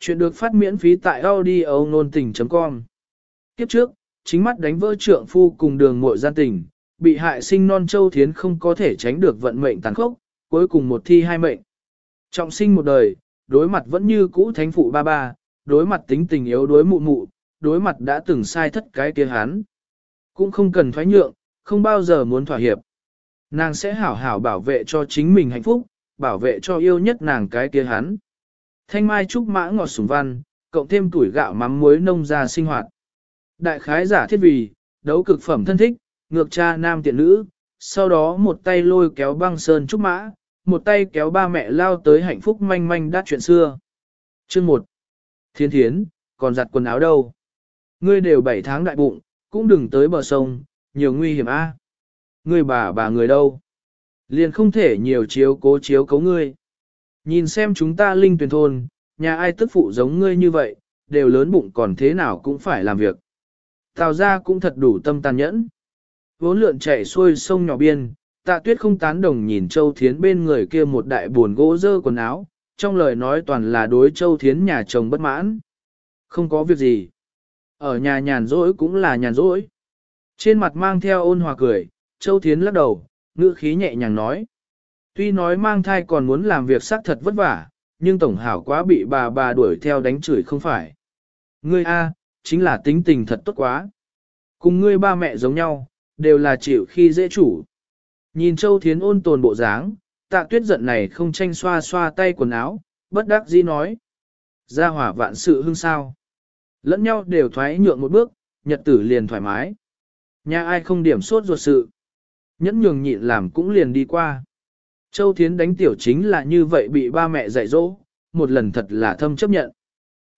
Chuyện được phát miễn phí tại audio nôn tình.com Kiếp trước, chính mắt đánh vỡ trượng phu cùng đường muội gian tình, bị hại sinh non châu thiến không có thể tránh được vận mệnh tàn khốc, cuối cùng một thi hai mệnh. Trọng sinh một đời, đối mặt vẫn như cũ thánh phụ ba ba, đối mặt tính tình yếu đối mụ mụ, đối mặt đã từng sai thất cái kia hắn. Cũng không cần thoái nhượng, không bao giờ muốn thỏa hiệp. Nàng sẽ hảo hảo bảo vệ cho chính mình hạnh phúc, bảo vệ cho yêu nhất nàng cái kia hắn. Thanh mai trúc mã ngọt sủng văn, cộng thêm tuổi gạo mắm muối nông ra sinh hoạt. Đại khái giả thiết vì, đấu cực phẩm thân thích, ngược cha nam tiện nữ, sau đó một tay lôi kéo băng sơn trúc mã, một tay kéo ba mẹ lao tới hạnh phúc manh manh đắt chuyện xưa. Chương 1. Thiên thiến, còn giặt quần áo đâu? Ngươi đều 7 tháng đại bụng, cũng đừng tới bờ sông, nhiều nguy hiểm a. Ngươi bà bà người đâu? Liền không thể nhiều chiếu cố chiếu cấu ngươi. Nhìn xem chúng ta linh tuyển thôn, nhà ai tức phụ giống ngươi như vậy, đều lớn bụng còn thế nào cũng phải làm việc. Tào ra cũng thật đủ tâm tàn nhẫn. Vốn lượn chạy xuôi sông nhỏ biên, tạ tuyết không tán đồng nhìn Châu Thiến bên người kia một đại buồn gỗ dơ quần áo, trong lời nói toàn là đối Châu Thiến nhà chồng bất mãn. Không có việc gì. Ở nhà nhàn rỗi cũng là nhàn rỗi. Trên mặt mang theo ôn hòa cười, Châu Thiến lắc đầu, ngữ khí nhẹ nhàng nói. Tuy nói mang thai còn muốn làm việc xác thật vất vả, nhưng tổng hảo quá bị bà bà đuổi theo đánh chửi không phải. Ngươi A, chính là tính tình thật tốt quá. Cùng ngươi ba mẹ giống nhau, đều là chịu khi dễ chủ. Nhìn Châu Thiến ôn tồn bộ dáng, tạ tuyết giận này không tranh xoa xoa tay quần áo, bất đắc dĩ nói. Ra hỏa vạn sự hưng sao. Lẫn nhau đều thoái nhượng một bước, nhật tử liền thoải mái. Nhà ai không điểm sốt ruột sự. Nhẫn nhường nhịn làm cũng liền đi qua. Châu Thiến đánh tiểu chính là như vậy bị ba mẹ dạy dỗ, một lần thật là thâm chấp nhận.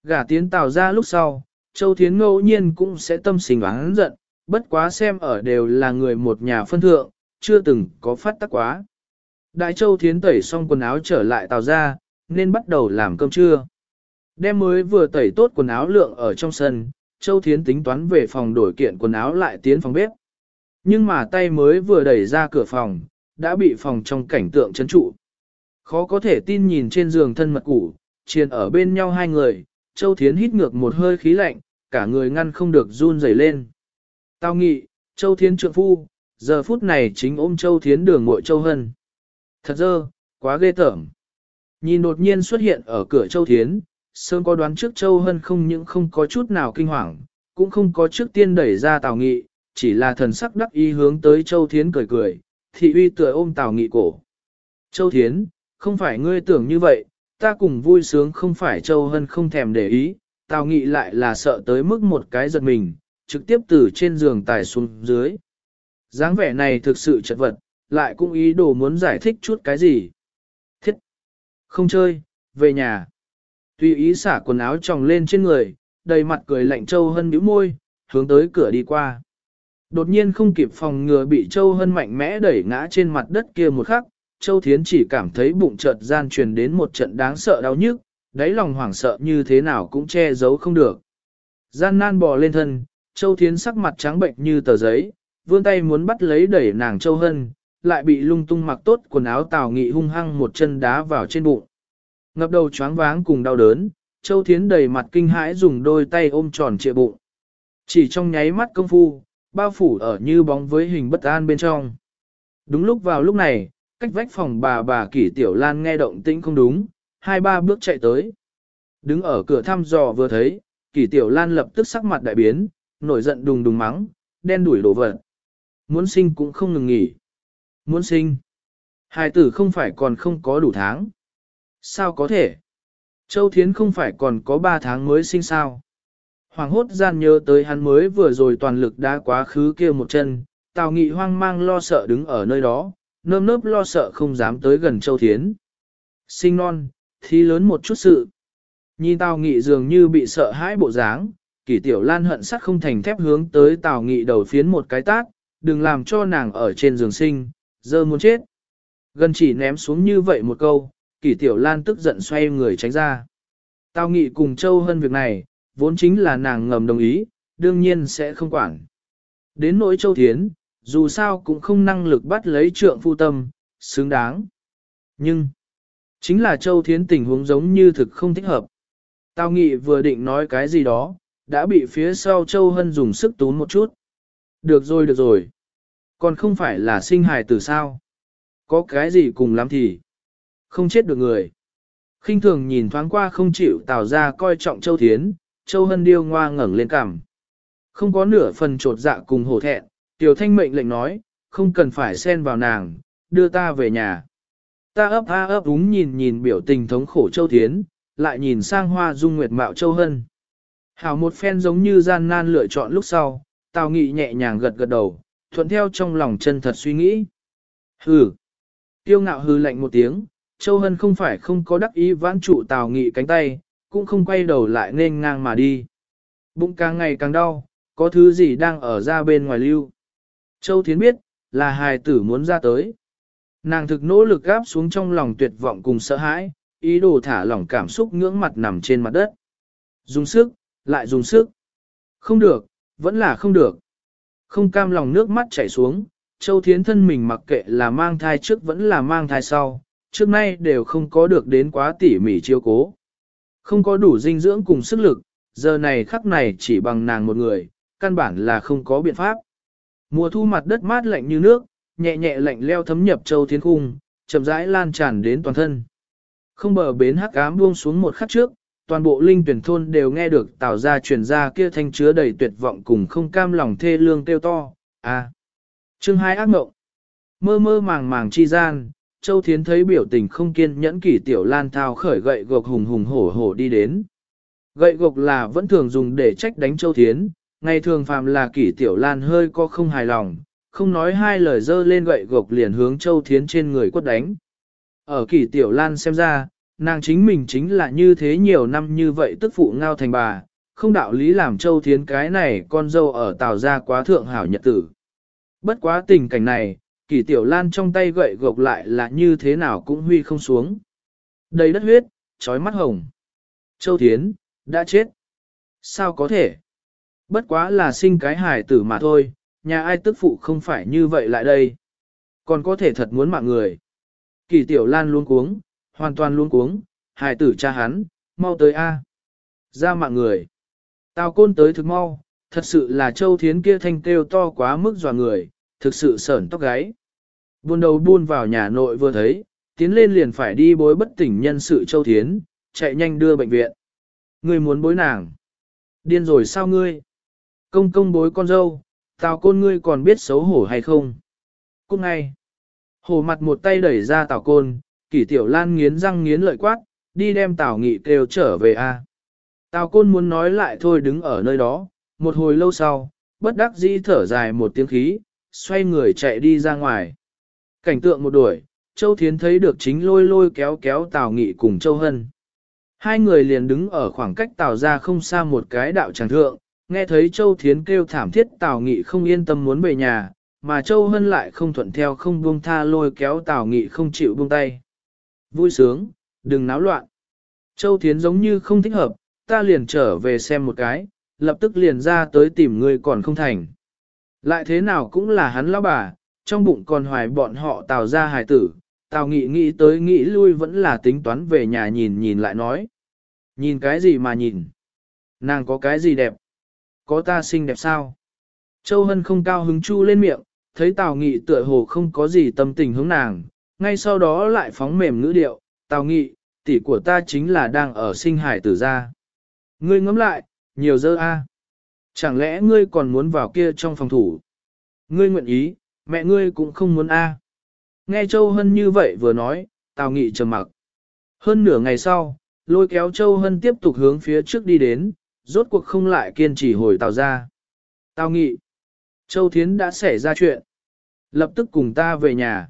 Gả tiến tào ra lúc sau, Châu Thiến ngẫu nhiên cũng sẽ tâm sinh oán giận, bất quá xem ở đều là người một nhà phân thượng, chưa từng có phát tác quá. Đại Châu Thiến tẩy xong quần áo trở lại tào ra, nên bắt đầu làm cơm trưa. Đem mới vừa tẩy tốt quần áo lượng ở trong sân, Châu Thiến tính toán về phòng đổi kiện quần áo lại tiến phòng bếp. Nhưng mà tay mới vừa đẩy ra cửa phòng, đã bị phòng trong cảnh tượng chấn trụ. Khó có thể tin nhìn trên giường thân mật củ, chiền ở bên nhau hai người, Châu Thiến hít ngược một hơi khí lạnh, cả người ngăn không được run rẩy lên. Tao nghị, Châu Thiến trượng phu, giờ phút này chính ôm Châu Thiến đường muội Châu Hân. Thật dơ, quá ghê tởm. Nhìn đột nhiên xuất hiện ở cửa Châu Thiến, Sơn có đoán trước Châu Hân không những không có chút nào kinh hoàng, cũng không có trước tiên đẩy ra Tào Nghị, chỉ là thần sắc đắc ý hướng tới Châu Thiến cười cười, thị uy tựa ôm Tào Nghị cổ. Châu Thiến, không phải ngươi tưởng như vậy, ta cùng vui sướng không phải Châu Hân không thèm để ý, Tào Nghị lại là sợ tới mức một cái giật mình, trực tiếp từ trên giường tài xuống dưới. dáng vẻ này thực sự chật vật, lại cũng ý đồ muốn giải thích chút cái gì. Thiết! Không chơi, về nhà. Tùy ý xả quần áo tròng lên trên người, đầy mặt cười lạnh Châu Hân nhíu môi, hướng tới cửa đi qua. Đột nhiên không kịp phòng ngừa bị Châu Hân mạnh mẽ đẩy ngã trên mặt đất kia một khắc, Châu Thiến chỉ cảm thấy bụng chợt gian truyền đến một trận đáng sợ đau nhức, đáy lòng hoảng sợ như thế nào cũng che giấu không được. Gian nan bò lên thân, Châu Thiến sắc mặt trắng bệnh như tờ giấy, vươn tay muốn bắt lấy đẩy nàng Châu Hân, lại bị lung tung mặc tốt quần áo Tào Nghị hung hăng một chân đá vào trên bụng. Ngập đầu choáng váng cùng đau đớn, Châu Thiến đầy mặt kinh hãi dùng đôi tay ôm tròn trịa bụng. Chỉ trong nháy mắt công phu, bao phủ ở như bóng với hình bất an bên trong. Đúng lúc vào lúc này, cách vách phòng bà bà kỷ tiểu lan nghe động tĩnh không đúng, hai ba bước chạy tới. Đứng ở cửa thăm dò vừa thấy, kỷ tiểu lan lập tức sắc mặt đại biến, nổi giận đùng đùng mắng, đen đuổi đổ vật. Muốn sinh cũng không ngừng nghỉ. Muốn sinh. Hai tử không phải còn không có đủ tháng. Sao có thể? Châu Thiến không phải còn có ba tháng mới sinh sao? Hoàng hốt gian nhớ tới hắn mới vừa rồi toàn lực đã quá khứ kia một chân, Tào Nghị hoang mang lo sợ đứng ở nơi đó, nơm nớp lo sợ không dám tới gần Châu Thiến. Sinh non, thi lớn một chút sự. Nhìn Tào Nghị dường như bị sợ hãi bộ dáng, kỷ tiểu lan hận sắt không thành thép hướng tới Tào Nghị đầu phiến một cái tát, đừng làm cho nàng ở trên giường sinh, giờ muốn chết. Gần chỉ ném xuống như vậy một câu, kỷ tiểu lan tức giận xoay người tránh ra. Tào Nghị cùng Châu Hân việc này, vốn chính là nàng ngầm đồng ý, đương nhiên sẽ không quản. Đến nỗi Châu Thiến, dù sao cũng không năng lực bắt lấy trượng phu tâm, xứng đáng. Nhưng, chính là Châu Thiến tình huống giống như thực không thích hợp. Tào Nghị vừa định nói cái gì đó, đã bị phía sau Châu Hân dùng sức tún một chút. Được rồi được rồi. Còn không phải là sinh hài từ sao. Có cái gì cùng lắm thì. Không chết được người. khinh thường nhìn thoáng qua không chịu Tào ra coi trọng Châu Thiến, Châu Hân điêu ngoa ngẩng lên cằm. Không có nửa phần trột dạ cùng hổ thẹn, Tiểu Thanh mệnh lệnh nói, không cần phải xen vào nàng, đưa ta về nhà. Ta ấp a ấp úng nhìn nhìn biểu tình thống khổ Châu Thiến, lại nhìn sang hoa dung nguyệt mạo Châu Hân. Hảo một phen giống như gian nan lựa chọn lúc sau, Tào Nghị nhẹ nhàng gật gật đầu, thuận theo trong lòng chân thật suy nghĩ. Hừ. Tiêu ngạo hừ lạnh một tiếng, Châu Hân không phải không có đắc ý vãn trụ Tào Nghị cánh tay, cũng không quay đầu lại nên ngang mà đi. Bụng càng ngày càng đau, có thứ gì đang ở ra bên ngoài lưu. Châu Thiến biết, là hài tử muốn ra tới. Nàng thực nỗ lực gáp xuống trong lòng tuyệt vọng cùng sợ hãi, ý đồ thả lỏng cảm xúc ngưỡng mặt nằm trên mặt đất. Dùng sức, lại dùng sức. Không được, vẫn là không được. Không cam lòng nước mắt chảy xuống, Châu Thiến thân mình mặc kệ là mang thai trước vẫn là mang thai sau, trước nay đều không có được đến quá tỉ mỉ chiêu cố. Không có đủ dinh dưỡng cùng sức lực, giờ này khắc này chỉ bằng nàng một người, căn bản là không có biện pháp. Mùa thu mặt đất mát lạnh như nước, nhẹ nhẹ lạnh leo thấm nhập Châu thiên khung, chậm rãi lan tràn đến toàn thân. Không bờ bến hắc ám buông xuống một khắc trước, toàn bộ linh tuyển thôn đều nghe được tạo ra truyền ra kia thanh chứa đầy tuyệt vọng cùng không cam lòng thê lương kêu to. À! Chương hai ác mộng. Mơ mơ màng màng chi gian, Châu Thiến thấy biểu tình không kiên nhẫn kỷ tiểu lan thao khởi gậy gộc hùng hùng hổ hổ đi đến. Gậy gộc là vẫn thường dùng để trách đánh Châu Thiến, ngày thường phàm là kỷ tiểu lan hơi có không hài lòng, không nói hai lời dơ lên gậy gộc liền hướng Châu Thiến trên người quất đánh. Ở kỷ tiểu lan xem ra, nàng chính mình chính là như thế nhiều năm như vậy tức phụ ngao thành bà, không đạo lý làm Châu Thiến cái này con dâu ở tào gia quá thượng hảo nhật tử. Bất quá tình cảnh này, kỷ tiểu lan trong tay gậy gộc lại là như thế nào cũng huy không xuống. Đầy đất huyết, trói mắt hồng. Châu Thiến, đã chết. Sao có thể? Bất quá là sinh cái hài tử mà thôi, nhà ai tức phụ không phải như vậy lại đây. Còn có thể thật muốn mạng người. Kỳ tiểu lan luôn cuống, hoàn toàn luôn cuống, hài tử cha hắn, mau tới A. Ra mạng người. Tào côn tới thực mau, thật sự là châu thiến kia thanh kêu to quá mức dò người, thực sự sởn tóc gáy. Buôn đầu buôn vào nhà nội vừa thấy, tiến lên liền phải đi bối bất tỉnh nhân sự châu thiến, chạy nhanh đưa bệnh viện. Ngươi muốn bối nàng. Điên rồi sao ngươi? Công công bối con dâu, tào côn ngươi còn biết xấu hổ hay không? Cút ngay. Hổ mặt một tay đẩy ra tào côn, kỷ tiểu lan nghiến răng nghiến lợi quát, đi đem tào nghị kêu trở về a. Tào côn muốn nói lại thôi đứng ở nơi đó, một hồi lâu sau, bất đắc dĩ thở dài một tiếng khí, xoay người chạy đi ra ngoài. Cảnh tượng một đuổi, Châu Thiến thấy được chính lôi lôi kéo kéo Tào Nghị cùng Châu Hân. Hai người liền đứng ở khoảng cách Tào ra không xa một cái đạo tràng thượng, nghe thấy Châu Thiến kêu thảm thiết Tào Nghị không yên tâm muốn về nhà, mà Châu Hân lại không thuận theo không buông tha lôi kéo Tào Nghị không chịu buông tay. Vui sướng, đừng náo loạn. Châu Thiến giống như không thích hợp, ta liền trở về xem một cái, lập tức liền ra tới tìm người còn không thành. Lại thế nào cũng là hắn lão bà, trong bụng còn hoài bọn họ tào ra hài tử, tào nghị nghĩ tới nghĩ lui vẫn là tính toán về nhà nhìn nhìn lại nói. Nhìn cái gì mà nhìn? Nàng có cái gì đẹp? Có ta xinh đẹp sao? Châu Hân không cao hứng chu lên miệng, thấy tào nghị tựa hồ không có gì tâm tình hướng nàng, ngay sau đó lại phóng mềm ngữ điệu, tào nghị, tỷ của ta chính là đang ở sinh hải tử ra. Ngươi ngẫm lại, nhiều dơ a. Chẳng lẽ ngươi còn muốn vào kia trong phòng thủ? Ngươi nguyện ý, mẹ ngươi cũng không muốn a. Nghe Châu Hân như vậy vừa nói, Tào Nghị trầm mặc. Hơn nửa ngày sau, lôi kéo Châu Hân tiếp tục hướng phía trước đi đến, rốt cuộc không lại kiên trì hồi Tào ra. Tào Nghị. Châu Thiến đã xảy ra chuyện. Lập tức cùng ta về nhà.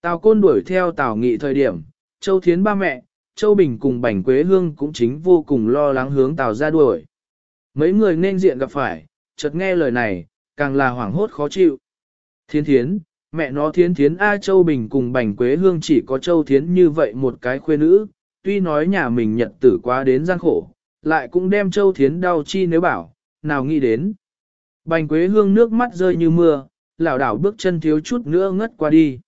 Tào Côn đuổi theo Tào Nghị thời điểm, Châu Thiến ba mẹ, Châu Bình cùng bảnh Quế Hương cũng chính vô cùng lo lắng hướng Tào ra đuổi. Mấy người nên diện gặp phải, chợt nghe lời này, càng là hoảng hốt khó chịu. Thiên thiến, mẹ nó Thiến thiến A Châu Bình cùng Bành Quế Hương chỉ có Châu Thiến như vậy một cái khuê nữ, tuy nói nhà mình nhật tử quá đến gian khổ, lại cũng đem Châu Thiến đau chi nếu bảo, nào nghĩ đến. Bành Quế Hương nước mắt rơi như mưa, lảo đảo bước chân thiếu chút nữa ngất qua đi.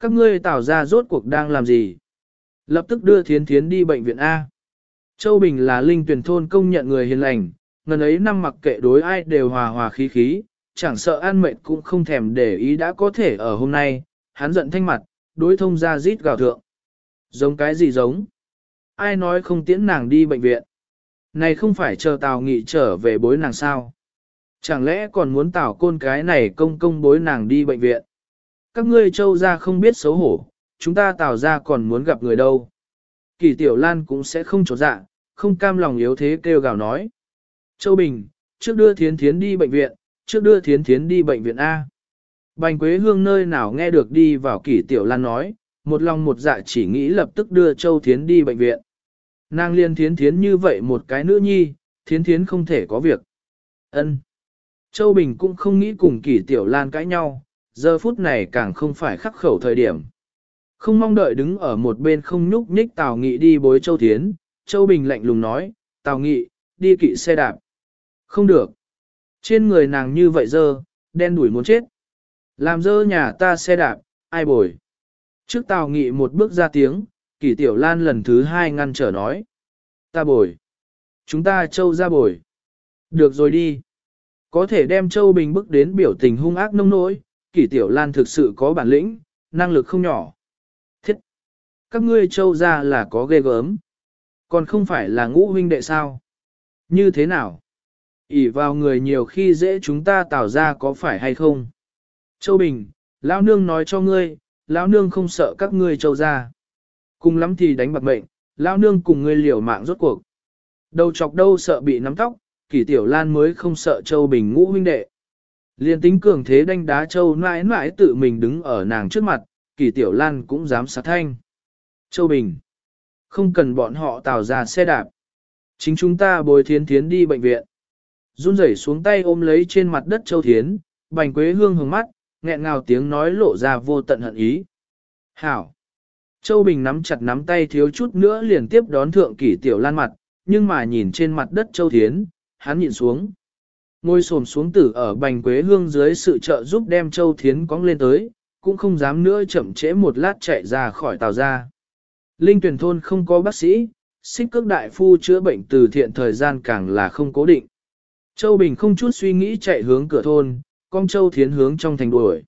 Các ngươi tạo ra rốt cuộc đang làm gì? Lập tức đưa thiến thiến đi bệnh viện A. Châu Bình là linh tuyển thôn công nhận người hiền lành, ngần ấy năm mặc kệ đối ai đều hòa hòa khí khí, chẳng sợ an mệnh cũng không thèm để ý đã có thể ở hôm nay, hắn giận thanh mặt, đối thông ra rít gào thượng. Giống cái gì giống? Ai nói không tiễn nàng đi bệnh viện? Này không phải chờ Tào Nghị trở về bối nàng sao? Chẳng lẽ còn muốn Tào côn cái này công công bối nàng đi bệnh viện? Các ngươi châu ra không biết xấu hổ, chúng ta Tào ra còn muốn gặp người đâu. Kỳ Tiểu Lan cũng sẽ không trốn dạ, không cam lòng yếu thế kêu gào nói. Châu Bình, trước đưa Thiến Thiến đi bệnh viện, trước đưa Thiến Thiến đi bệnh viện A. Bành Quế Hương nơi nào nghe được đi vào Kỷ Tiểu Lan nói, một lòng một dạ chỉ nghĩ lập tức đưa Châu Thiến đi bệnh viện. Nàng liên thiến thiến như vậy một cái nữ nhi, thiến thiến không thể có việc. ân Châu Bình cũng không nghĩ cùng kỷ tiểu lan cãi nhau, giờ phút này càng không phải khắc khẩu thời điểm. Không mong đợi đứng ở một bên không nhúc nhích Tào Nghị đi bối Châu Thiến, Châu Bình lạnh lùng nói, Tào Nghị, đi kỵ xe đạp. Không được. Trên người nàng như vậy dơ, đen đuổi muốn chết. Làm dơ nhà ta xe đạp, ai bồi. Trước Tào Nghị một bước ra tiếng, Kỷ Tiểu Lan lần thứ hai ngăn trở nói. Ta bồi. Chúng ta châu ra bồi. Được rồi đi. Có thể đem châu bình bước đến biểu tình hung ác nông nỗi, Kỷ Tiểu Lan thực sự có bản lĩnh, năng lực không nhỏ. Thiết. Các ngươi châu ra là có ghê gớm. Còn không phải là ngũ huynh đệ sao? Như thế nào? Ỉ vào người nhiều khi dễ chúng ta tạo ra có phải hay không? Châu Bình, lão nương nói cho ngươi, lão nương không sợ các ngươi châu ra. Cùng lắm thì đánh bạc mệnh, lão nương cùng ngươi liều mạng rốt cuộc. Đầu chọc đâu sợ bị nắm tóc, kỷ tiểu lan mới không sợ châu bình ngũ huynh đệ. Liên tính cường thế đánh đá châu mãi mãi tự mình đứng ở nàng trước mặt, kỷ tiểu lan cũng dám sát thanh. Châu Bình. Không cần bọn họ tạo ra xe đạp. Chính chúng ta bồi thiến thiến đi bệnh viện. Run rẩy xuống tay ôm lấy trên mặt đất châu thiến, bành quế hương hướng mắt, nghẹn ngào tiếng nói lộ ra vô tận hận ý. Hảo. Châu Bình nắm chặt nắm tay thiếu chút nữa liền tiếp đón thượng kỷ tiểu lan mặt, nhưng mà nhìn trên mặt đất Châu Thiến, hắn nhìn xuống. Ngôi xổm xuống tử ở bành quế hương dưới sự trợ giúp đem Châu Thiến cong lên tới, cũng không dám nữa chậm trễ một lát chạy ra khỏi tàu ra. Linh tuyển thôn không có bác sĩ, xích cước đại phu chữa bệnh từ thiện thời gian càng là không cố định. Châu Bình không chút suy nghĩ chạy hướng cửa thôn, con Châu Thiến hướng trong thành đuổi.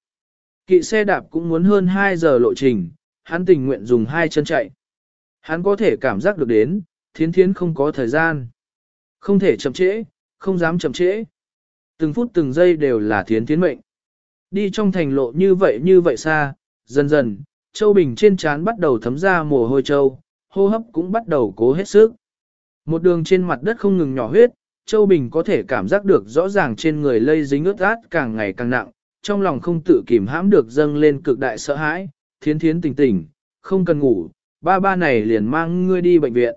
Kỵ xe đạp cũng muốn hơn 2 giờ lộ trình, hắn tình nguyện dùng hai chân chạy. Hắn có thể cảm giác được đến, thiến thiến không có thời gian. Không thể chậm trễ, không dám chậm trễ. Từng phút từng giây đều là thiến thiến mệnh. Đi trong thành lộ như vậy như vậy xa, dần dần, Châu Bình trên trán bắt đầu thấm ra mồ hôi châu, hô hấp cũng bắt đầu cố hết sức. Một đường trên mặt đất không ngừng nhỏ huyết, Châu Bình có thể cảm giác được rõ ràng trên người lây dính ướt át càng ngày càng nặng, trong lòng không tự kìm hãm được dâng lên cực đại sợ hãi, thiến thiến tỉnh tỉnh, không cần ngủ, ba ba này liền mang ngươi đi bệnh viện.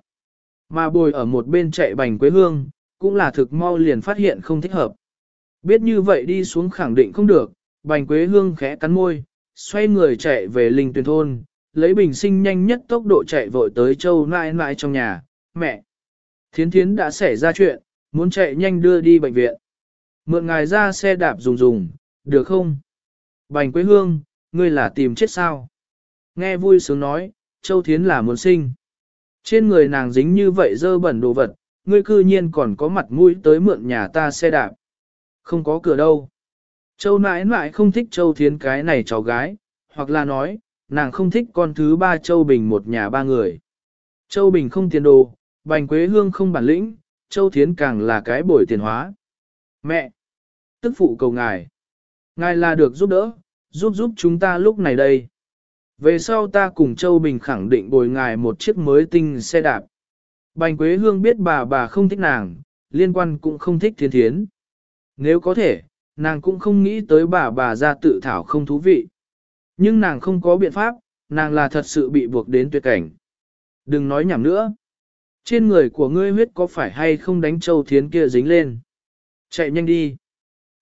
Mà bồi ở một bên chạy bành quế hương, cũng là thực mau liền phát hiện không thích hợp. Biết như vậy đi xuống khẳng định không được, bành quế hương khẽ cắn môi, xoay người chạy về linh tuyển thôn, lấy bình sinh nhanh nhất tốc độ chạy vội tới châu nãi nãi trong nhà, mẹ. Thiến thiến đã xảy ra chuyện, muốn chạy nhanh đưa đi bệnh viện. Mượn ngài ra xe đạp dùng dùng, được không? Bành quế hương, ngươi là tìm chết sao? Nghe vui sướng nói, Châu Thiến là muốn sinh. Trên người nàng dính như vậy dơ bẩn đồ vật, ngươi cư nhiên còn có mặt mũi tới mượn nhà ta xe đạp. Không có cửa đâu. Châu nãi nãi không thích Châu Thiến cái này cháu gái, hoặc là nói, nàng không thích con thứ ba Châu Bình một nhà ba người. Châu Bình không tiền đồ, Bành Quế Hương không bản lĩnh, Châu Thiến càng là cái bồi tiền hóa. Mẹ! Tức phụ cầu ngài. Ngài là được giúp đỡ, giúp giúp chúng ta lúc này đây. Về sau ta cùng Châu Bình khẳng định bồi ngài một chiếc mới tinh xe đạp. Bành Quế Hương biết bà bà không thích nàng, liên quan cũng không thích thiên thiến. Nếu có thể, nàng cũng không nghĩ tới bà bà ra tự thảo không thú vị. Nhưng nàng không có biện pháp, nàng là thật sự bị buộc đến tuyệt cảnh. Đừng nói nhảm nữa. Trên người của ngươi huyết có phải hay không đánh châu thiến kia dính lên. Chạy nhanh đi.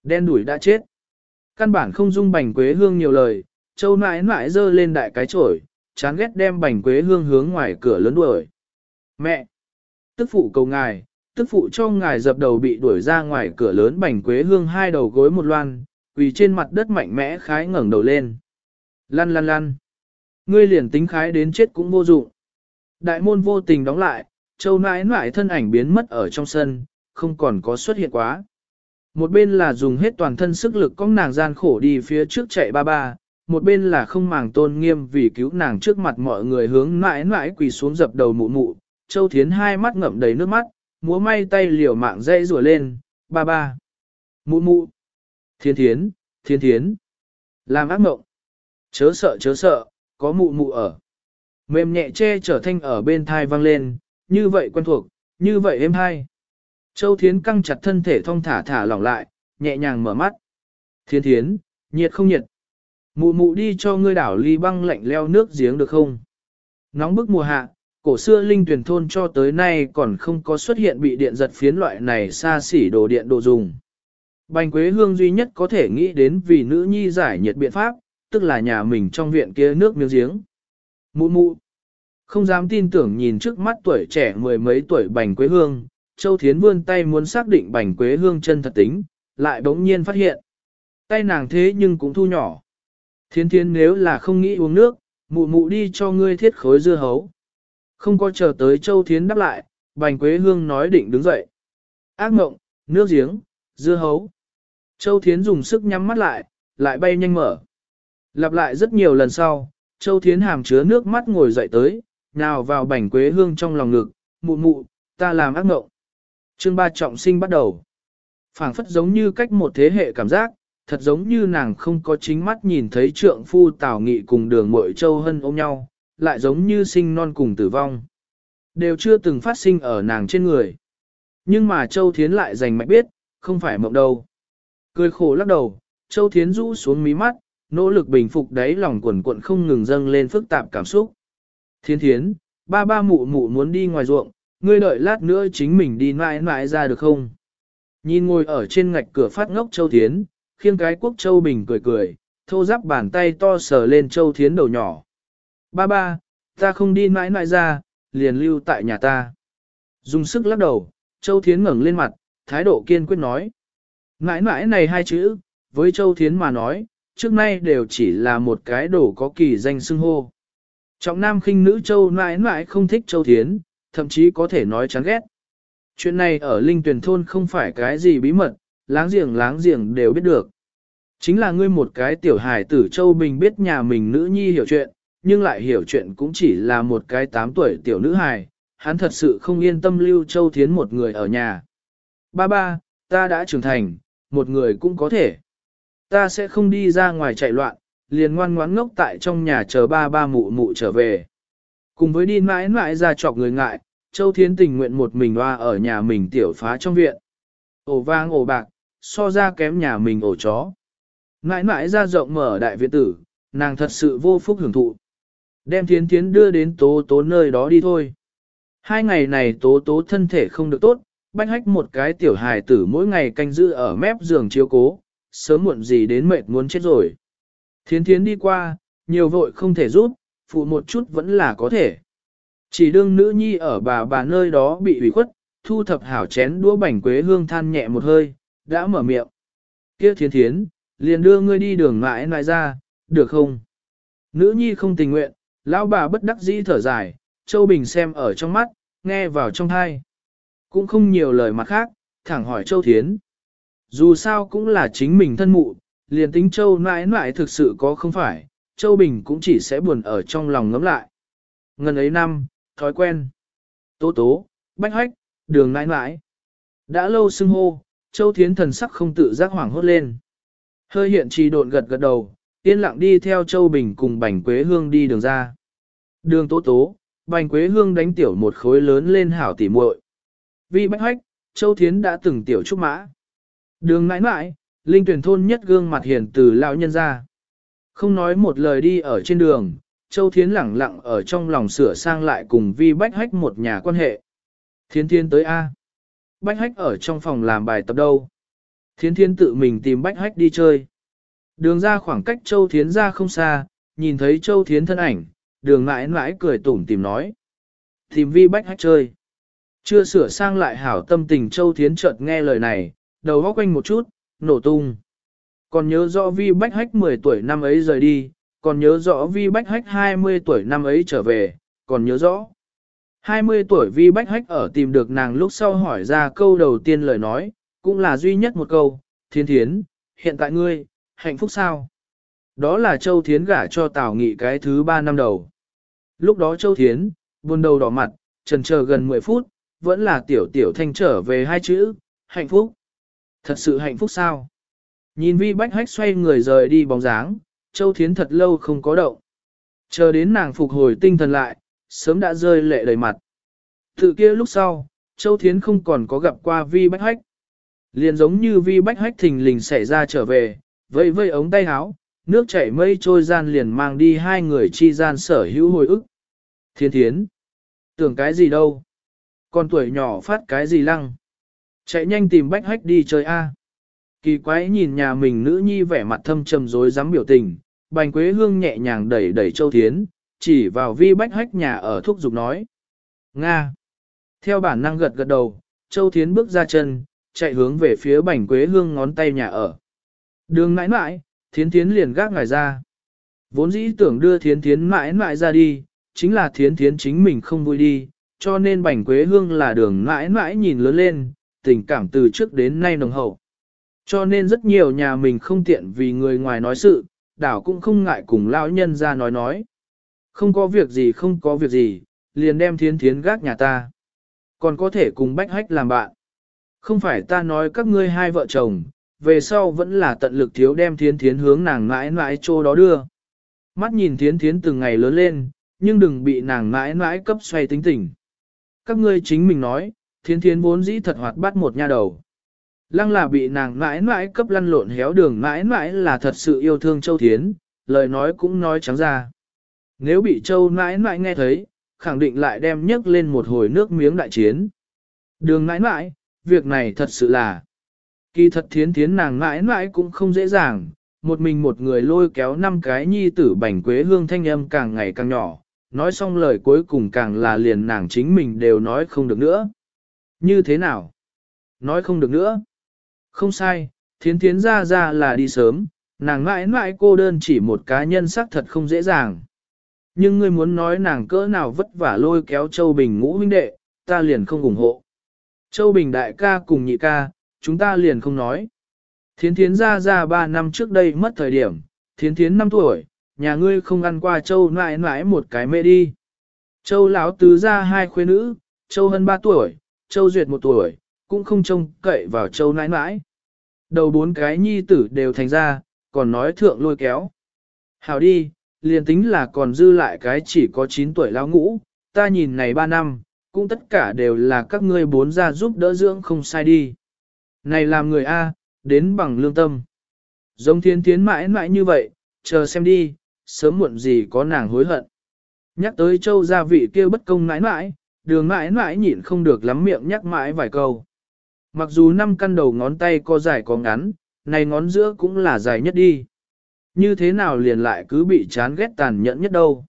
Đen đuổi đã chết. Căn bản không dung bành quế hương nhiều lời, châu nãi nãi dơ lên đại cái chổi, chán ghét đem bành quế hương hướng ngoài cửa lớn đuổi. Mẹ! Tức phụ cầu ngài, tức phụ cho ngài dập đầu bị đuổi ra ngoài cửa lớn bành quế hương hai đầu gối một loan, quỳ trên mặt đất mạnh mẽ khái ngẩng đầu lên. Lăn lăn lăn! Ngươi liền tính khái đến chết cũng vô dụng. Đại môn vô tình đóng lại, châu nãi nãi thân ảnh biến mất ở trong sân, không còn có xuất hiện quá. Một bên là dùng hết toàn thân sức lực con nàng gian khổ đi phía trước chạy ba ba, một bên là không màng tôn nghiêm vì cứu nàng trước mặt mọi người hướng Nãi Nãi quỳ xuống dập đầu mụ mụ, Châu Thiến hai mắt ngậm đầy nước mắt, múa may tay liều mạng dây rùa lên, ba ba. Mụ mụ. Thiên thiến, thiên thiến. Làm ác mộng. Chớ sợ chớ sợ, có mụ mụ ở. Mềm nhẹ che trở thanh ở bên thai vang lên, như vậy quen thuộc, như vậy êm hay Châu Thiến căng chặt thân thể thong thả thả lỏng lại, nhẹ nhàng mở mắt. Thiên thiến, nhiệt không nhiệt. Mụ mụ đi cho ngươi đảo ly băng lạnh leo nước giếng được không? Nóng bức mùa hạ, cổ xưa linh tuyển thôn cho tới nay còn không có xuất hiện bị điện giật phiến loại này xa xỉ đồ điện đồ dùng. Bành Quế Hương duy nhất có thể nghĩ đến vì nữ nhi giải nhiệt biện pháp, tức là nhà mình trong viện kia nước miếng giếng. Mụ mụ, không dám tin tưởng nhìn trước mắt tuổi trẻ mười mấy tuổi Bành Quế Hương, Châu Thiến vươn tay muốn xác định Bành Quế Hương chân thật tính, lại bỗng nhiên phát hiện. Tay nàng thế nhưng cũng thu nhỏ. Thiến thiến nếu là không nghĩ uống nước, mụ mụ đi cho ngươi thiết khối dưa hấu. Không có chờ tới Châu Thiến đáp lại, Bành Quế Hương nói định đứng dậy. Ác mộng, nước giếng, dưa hấu. Châu Thiến dùng sức nhắm mắt lại, lại bay nhanh mở. Lặp lại rất nhiều lần sau, Châu Thiến hàm chứa nước mắt ngồi dậy tới, nào vào bảnh Quế Hương trong lòng ngực, mụ mụ, ta làm ác ngộng. Chương ba trọng sinh bắt đầu. phảng phất giống như cách một thế hệ cảm giác, thật giống như nàng không có chính mắt nhìn thấy trượng phu Tào Nghị cùng đường mội châu hân ôm nhau, lại giống như sinh non cùng tử vong. Đều chưa từng phát sinh ở nàng trên người. Nhưng mà Châu Thiến lại dành mạch biết, không phải mộng đâu. Cười khổ lắc đầu, Châu Thiến rũ xuống mí mắt, nỗ lực bình phục đáy lòng quần cuộn không ngừng dâng lên phức tạp cảm xúc. Thiên thiến, ba ba mụ mụ muốn đi ngoài ruộng, ngươi đợi lát nữa chính mình đi mãi mãi ra được không? Nhìn ngồi ở trên ngạch cửa phát ngốc Châu Thiến, khiêng cái quốc Châu Bình cười cười, thô giáp bàn tay to sờ lên Châu Thiến đầu nhỏ. Ba ba, ta không đi mãi mãi ra, liền lưu tại nhà ta. Dùng sức lắc đầu, Châu Thiến ngẩng lên mặt, thái độ kiên quyết nói. Mãi mãi này hai chữ, với Châu Thiến mà nói, trước nay đều chỉ là một cái đồ có kỳ danh xưng hô. Trọng nam khinh nữ Châu mãi mãi không thích Châu Thiến, thậm chí có thể nói chán ghét. Chuyện này ở Linh Tuyền Thôn không phải cái gì bí mật, láng giềng láng giềng đều biết được. Chính là ngươi một cái tiểu hài tử Châu Bình biết nhà mình nữ nhi hiểu chuyện, nhưng lại hiểu chuyện cũng chỉ là một cái 8 tuổi tiểu nữ hài, hắn thật sự không yên tâm lưu Châu Thiến một người ở nhà. Ba ba, ta đã trưởng thành, một người cũng có thể. Ta sẽ không đi ra ngoài chạy loạn, liền ngoan ngoãn ngốc tại trong nhà chờ ba ba mụ mụ trở về. Cùng với đi mãi mãi ra chọc người ngại, Châu Thiến tình nguyện một mình hoa ở nhà mình tiểu phá trong viện. Ổ vang ổ bạc, so ra kém nhà mình ổ chó. Mãi mãi ra rộng mở đại viện tử, nàng thật sự vô phúc hưởng thụ. Đem thiến thiến đưa đến tố tố nơi đó đi thôi. Hai ngày này tố tố thân thể không được tốt, bách hách một cái tiểu hài tử mỗi ngày canh giữ ở mép giường chiếu cố, sớm muộn gì đến mệt muốn chết rồi. Thiến thiến đi qua, nhiều vội không thể rút, phụ một chút vẫn là có thể. Chỉ đương nữ nhi ở bà bà nơi đó bị ủy khuất, thu thập hảo chén đũa bảnh quế hương than nhẹ một hơi, đã mở miệng. Kia thiến thiến, liền đưa ngươi đi đường mãi lại ra, được không? Nữ nhi không tình nguyện, lão bà bất đắc dĩ thở dài, Châu Bình xem ở trong mắt, nghe vào trong thai. Cũng không nhiều lời mặt khác, thẳng hỏi Châu Thiến. Dù sao cũng là chính mình thân mụ, liền tính Châu nãi nãi thực sự có không phải, Châu Bình cũng chỉ sẽ buồn ở trong lòng ngấm lại. Ngần ấy năm, thói quen. Tố tố, bách hách, đường nãi nãi. Đã lâu xưng hô, Châu Thiến thần sắc không tự giác hoảng hốt lên. Hơi hiện trì độn gật gật đầu, yên lặng đi theo Châu Bình cùng Bành Quế Hương đi đường ra. Đường tố tố, Bành Quế Hương đánh tiểu một khối lớn lên hảo tỉ muội. Vì bách hách, Châu Thiến đã từng tiểu trúc mã. Đường nãi nãi, Linh tuyển thôn nhất gương mặt hiền từ lão nhân ra. Không nói một lời đi ở trên đường, Châu Thiến lẳng lặng ở trong lòng sửa sang lại cùng Vi Bách Hách một nhà quan hệ. Thiến Thiên tới A. Bách Hách ở trong phòng làm bài tập đâu. Thiến Thiên tự mình tìm Bách Hách đi chơi. Đường ra khoảng cách Châu Thiến ra không xa, nhìn thấy Châu Thiến thân ảnh, đường mãi mãi cười tủm tìm nói. Tìm Vi Bách Hách chơi. Chưa sửa sang lại hảo tâm tình Châu Thiến chợt nghe lời này, đầu góc quanh một chút, nổ tung. Còn nhớ rõ Vi Bách Hách 10 tuổi năm ấy rời đi, còn nhớ rõ Vi Bách Hách 20 tuổi năm ấy trở về, còn nhớ rõ. 20 tuổi Vi Bách Hách ở tìm được nàng lúc sau hỏi ra câu đầu tiên lời nói, cũng là duy nhất một câu, thiên thiến, hiện tại ngươi, hạnh phúc sao? Đó là Châu Thiến gả cho Tào Nghị cái thứ ba năm đầu. Lúc đó Châu Thiến, buồn đầu đỏ mặt, trần chờ gần 10 phút, vẫn là tiểu tiểu thanh trở về hai chữ, hạnh phúc. Thật sự hạnh phúc sao? Nhìn Vi Bách Hách xoay người rời đi bóng dáng, Châu Thiến thật lâu không có động. Chờ đến nàng phục hồi tinh thần lại, sớm đã rơi lệ đầy mặt. Tự kia lúc sau, Châu Thiến không còn có gặp qua Vi Bách Hách. Liền giống như Vi Bách Hách thình lình xảy ra trở về, vây vây ống tay áo, nước chảy mây trôi gian liền mang đi hai người chi gian sở hữu hồi ức. Thiên Thiến, tưởng cái gì đâu? Con tuổi nhỏ phát cái gì lăng? Chạy nhanh tìm Bách Hách đi chơi a. Kỳ quái nhìn nhà mình nữ nhi vẻ mặt thâm trầm rối dám biểu tình, Bành Quế Hương nhẹ nhàng đẩy đẩy Châu Thiến, chỉ vào vi bách hách nhà ở thuốc giục nói. Nga. Theo bản năng gật gật đầu, Châu Thiến bước ra chân, chạy hướng về phía Bành Quế Hương ngón tay nhà ở. Đường mãi mãi, Thiến Thiến liền gác ngài ra. Vốn dĩ tưởng đưa Thiến Thiến mãi mãi ra đi, chính là Thiến Thiến chính mình không vui đi, cho nên Bành Quế Hương là đường mãi mãi nhìn lớn lên, tình cảm từ trước đến nay nồng hậu. Cho nên rất nhiều nhà mình không tiện vì người ngoài nói sự, đảo cũng không ngại cùng lão nhân ra nói nói. Không có việc gì không có việc gì, liền đem thiến thiến gác nhà ta. Còn có thể cùng bách hách làm bạn. Không phải ta nói các ngươi hai vợ chồng, về sau vẫn là tận lực thiếu đem thiến thiến hướng nàng mãi mãi chỗ đó đưa. Mắt nhìn thiến thiến từng ngày lớn lên, nhưng đừng bị nàng mãi mãi cấp xoay tính tình. Các ngươi chính mình nói, thiến thiến vốn dĩ thật hoạt bắt một nha đầu. Lăng là bị nàng mãi mãi cấp lăn lộn héo đường mãi mãi là thật sự yêu thương Châu Thiến, lời nói cũng nói trắng ra. Nếu bị Châu mãi mãi nghe thấy, khẳng định lại đem nhấc lên một hồi nước miếng đại chiến. Đường mãi mãi, việc này thật sự là, kỳ thật thiến thiến nàng mãi mãi cũng không dễ dàng, một mình một người lôi kéo năm cái nhi tử bảnh quế hương thanh âm càng ngày càng nhỏ, nói xong lời cuối cùng càng là liền nàng chính mình đều nói không được nữa. Như thế nào? Nói không được nữa. Không sai, thiến thiến ra ra là đi sớm, nàng mãi mãi cô đơn chỉ một cá nhân xác thật không dễ dàng. Nhưng ngươi muốn nói nàng cỡ nào vất vả lôi kéo Châu Bình ngũ huynh đệ, ta liền không ủng hộ. Châu Bình đại ca cùng nhị ca, chúng ta liền không nói. Thiến thiến ra ra ba năm trước đây mất thời điểm, thiến thiến năm tuổi, nhà ngươi không ăn qua Châu mãi mãi một cái mê đi. Châu lão tứ ra hai khuê nữ, Châu hơn ba tuổi, Châu duyệt một tuổi, cũng không trông cậy vào Châu nãi nãi. Đầu bốn cái nhi tử đều thành ra, còn nói thượng lôi kéo. Hảo đi, liền tính là còn dư lại cái chỉ có 9 tuổi lão ngũ, ta nhìn này 3 năm, cũng tất cả đều là các ngươi bốn gia giúp đỡ dưỡng không sai đi. Này làm người A, đến bằng lương tâm. Giống thiên thiến mãi mãi như vậy, chờ xem đi, sớm muộn gì có nàng hối hận. Nhắc tới châu gia vị kia bất công mãi mãi, đường mãi mãi nhịn không được lắm miệng nhắc mãi vài câu. Mặc dù năm căn đầu ngón tay có dài có ngắn, này ngón giữa cũng là dài nhất đi. Như thế nào liền lại cứ bị chán ghét tàn nhẫn nhất đâu.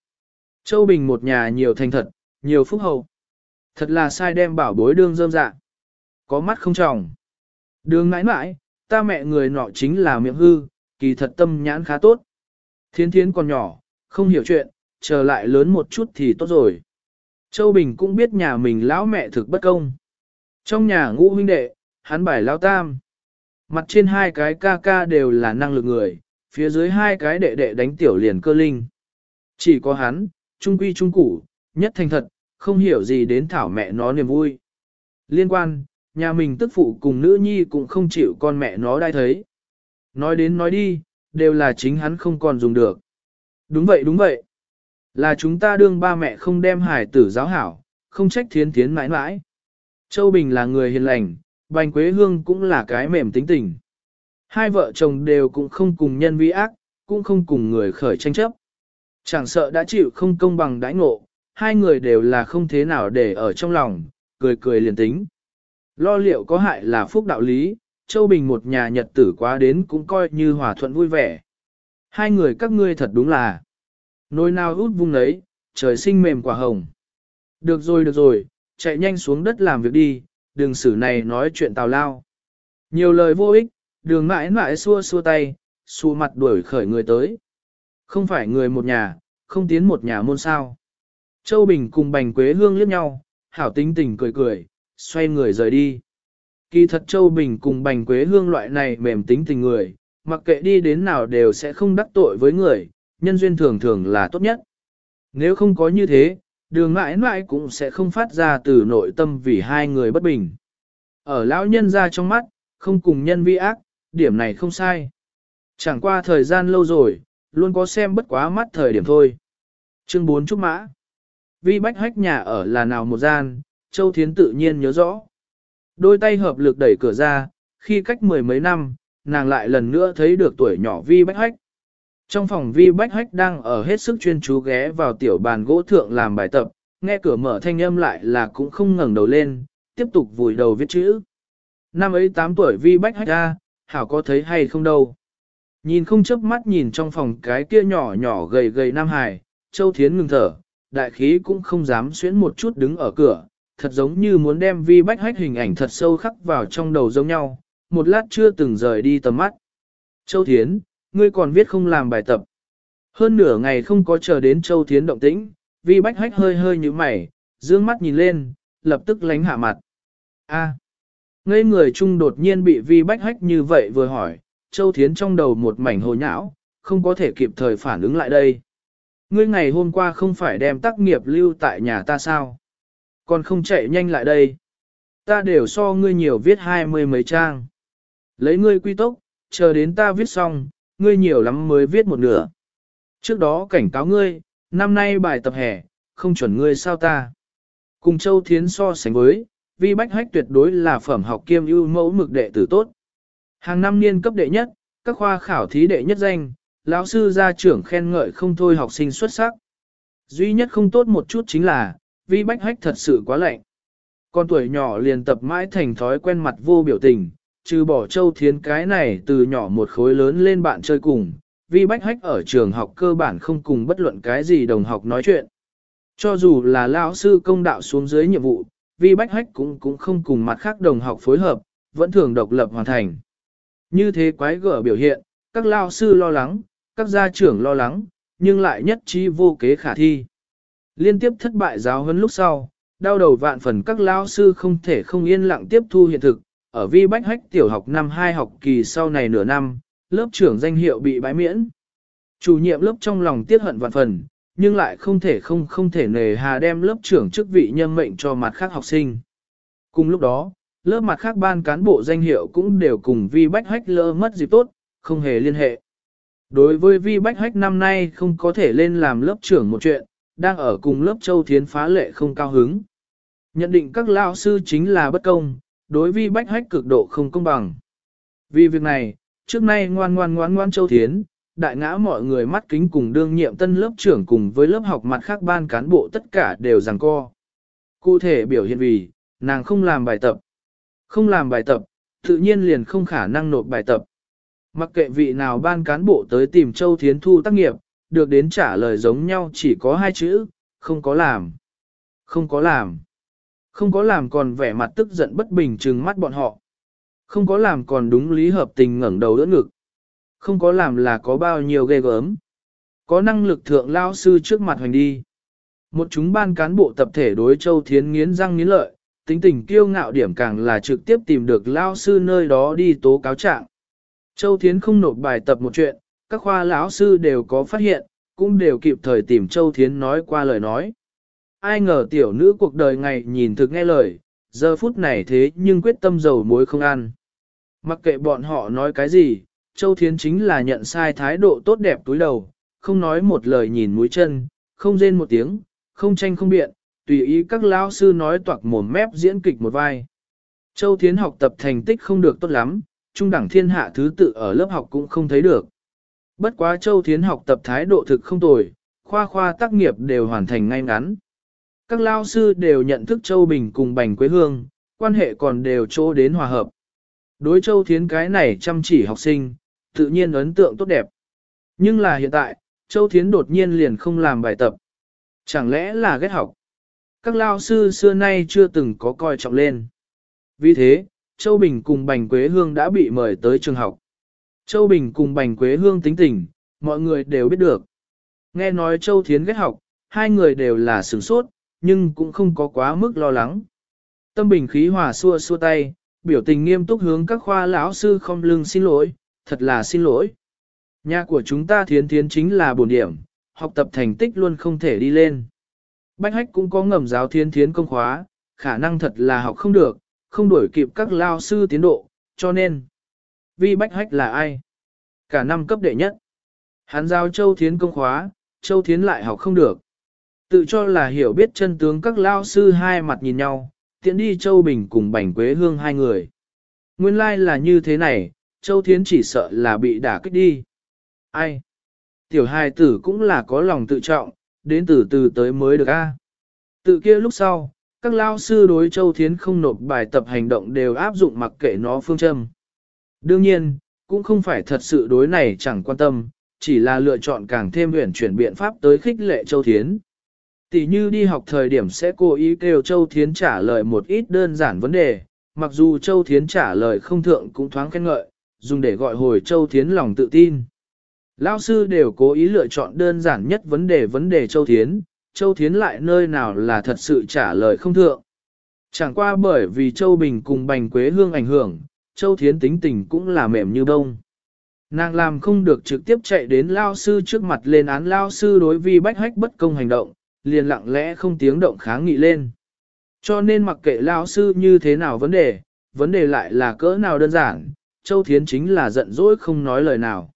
Châu Bình một nhà nhiều thành thật, nhiều phúc hậu. Thật là sai đem bảo bối đương dơm dạ. Có mắt không tròng. Đường mãi mãi, ta mẹ người nọ chính là miệng hư, kỳ thật tâm nhãn khá tốt. Thiến thiến còn nhỏ, không hiểu chuyện, chờ lại lớn một chút thì tốt rồi. Châu Bình cũng biết nhà mình lão mẹ thực bất công. Trong nhà ngũ huynh đệ, hắn bài lao tam. Mặt trên hai cái ca ca đều là năng lực người, phía dưới hai cái đệ đệ đánh tiểu liền cơ linh. Chỉ có hắn, trung quy trung củ, nhất thành thật, không hiểu gì đến thảo mẹ nó niềm vui. Liên quan, nhà mình tức phụ cùng nữ nhi cũng không chịu con mẹ nó đai thấy. Nói đến nói đi, đều là chính hắn không còn dùng được. Đúng vậy đúng vậy. Là chúng ta đương ba mẹ không đem hải tử giáo hảo, không trách thiến thiến mãi mãi. Châu Bình là người hiền lành, Bành Quế Hương cũng là cái mềm tính tình. Hai vợ chồng đều cũng không cùng nhân vi ác, cũng không cùng người khởi tranh chấp. Chẳng sợ đã chịu không công bằng đãi ngộ, hai người đều là không thế nào để ở trong lòng, cười cười liền tính. Lo liệu có hại là phúc đạo lý, Châu Bình một nhà nhật tử quá đến cũng coi như hòa thuận vui vẻ. Hai người các ngươi thật đúng là nôi nào út vung đấy, trời sinh mềm quả hồng. Được rồi được rồi, chạy nhanh xuống đất làm việc đi, đường xử này nói chuyện tào lao. Nhiều lời vô ích, đường mãi mãi xua xua tay, xua mặt đuổi khởi người tới. Không phải người một nhà, không tiến một nhà môn sao. Châu Bình cùng Bành Quế Hương liếc nhau, hảo tính tình cười cười, xoay người rời đi. Kỳ thật Châu Bình cùng Bành Quế Hương loại này mềm tính tình người, mặc kệ đi đến nào đều sẽ không đắc tội với người, nhân duyên thường thường là tốt nhất. Nếu không có như thế, đường mãi mãi cũng sẽ không phát ra từ nội tâm vì hai người bất bình. Ở lão nhân ra trong mắt, không cùng nhân vi ác, điểm này không sai. Chẳng qua thời gian lâu rồi, luôn có xem bất quá mắt thời điểm thôi. Chương 4 Trúc Mã Vi bách hách nhà ở là nào một gian, Châu Thiến tự nhiên nhớ rõ. Đôi tay hợp lực đẩy cửa ra, khi cách mười mấy năm, nàng lại lần nữa thấy được tuổi nhỏ Vi bách hách. Trong phòng Vi bách hách đang ở hết sức chuyên chú ghé vào tiểu bàn gỗ thượng làm bài tập, nghe cửa mở thanh âm lại là cũng không ngẩng đầu lên, tiếp tục vùi đầu viết chữ. Năm ấy 8 tuổi Vi bách hách ra, hảo có thấy hay không đâu. Nhìn không chớp mắt nhìn trong phòng cái kia nhỏ nhỏ gầy gầy Nam Hải, Châu Thiến ngừng thở, đại khí cũng không dám xuyến một chút đứng ở cửa, thật giống như muốn đem vi bách hách hình ảnh thật sâu khắc vào trong đầu giống nhau, một lát chưa từng rời đi tầm mắt. Châu Thiến, ngươi còn viết không làm bài tập. Hơn nửa ngày không có chờ đến Châu Thiến động tĩnh, vi bách hách hơi hơi như mày, dương mắt nhìn lên, lập tức lánh hạ mặt. A. Ngây người chung đột nhiên bị vi bách hách như vậy vừa hỏi, Châu Thiến trong đầu một mảnh hồ nhão, không có thể kịp thời phản ứng lại đây. Ngươi ngày hôm qua không phải đem tác nghiệp lưu tại nhà ta sao? Còn không chạy nhanh lại đây. Ta đều so ngươi nhiều viết hai mươi mấy trang. Lấy ngươi quy tốc, chờ đến ta viết xong, ngươi nhiều lắm mới viết một nửa. Trước đó cảnh cáo ngươi, năm nay bài tập hè, không chuẩn ngươi sao ta. Cùng Châu Thiến so sánh với, vi bách hách tuyệt đối là phẩm học kiêm ưu mẫu mực đệ tử tốt. Hàng năm niên cấp đệ nhất, các khoa khảo thí đệ nhất danh, lão sư gia trưởng khen ngợi không thôi học sinh xuất sắc. Duy nhất không tốt một chút chính là, vi bách hách thật sự quá lạnh. Con tuổi nhỏ liền tập mãi thành thói quen mặt vô biểu tình, trừ bỏ châu thiến cái này từ nhỏ một khối lớn lên bạn chơi cùng, vi bách hách ở trường học cơ bản không cùng bất luận cái gì đồng học nói chuyện. Cho dù là lão sư công đạo xuống dưới nhiệm vụ, vi bách hách cũng cũng không cùng mặt khác đồng học phối hợp, vẫn thường độc lập hoàn thành. Như thế quái gở biểu hiện, các lao sư lo lắng, các gia trưởng lo lắng, nhưng lại nhất trí vô kế khả thi. Liên tiếp thất bại giáo huấn lúc sau, đau đầu vạn phần các lao sư không thể không yên lặng tiếp thu hiện thực, ở vi bách hách tiểu học năm 2 học kỳ sau này nửa năm, lớp trưởng danh hiệu bị bãi miễn. Chủ nhiệm lớp trong lòng tiếc hận vạn phần, nhưng lại không thể không không thể nề hà đem lớp trưởng chức vị nhân mệnh cho mặt khác học sinh. Cùng lúc đó, lớp mặt khác ban cán bộ danh hiệu cũng đều cùng vi bách hách lỡ mất dịp tốt, không hề liên hệ. Đối với vi bách hách năm nay không có thể lên làm lớp trưởng một chuyện, đang ở cùng lớp châu thiến phá lệ không cao hứng. Nhận định các lao sư chính là bất công, đối vi bách hách cực độ không công bằng. Vì việc này, trước nay ngoan ngoan ngoan ngoan châu thiến, đại ngã mọi người mắt kính cùng đương nhiệm tân lớp trưởng cùng với lớp học mặt khác ban cán bộ tất cả đều rằng co. Cụ thể biểu hiện vì, nàng không làm bài tập. Không làm bài tập, tự nhiên liền không khả năng nộp bài tập. Mặc kệ vị nào ban cán bộ tới tìm Châu Thiến Thu tác nghiệp, được đến trả lời giống nhau chỉ có hai chữ, không có làm. Không có làm. Không có làm còn vẻ mặt tức giận bất bình trừng mắt bọn họ. Không có làm còn đúng lý hợp tình ngẩng đầu đỡ ngực. Không có làm là có bao nhiêu ghê gớm. Có năng lực thượng lao sư trước mặt hoành đi. Một chúng ban cán bộ tập thể đối Châu Thiến nghiến răng nghiến lợi, tính tình kiêu ngạo điểm càng là trực tiếp tìm được lao sư nơi đó đi tố cáo trạng. Châu Thiến không nộp bài tập một chuyện, các khoa lão sư đều có phát hiện, cũng đều kịp thời tìm Châu Thiến nói qua lời nói. Ai ngờ tiểu nữ cuộc đời ngày nhìn thực nghe lời, giờ phút này thế nhưng quyết tâm dầu muối không ăn. Mặc kệ bọn họ nói cái gì, Châu Thiến chính là nhận sai thái độ tốt đẹp túi đầu, không nói một lời nhìn mũi chân, không rên một tiếng, không tranh không biện, tùy ý các lão sư nói toạc mồm mép diễn kịch một vai. Châu Thiến học tập thành tích không được tốt lắm, trung đẳng thiên hạ thứ tự ở lớp học cũng không thấy được. Bất quá Châu Thiến học tập thái độ thực không tồi, khoa khoa tác nghiệp đều hoàn thành ngay ngắn. Các lao sư đều nhận thức Châu Bình cùng Bành Quế Hương, quan hệ còn đều chỗ đến hòa hợp. Đối Châu Thiến cái này chăm chỉ học sinh, tự nhiên ấn tượng tốt đẹp. Nhưng là hiện tại, Châu Thiến đột nhiên liền không làm bài tập. Chẳng lẽ là ghét học? Các lao sư xưa nay chưa từng có coi trọng lên. Vì thế, Châu Bình cùng Bành Quế Hương đã bị mời tới trường học. Châu Bình cùng Bành Quế Hương tính tình, mọi người đều biết được. Nghe nói Châu Thiến ghét học, hai người đều là sửng sốt, nhưng cũng không có quá mức lo lắng. Tâm bình khí hòa xua xua tay, biểu tình nghiêm túc hướng các khoa lão sư không lưng xin lỗi, thật là xin lỗi. Nhà của chúng ta thiến thiến chính là bổn điểm, học tập thành tích luôn không thể đi lên. Bách hách cũng có ngầm giáo thiến thiến công khóa, khả năng thật là học không được, không đuổi kịp các lao sư tiến độ, cho nên. Vi bách hách là ai? Cả năm cấp đệ nhất. Hắn giao châu thiến công khóa, châu thiến lại học không được. Tự cho là hiểu biết chân tướng các lao sư hai mặt nhìn nhau, tiện đi châu bình cùng bành quế hương hai người. Nguyên lai like là như thế này, châu thiến chỉ sợ là bị đả kích đi. Ai? Tiểu hài tử cũng là có lòng tự trọng, đến từ từ tới mới được a. À? Tự kia lúc sau, các lao sư đối Châu Thiến không nộp bài tập hành động đều áp dụng mặc kệ nó phương châm. Đương nhiên, cũng không phải thật sự đối này chẳng quan tâm, chỉ là lựa chọn càng thêm huyển chuyển biện pháp tới khích lệ Châu Thiến. Tỷ như đi học thời điểm sẽ cố ý kêu Châu Thiến trả lời một ít đơn giản vấn đề, mặc dù Châu Thiến trả lời không thượng cũng thoáng khen ngợi, dùng để gọi hồi Châu Thiến lòng tự tin. Lao sư đều cố ý lựa chọn đơn giản nhất vấn đề vấn đề Châu Thiến, Châu Thiến lại nơi nào là thật sự trả lời không thượng. Chẳng qua bởi vì Châu Bình cùng Bành Quế Hương ảnh hưởng, Châu Thiến tính tình cũng là mềm như bông. Nàng làm không được trực tiếp chạy đến Lao sư trước mặt lên án Lao sư đối vi bách hách bất công hành động, liền lặng lẽ không tiếng động kháng nghị lên. Cho nên mặc kệ Lao sư như thế nào vấn đề, vấn đề lại là cỡ nào đơn giản, Châu Thiến chính là giận dỗi không nói lời nào.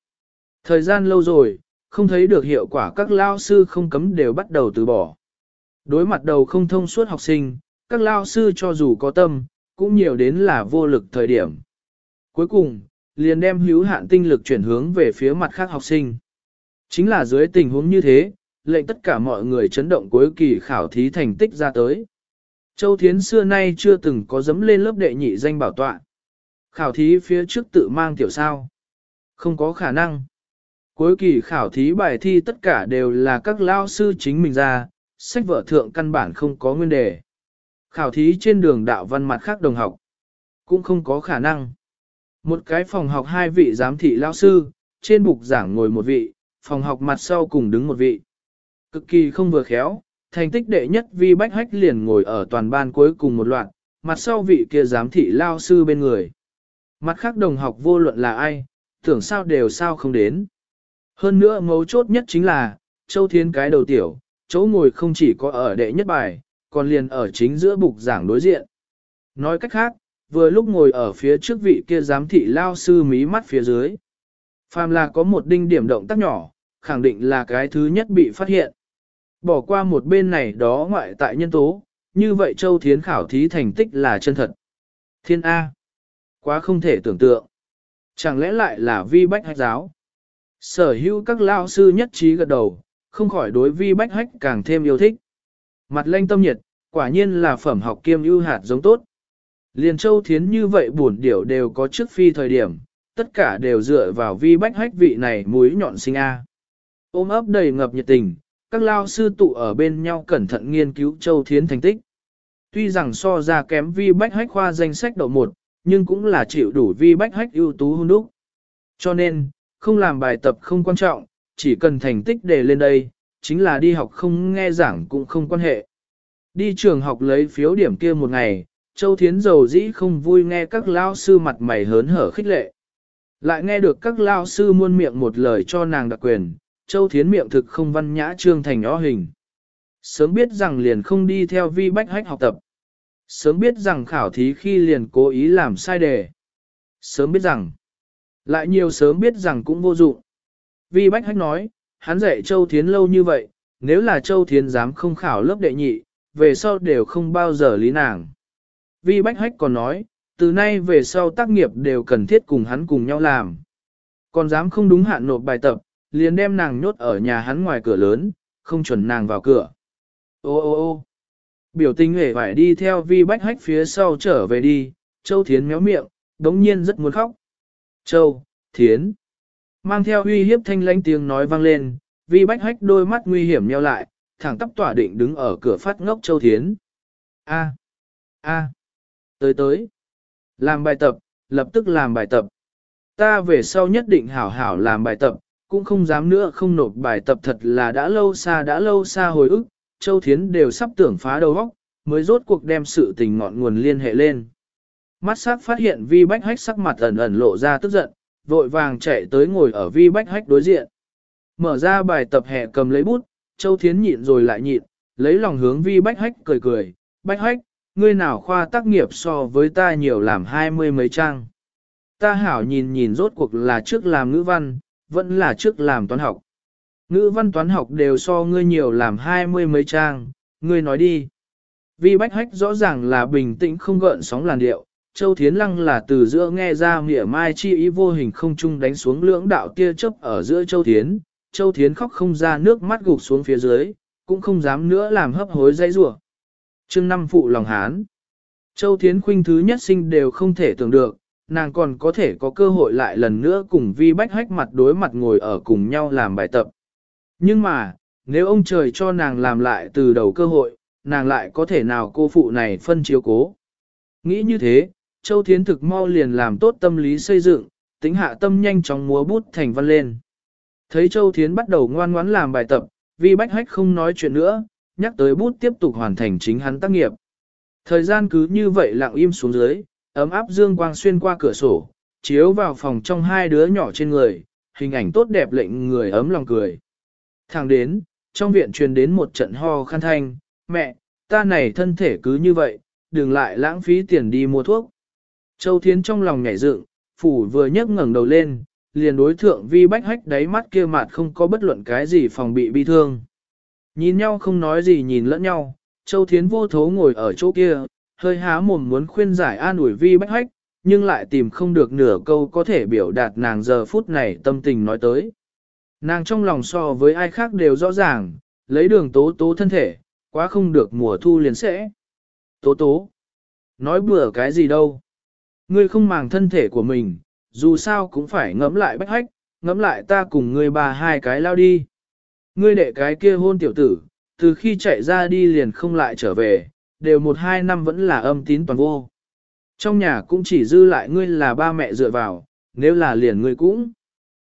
Thời gian lâu rồi, không thấy được hiệu quả các lao sư không cấm đều bắt đầu từ bỏ. Đối mặt đầu không thông suốt học sinh, các lao sư cho dù có tâm, cũng nhiều đến là vô lực thời điểm. Cuối cùng, liền đem hữu hạn tinh lực chuyển hướng về phía mặt khác học sinh. Chính là dưới tình huống như thế, lệnh tất cả mọi người chấn động cuối kỳ khảo thí thành tích ra tới. Châu Thiến xưa nay chưa từng có dấm lên lớp đệ nhị danh bảo tọa. Khảo thí phía trước tự mang tiểu sao. Không có khả năng. Cuối kỳ khảo thí bài thi tất cả đều là các lao sư chính mình ra, sách vở thượng căn bản không có nguyên đề. Khảo thí trên đường đạo văn mặt khác đồng học, cũng không có khả năng. Một cái phòng học hai vị giám thị lao sư, trên bục giảng ngồi một vị, phòng học mặt sau cùng đứng một vị. Cực kỳ không vừa khéo, thành tích đệ nhất vi bách hách liền ngồi ở toàn ban cuối cùng một loạt, mặt sau vị kia giám thị lao sư bên người. Mặt khác đồng học vô luận là ai, tưởng sao đều sao không đến. Hơn nữa mấu chốt nhất chính là, Châu Thiên cái đầu tiểu, chỗ ngồi không chỉ có ở đệ nhất bài, còn liền ở chính giữa bục giảng đối diện. Nói cách khác, vừa lúc ngồi ở phía trước vị kia giám thị lao sư mí mắt phía dưới. Phàm là có một đinh điểm động tác nhỏ, khẳng định là cái thứ nhất bị phát hiện. Bỏ qua một bên này đó ngoại tại nhân tố, như vậy Châu Thiến khảo thí thành tích là chân thật. Thiên A. Quá không thể tưởng tượng. Chẳng lẽ lại là vi bách hách giáo? Sở hữu các lao sư nhất trí gật đầu, không khỏi đối vi bách hách càng thêm yêu thích. Mặt lanh tâm nhiệt, quả nhiên là phẩm học kiêm ưu hạt giống tốt. Liền châu thiến như vậy buồn điểu đều có trước phi thời điểm, tất cả đều dựa vào vi bách hách vị này mũi nhọn sinh A. Ôm ấp đầy ngập nhiệt tình, các lao sư tụ ở bên nhau cẩn thận nghiên cứu châu thiến thành tích. Tuy rằng so ra kém vi bách hách khoa danh sách đậu một, nhưng cũng là chịu đủ vi bách hách ưu tú hôn đúc. Cho nên, không làm bài tập không quan trọng, chỉ cần thành tích để lên đây, chính là đi học không nghe giảng cũng không quan hệ. Đi trường học lấy phiếu điểm kia một ngày, Châu Thiến dầu dĩ không vui nghe các lao sư mặt mày hớn hở khích lệ. Lại nghe được các lao sư muôn miệng một lời cho nàng đặc quyền, Châu Thiến miệng thực không văn nhã trương thành ó hình. Sớm biết rằng liền không đi theo vi bách hách học tập. Sớm biết rằng khảo thí khi liền cố ý làm sai đề. Sớm biết rằng, lại nhiều sớm biết rằng cũng vô dụng. Vi Bách Hách nói, hắn dạy Châu Thiến lâu như vậy, nếu là Châu Thiến dám không khảo lớp đệ nhị, về sau đều không bao giờ lý nàng. Vi Bách Hách còn nói, từ nay về sau tác nghiệp đều cần thiết cùng hắn cùng nhau làm. Còn dám không đúng hạn nộp bài tập, liền đem nàng nhốt ở nhà hắn ngoài cửa lớn, không chuẩn nàng vào cửa. Ô ô ô biểu tình hề phải đi theo Vi Bách Hách phía sau trở về đi, Châu Thiến méo miệng, đống nhiên rất muốn khóc. Châu, Thiến. Mang theo uy hiếp thanh lãnh tiếng nói vang lên, vi bách hách đôi mắt nguy hiểm nheo lại, thẳng tắp tỏa định đứng ở cửa phát ngốc Châu Thiến. A, a, tới tới. Làm bài tập, lập tức làm bài tập. Ta về sau nhất định hảo hảo làm bài tập, cũng không dám nữa không nộp bài tập thật là đã lâu xa đã lâu xa hồi ức, Châu Thiến đều sắp tưởng phá đầu óc, mới rốt cuộc đem sự tình ngọn nguồn liên hệ lên. Mắt sắc phát hiện vi bách hách sắc mặt ẩn ẩn lộ ra tức giận, vội vàng chạy tới ngồi ở vi bách hách đối diện. Mở ra bài tập hè cầm lấy bút, Châu Thiến nhịn rồi lại nhịn, lấy lòng hướng vi bách hách cười cười, bách hách, ngươi nào khoa tác nghiệp so với ta nhiều làm hai mươi mấy trang. Ta hảo nhìn nhìn rốt cuộc là trước làm ngữ văn, vẫn là trước làm toán học. Ngữ văn toán học đều so ngươi nhiều làm hai mươi mấy trang, ngươi nói đi. Vi bách hách rõ ràng là bình tĩnh không gợn sóng làn điệu, Châu Thiến Lăng là từ giữa nghe ra mỉa mai chi ý vô hình không chung đánh xuống lưỡng đạo tia chớp ở giữa Châu Thiến. Châu Thiến khóc không ra nước mắt gục xuống phía dưới, cũng không dám nữa làm hấp hối dây rủa. Chương năm phụ lòng hán. Châu Thiến Khuynh thứ nhất sinh đều không thể tưởng được, nàng còn có thể có cơ hội lại lần nữa cùng Vi Bách Hách mặt đối mặt ngồi ở cùng nhau làm bài tập. Nhưng mà, nếu ông trời cho nàng làm lại từ đầu cơ hội, nàng lại có thể nào cô phụ này phân chiếu cố. Nghĩ như thế, Châu Thiến thực mau liền làm tốt tâm lý xây dựng, tính hạ tâm nhanh chóng múa bút thành văn lên. Thấy Châu Thiến bắt đầu ngoan ngoãn làm bài tập, Vi Bách Hách không nói chuyện nữa, nhắc tới bút tiếp tục hoàn thành chính hắn tác nghiệp. Thời gian cứ như vậy lặng im xuống dưới, ấm áp dương quang xuyên qua cửa sổ, chiếu vào phòng trong hai đứa nhỏ trên người, hình ảnh tốt đẹp lệnh người ấm lòng cười. Thẳng đến, trong viện truyền đến một trận ho khăn thanh, mẹ, ta này thân thể cứ như vậy, đừng lại lãng phí tiền đi mua thuốc. Châu Thiến trong lòng nhảy dựng, phủ vừa nhấc ngẩng đầu lên, liền đối thượng vi bách hách đáy mắt kia mặt không có bất luận cái gì phòng bị bi thương. Nhìn nhau không nói gì nhìn lẫn nhau, Châu Thiến vô thố ngồi ở chỗ kia, hơi há mồm muốn khuyên giải an ủi vi bách hách, nhưng lại tìm không được nửa câu có thể biểu đạt nàng giờ phút này tâm tình nói tới. Nàng trong lòng so với ai khác đều rõ ràng, lấy đường tố tố thân thể, quá không được mùa thu liền sẽ. Tố tố, nói bừa cái gì đâu. Ngươi không màng thân thể của mình, dù sao cũng phải ngẫm lại bách hách, ngẫm lại ta cùng ngươi bà hai cái lao đi. Ngươi đệ cái kia hôn tiểu tử, từ khi chạy ra đi liền không lại trở về, đều một hai năm vẫn là âm tín toàn vô. Trong nhà cũng chỉ dư lại ngươi là ba mẹ dựa vào, nếu là liền ngươi cũng.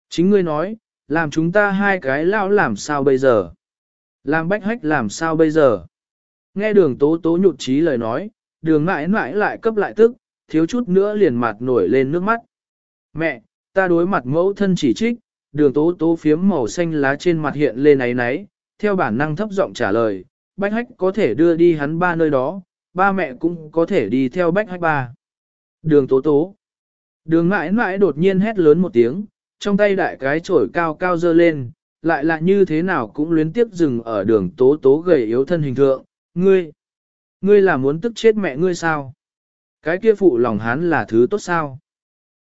Chính ngươi nói, làm chúng ta hai cái lão làm sao bây giờ? Làm bách hách làm sao bây giờ? Nghe đường tố tố nhụt chí lời nói, đường mãi mãi lại cấp lại tức, thiếu chút nữa liền mặt nổi lên nước mắt. Mẹ, ta đối mặt mẫu thân chỉ trích, đường tố tố phiếm màu xanh lá trên mặt hiện lên ấy náy, theo bản năng thấp giọng trả lời, bách hách có thể đưa đi hắn ba nơi đó, ba mẹ cũng có thể đi theo bách hách ba. Đường tố tố. Đường mãi mãi đột nhiên hét lớn một tiếng, trong tay đại cái chổi cao cao dơ lên, lại là như thế nào cũng luyến tiếp dừng ở đường tố tố gầy yếu thân hình thượng, ngươi, ngươi là muốn tức chết mẹ ngươi sao? Cái kia phụ lòng hắn là thứ tốt sao?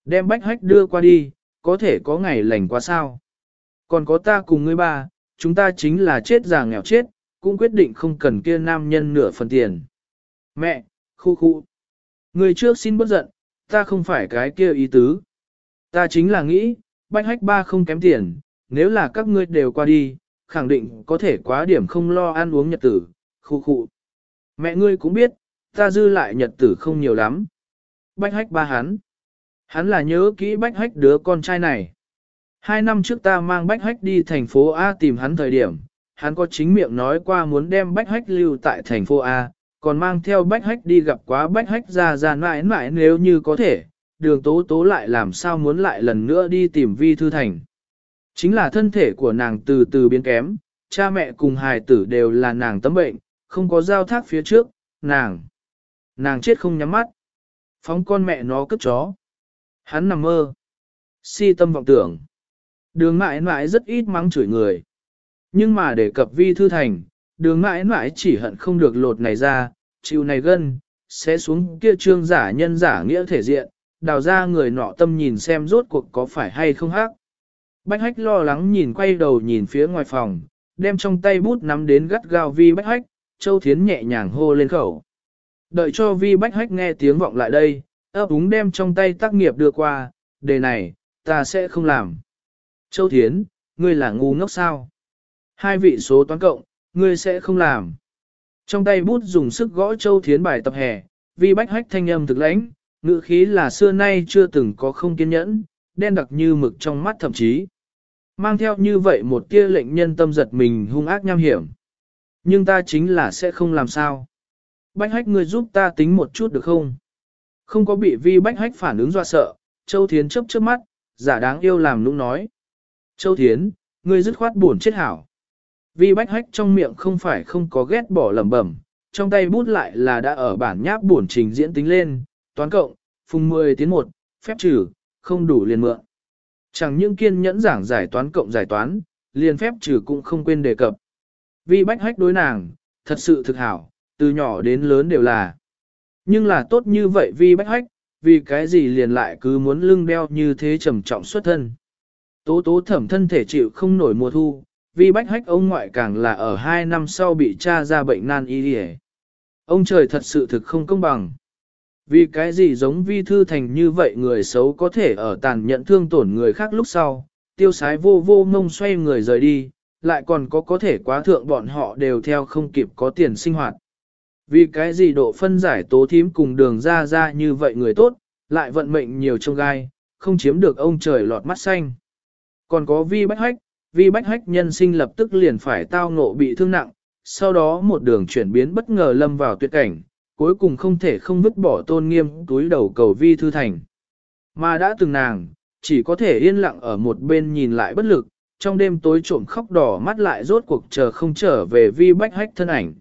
Đem bách hách đưa qua đi, có thể có ngày lành qua sao? Còn có ta cùng ngươi ba, chúng ta chính là chết già nghèo chết, cũng quyết định không cần kia nam nhân nửa phần tiền. Mẹ, khu khu. Người trước xin bất giận, ta không phải cái kia ý tứ. Ta chính là nghĩ, bách hách ba không kém tiền, nếu là các ngươi đều qua đi, khẳng định có thể quá điểm không lo ăn uống nhật tử, khu khu. Mẹ ngươi cũng biết, ta dư lại nhật tử không nhiều lắm. Bách hách ba hắn. Hắn là nhớ kỹ bách hách đứa con trai này. Hai năm trước ta mang bách hách đi thành phố A tìm hắn thời điểm, hắn có chính miệng nói qua muốn đem bách hách lưu tại thành phố A, còn mang theo bách hách đi gặp quá bách hách ra ra mãi mãi nếu như có thể, đường tố tố lại làm sao muốn lại lần nữa đi tìm vi thư thành. Chính là thân thể của nàng từ từ biến kém, cha mẹ cùng hài tử đều là nàng tấm bệnh, không có giao thác phía trước, nàng. Nàng chết không nhắm mắt. Phóng con mẹ nó cướp chó. Hắn nằm mơ. Si tâm vọng tưởng. Đường mãi mãi rất ít mắng chửi người. Nhưng mà để cập vi thư thành, đường mãi mãi chỉ hận không được lột này ra, chịu này gân, sẽ xuống kia trương giả nhân giả nghĩa thể diện, đào ra người nọ tâm nhìn xem rốt cuộc có phải hay không hát. Bách hách lo lắng nhìn quay đầu nhìn phía ngoài phòng, đem trong tay bút nắm đến gắt gao vi bách hách, châu thiến nhẹ nhàng hô lên khẩu. Đợi cho vi bách hách nghe tiếng vọng lại đây, ấp úng đem trong tay tác nghiệp đưa qua, đề này, ta sẽ không làm. Châu thiến, ngươi là ngu ngốc sao? Hai vị số toán cộng, ngươi sẽ không làm. Trong tay bút dùng sức gõ châu thiến bài tập hè, vi bách hách thanh âm thực lãnh, ngữ khí là xưa nay chưa từng có không kiên nhẫn, đen đặc như mực trong mắt thậm chí. Mang theo như vậy một tia lệnh nhân tâm giật mình hung ác nham hiểm. Nhưng ta chính là sẽ không làm sao. Bách hách ngươi giúp ta tính một chút được không? Không có bị vi bách hách phản ứng dọa sợ, Châu Thiến chớp chớp mắt, giả đáng yêu làm nũng nói. Châu Thiến, ngươi dứt khoát buồn chết hảo. Vi bách hách trong miệng không phải không có ghét bỏ lẩm bẩm, trong tay bút lại là đã ở bản nháp buồn trình diễn tính lên, toán cộng, phùng 10 tiến 1, phép trừ, không đủ liền mượn. Chẳng những kiên nhẫn giảng giải toán cộng giải toán, liền phép trừ cũng không quên đề cập. Vi bách hách đối nàng, thật sự thực hảo, từ nhỏ đến lớn đều là. Nhưng là tốt như vậy vi bách hách, vì cái gì liền lại cứ muốn lưng đeo như thế trầm trọng xuất thân. Tố tố thẩm thân thể chịu không nổi mùa thu, vì bách hách ông ngoại càng là ở hai năm sau bị cha ra bệnh nan y đi Ông trời thật sự thực không công bằng. Vì cái gì giống vi thư thành như vậy người xấu có thể ở tàn nhận thương tổn người khác lúc sau, tiêu sái vô vô ngông xoay người rời đi, lại còn có có thể quá thượng bọn họ đều theo không kịp có tiền sinh hoạt. Vì cái gì độ phân giải tố thím cùng đường ra ra như vậy người tốt, lại vận mệnh nhiều trong gai, không chiếm được ông trời lọt mắt xanh. Còn có vi bách hách, vi bách hách nhân sinh lập tức liền phải tao ngộ bị thương nặng, sau đó một đường chuyển biến bất ngờ lâm vào tuyệt cảnh, cuối cùng không thể không vứt bỏ tôn nghiêm túi đầu cầu vi thư thành. Mà đã từng nàng, chỉ có thể yên lặng ở một bên nhìn lại bất lực, trong đêm tối trộm khóc đỏ mắt lại rốt cuộc chờ không trở về vi bách hách thân ảnh.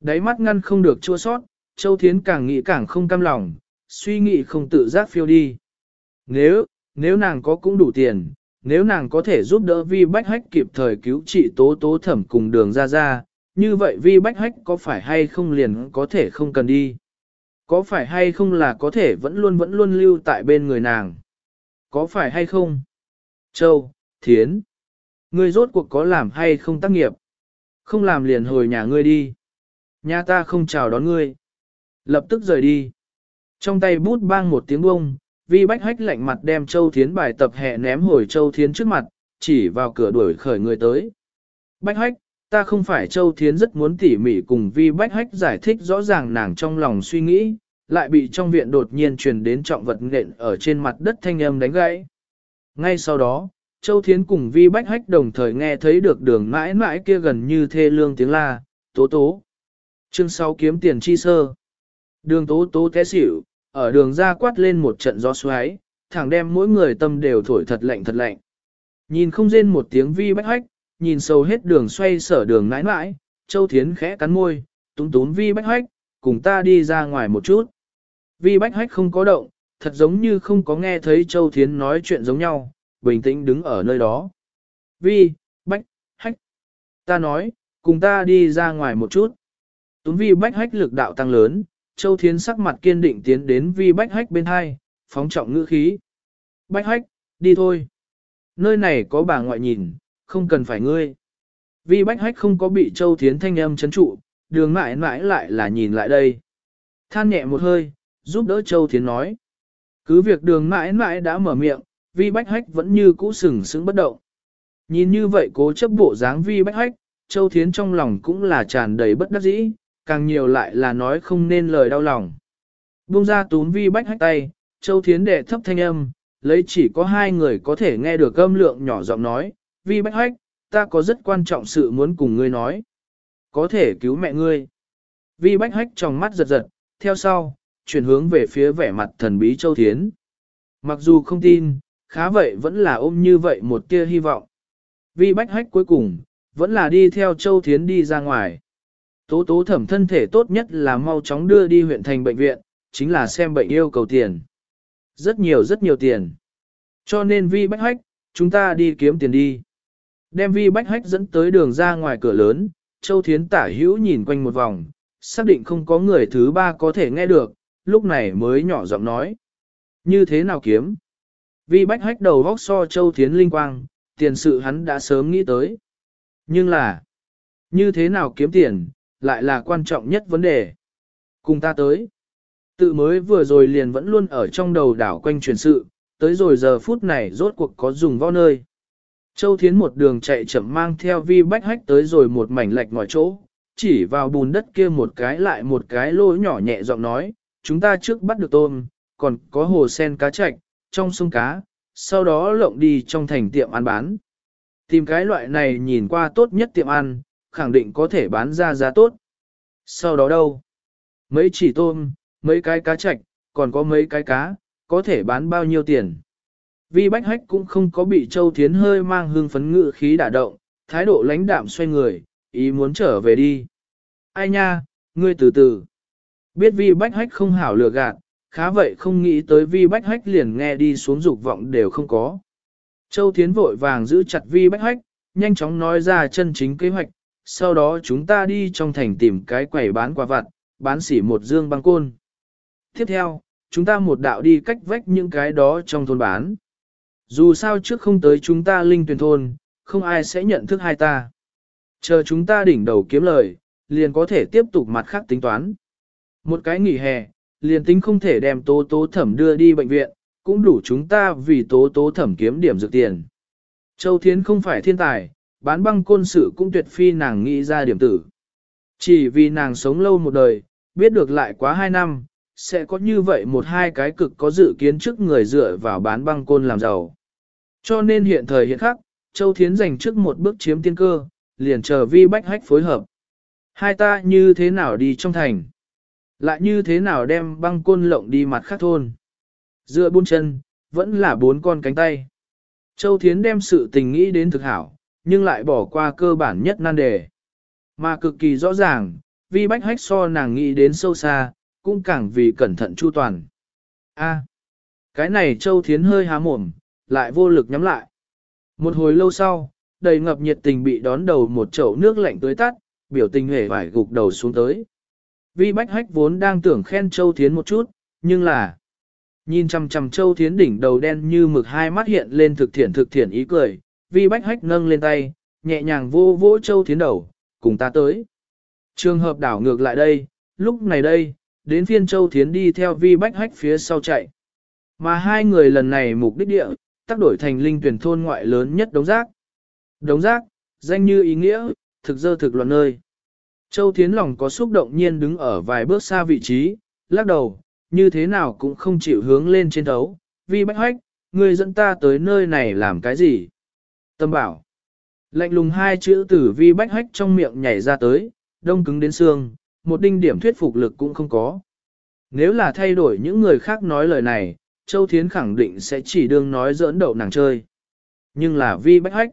Đáy mắt ngăn không được chua sót, Châu Thiến càng nghĩ càng không cam lòng, suy nghĩ không tự giác phiêu đi. Nếu, nếu nàng có cũng đủ tiền, nếu nàng có thể giúp đỡ vi bách hách kịp thời cứu trị tố tố thẩm cùng đường ra ra, như vậy vi bách hách có phải hay không liền có thể không cần đi. Có phải hay không là có thể vẫn luôn vẫn luôn lưu tại bên người nàng. Có phải hay không? Châu, Thiến, ngươi rốt cuộc có làm hay không tác nghiệp? Không làm liền hồi nhà ngươi đi. Nhà ta không chào đón ngươi. Lập tức rời đi. Trong tay bút bang một tiếng bông, vi bách hách lạnh mặt đem Châu Thiến bài tập hẹ ném hồi Châu Thiến trước mặt, chỉ vào cửa đuổi khởi người tới. Bách hách, ta không phải Châu Thiến rất muốn tỉ mỉ cùng vi bách hách giải thích rõ ràng nàng trong lòng suy nghĩ, lại bị trong viện đột nhiên truyền đến trọng vật nện ở trên mặt đất thanh âm đánh gãy. Ngay sau đó, Châu Thiến cùng vi bách hách đồng thời nghe thấy được đường mãi mãi kia gần như thê lương tiếng la, tố tố. Chương 6 kiếm tiền chi sơ. Đường tố tố té xỉu, ở đường ra quát lên một trận gió xoáy, thẳng đem mỗi người tâm đều thổi thật lạnh thật lạnh. Nhìn không rên một tiếng vi bách hách, nhìn sâu hết đường xoay sở đường nãi nãi, Châu Thiến khẽ cắn môi, túng tún vi bách hách, cùng ta đi ra ngoài một chút. Vi bách hách không có động, thật giống như không có nghe thấy Châu Thiến nói chuyện giống nhau, bình tĩnh đứng ở nơi đó. Vi, bách, hách, ta nói, cùng ta đi ra ngoài một chút. Túng vi bách hách lực đạo tăng lớn, Châu Thiến sắc mặt kiên định tiến đến vi bách hách bên hai, phóng trọng ngữ khí. Bách hách, đi thôi. Nơi này có bà ngoại nhìn, không cần phải ngươi. Vi bách hách không có bị Châu Thiến thanh âm chấn trụ, đường mãi mãi lại là nhìn lại đây. Than nhẹ một hơi, giúp đỡ Châu Thiến nói. Cứ việc đường mãi mãi đã mở miệng, vi bách hách vẫn như cũ sừng sững bất động. Nhìn như vậy cố chấp bộ dáng vi bách hách, Châu Thiến trong lòng cũng là tràn đầy bất đắc dĩ, càng nhiều lại là nói không nên lời đau lòng. Bung ra tún vi bách hách tay, Châu Thiến đệ thấp thanh âm, lấy chỉ có hai người có thể nghe được âm lượng nhỏ giọng nói, vi bách hách, ta có rất quan trọng sự muốn cùng ngươi nói. Có thể cứu mẹ ngươi. Vi bách hách trong mắt giật giật, theo sau, chuyển hướng về phía vẻ mặt thần bí Châu Thiến. Mặc dù không tin, khá vậy vẫn là ôm như vậy một tia hy vọng. Vi bách hách cuối cùng, vẫn là đi theo Châu Thiến đi ra ngoài. Tố tố thẩm thân thể tốt nhất là mau chóng đưa đi huyện thành bệnh viện, chính là xem bệnh yêu cầu tiền. Rất nhiều rất nhiều tiền. Cho nên vi bách hách, chúng ta đi kiếm tiền đi. Đem vi bách hách dẫn tới đường ra ngoài cửa lớn, Châu Thiến tả hữu nhìn quanh một vòng, xác định không có người thứ ba có thể nghe được, lúc này mới nhỏ giọng nói. Như thế nào kiếm? Vi bách hách đầu vóc so Châu Thiến linh quang, tiền sự hắn đã sớm nghĩ tới. Nhưng là, như thế nào kiếm tiền, lại là quan trọng nhất vấn đề. Cùng ta tới. Tự mới vừa rồi liền vẫn luôn ở trong đầu đảo quanh truyền sự, tới rồi giờ phút này rốt cuộc có dùng vào nơi. Châu Thiến một đường chạy chậm mang theo vi bách hách tới rồi một mảnh lạch ngoài chỗ, chỉ vào bùn đất kia một cái lại một cái lỗ nhỏ nhẹ giọng nói, chúng ta trước bắt được tôm, còn có hồ sen cá chạch, trong sông cá, sau đó lộng đi trong thành tiệm ăn bán. Tìm cái loại này nhìn qua tốt nhất tiệm ăn, khẳng định có thể bán ra giá tốt. Sau đó đâu? Mấy chỉ tôm, mấy cái cá chạch, còn có mấy cái cá, có thể bán bao nhiêu tiền? Vi Bách Hách cũng không có bị Châu Thiến hơi mang hương phấn ngự khí đả động, thái độ lãnh đạm xoay người, ý muốn trở về đi. Ai nha, ngươi từ từ. Biết Vi Bách Hách không hảo lừa gạt, khá vậy không nghĩ tới Vi Bách Hách liền nghe đi xuống dục vọng đều không có. Châu Thiến vội vàng giữ chặt Vi Bách Hách, nhanh chóng nói ra chân chính kế hoạch, sau đó chúng ta đi trong thành tìm cái quầy bán quà vặt, bán xỉ một dương băng côn. Tiếp theo, chúng ta một đạo đi cách vách những cái đó trong thôn bán. Dù sao trước không tới chúng ta linh tuyển thôn, không ai sẽ nhận thức hai ta. Chờ chúng ta đỉnh đầu kiếm lời, liền có thể tiếp tục mặt khác tính toán. Một cái nghỉ hè, liền tính không thể đem tố tố thẩm đưa đi bệnh viện, cũng đủ chúng ta vì tố tố thẩm kiếm điểm dược tiền. Châu Thiến không phải thiên tài, bán băng côn sự cũng tuyệt phi nàng nghĩ ra điểm tử. Chỉ vì nàng sống lâu một đời, biết được lại quá hai năm, sẽ có như vậy một hai cái cực có dự kiến trước người dựa vào bán băng côn làm giàu. Cho nên hiện thời hiện khắc, Châu Thiến giành trước một bước chiếm tiên cơ, liền chờ vi bách hách phối hợp. Hai ta như thế nào đi trong thành? Lại như thế nào đem băng côn lộng đi mặt khác thôn? Dựa bốn chân, vẫn là bốn con cánh tay. Châu Thiến đem sự tình nghĩ đến thực hảo, nhưng lại bỏ qua cơ bản nhất nan đề. Mà cực kỳ rõ ràng, vi bách hách so nàng nghĩ đến sâu xa, cũng càng vì cẩn thận chu toàn. A, cái này Châu Thiến hơi há mồm, lại vô lực nhắm lại. Một hồi lâu sau, đầy ngập nhiệt tình bị đón đầu một chậu nước lạnh tưới tắt, biểu tình hề vải gục đầu xuống tới. Vi Bách Hách vốn đang tưởng khen Châu Thiến một chút, nhưng là nhìn chằm chằm Châu Thiến đỉnh đầu đen như mực hai mắt hiện lên thực thiện thực thiện ý cười, Vi Bách Hách nâng lên tay, nhẹ nhàng vô vỗ Châu Thiến đầu, cùng ta tới. Trường hợp đảo ngược lại đây, lúc này đây, đến phiên Châu Thiến đi theo Vi Bách Hách phía sau chạy. Mà hai người lần này mục đích địa, tác đổi thành linh tuyển thôn ngoại lớn nhất đống rác. Đống rác, danh như ý nghĩa, thực dơ thực loạn nơi. Châu Thiến lòng có xúc động nhiên đứng ở vài bước xa vị trí, lắc đầu, như thế nào cũng không chịu hướng lên trên thấu, vì bách hoách, người dẫn ta tới nơi này làm cái gì? Tâm bảo, lạnh lùng hai chữ tử vi bách hách trong miệng nhảy ra tới, đông cứng đến xương, một đinh điểm thuyết phục lực cũng không có. Nếu là thay đổi những người khác nói lời này, Châu Thiến khẳng định sẽ chỉ đương nói giỡn đậu nàng chơi. Nhưng là vi bách hách.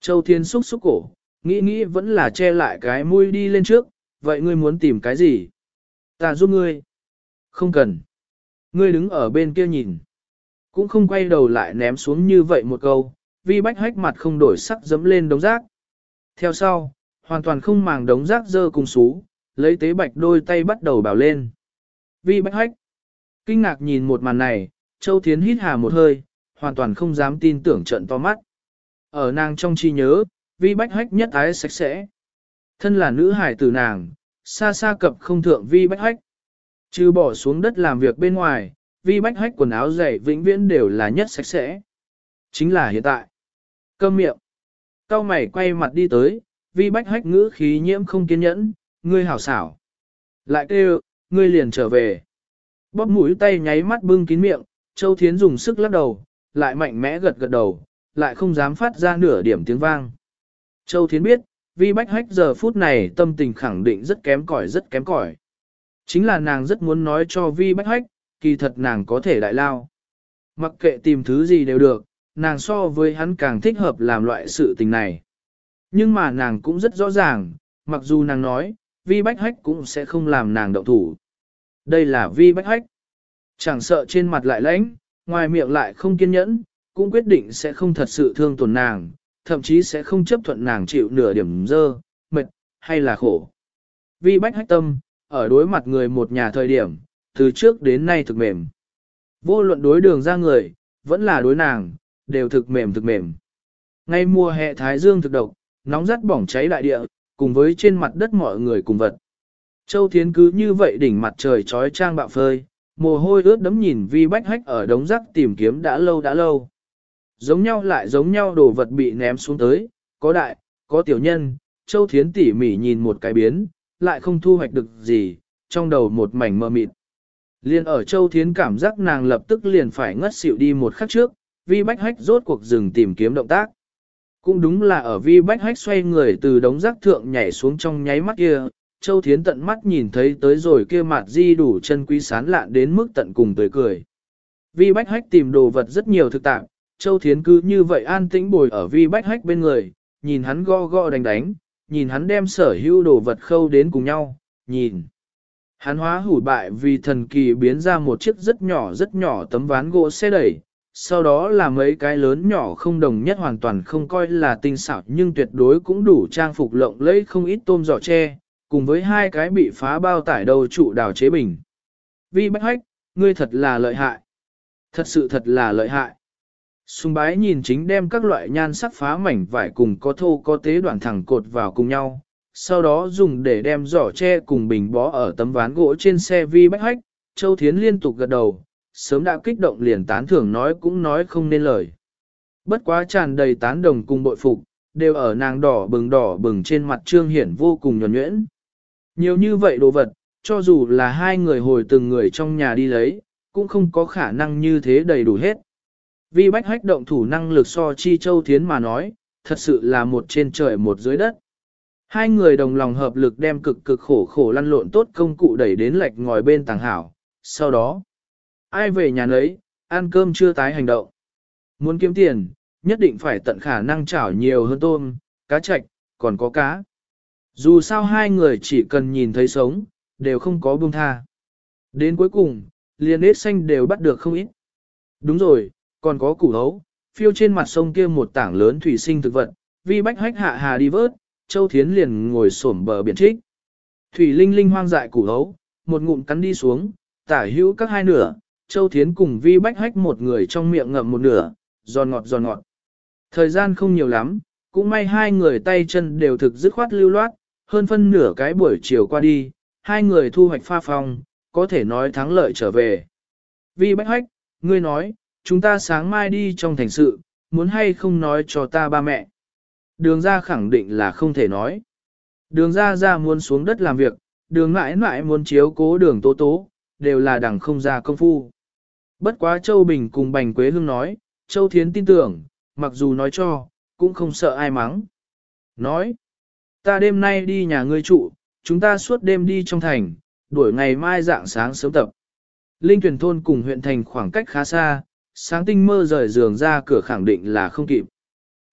Châu Thiến xúc xúc cổ, nghĩ nghĩ vẫn là che lại cái mũi đi lên trước, vậy ngươi muốn tìm cái gì? Ta giúp ngươi. Không cần. Ngươi đứng ở bên kia nhìn. Cũng không quay đầu lại ném xuống như vậy một câu, vi bách hách mặt không đổi sắc dấm lên đống rác. Theo sau, hoàn toàn không màng đống rác dơ cùng xú, lấy tế bạch đôi tay bắt đầu bảo lên. Vi bách hách. Kinh ngạc nhìn một màn này, Châu Thiến hít hà một hơi, hoàn toàn không dám tin tưởng trận to mắt. Ở nàng trong chi nhớ, vi bách hách nhất ái sạch sẽ. Thân là nữ hải tử nàng, xa xa cập không thượng vi bách hách. Chứ bỏ xuống đất làm việc bên ngoài, vi bách hách quần áo dày vĩnh viễn đều là nhất sạch sẽ. Chính là hiện tại. Câm miệng. Cao mày quay mặt đi tới, vi bách hách ngữ khí nhiễm không kiên nhẫn, ngươi hảo xảo. Lại kêu, ngươi liền trở về. Bóp mũi tay nháy mắt bưng kín miệng, Châu Thiến dùng sức lắc đầu, lại mạnh mẽ gật gật đầu, lại không dám phát ra nửa điểm tiếng vang. Châu Thiến biết, vi bách hách giờ phút này tâm tình khẳng định rất kém cỏi rất kém cỏi. Chính là nàng rất muốn nói cho vi bách hách, kỳ thật nàng có thể đại lao. Mặc kệ tìm thứ gì đều được, nàng so với hắn càng thích hợp làm loại sự tình này. Nhưng mà nàng cũng rất rõ ràng, mặc dù nàng nói, vi bách hách cũng sẽ không làm nàng động thủ. Đây là vi bách hách. Chẳng sợ trên mặt lại lãnh, ngoài miệng lại không kiên nhẫn, cũng quyết định sẽ không thật sự thương tổn nàng, thậm chí sẽ không chấp thuận nàng chịu nửa điểm dơ, mệt, hay là khổ. Vi bách hách tâm, ở đối mặt người một nhà thời điểm, từ trước đến nay thực mềm. Vô luận đối đường ra người, vẫn là đối nàng, đều thực mềm thực mềm. Ngay mùa hè thái dương thực độc, nóng rát bỏng cháy đại địa, cùng với trên mặt đất mọi người cùng vật. Châu Thiến cứ như vậy đỉnh mặt trời trói trang bạo phơi, mồ hôi ướt đấm nhìn vi bách hách ở đống rác tìm kiếm đã lâu đã lâu. Giống nhau lại giống nhau đồ vật bị ném xuống tới, có đại, có tiểu nhân, Châu Thiến tỉ mỉ nhìn một cái biến, lại không thu hoạch được gì, trong đầu một mảnh mơ mịt. Liên ở Châu Thiến cảm giác nàng lập tức liền phải ngất xỉu đi một khắc trước, vi bách hách rốt cuộc dừng tìm kiếm động tác. Cũng đúng là ở vi bách hách xoay người từ đống rác thượng nhảy xuống trong nháy mắt kia, Châu Thiến tận mắt nhìn thấy tới rồi kia mặt di đủ chân quý sán lạ đến mức tận cùng tươi cười. Vi bách hách tìm đồ vật rất nhiều thực tạng, Châu Thiến cứ như vậy an tĩnh bồi ở vi bách hách bên người, nhìn hắn go go đánh đánh, nhìn hắn đem sở hữu đồ vật khâu đến cùng nhau, nhìn. Hắn hóa hủ bại vì thần kỳ biến ra một chiếc rất nhỏ rất nhỏ tấm ván gỗ xe đẩy, sau đó là mấy cái lớn nhỏ không đồng nhất hoàn toàn không coi là tinh xảo nhưng tuyệt đối cũng đủ trang phục lộng lẫy không ít tôm giỏ tre, cùng với hai cái bị phá bao tải đầu trụ đào chế bình. Vi bách hách, ngươi thật là lợi hại. Thật sự thật là lợi hại. Sùng bái nhìn chính đem các loại nhan sắc phá mảnh vải cùng có thô có tế đoạn thẳng cột vào cùng nhau, sau đó dùng để đem giỏ tre cùng bình bó ở tấm ván gỗ trên xe vi bách hách, Châu Thiến liên tục gật đầu, sớm đã kích động liền tán thưởng nói cũng nói không nên lời. Bất quá tràn đầy tán đồng cùng bội phục, đều ở nàng đỏ bừng đỏ bừng trên mặt trương hiển vô cùng nhuẩn nhuyễn. Nhiều như vậy đồ vật, cho dù là hai người hồi từng người trong nhà đi lấy, cũng không có khả năng như thế đầy đủ hết. Vì bách hách động thủ năng lực so chi châu thiến mà nói, thật sự là một trên trời một dưới đất. Hai người đồng lòng hợp lực đem cực cực khổ khổ lăn lộn tốt công cụ đẩy đến lệch ngồi bên tàng hảo. Sau đó, ai về nhà nấy, ăn cơm chưa tái hành động. Muốn kiếm tiền, nhất định phải tận khả năng chảo nhiều hơn tôm, cá chạch, còn có cá. Dù sao hai người chỉ cần nhìn thấy sống, đều không có buông tha. Đến cuối cùng, liền ếch xanh đều bắt được không ít. Đúng rồi, còn có củ hấu, phiêu trên mặt sông kia một tảng lớn thủy sinh thực vật, vi bách hách hạ hà đi vớt, Châu Thiến liền ngồi xổm bờ biển trích. Thủy linh linh hoang dại củ hấu, một ngụm cắn đi xuống, tả hữu các hai nửa, Châu Thiến cùng vi bách hách một người trong miệng ngậm một nửa, giòn ngọt giòn ngọt. Thời gian không nhiều lắm, cũng may hai người tay chân đều thực dứt khoát lưu loát, hơn phân nửa cái buổi chiều qua đi, hai người thu hoạch pha phong, có thể nói thắng lợi trở về. Vi bách hách, ngươi nói, chúng ta sáng mai đi trong thành sự, muốn hay không nói cho ta ba mẹ. Đường ra khẳng định là không thể nói. Đường ra ra muốn xuống đất làm việc, đường mãi mãi muốn chiếu cố đường tố tố, đều là đằng không ra công phu. Bất quá Châu Bình cùng Bành Quế Hương nói, Châu Thiến tin tưởng, mặc dù nói cho, cũng không sợ ai mắng. Nói, ta đêm nay đi nhà ngươi trụ, chúng ta suốt đêm đi trong thành, đuổi ngày mai dạng sáng sớm tập. Linh tuyển thôn cùng huyện thành khoảng cách khá xa, sáng tinh mơ rời giường ra cửa khẳng định là không kịp.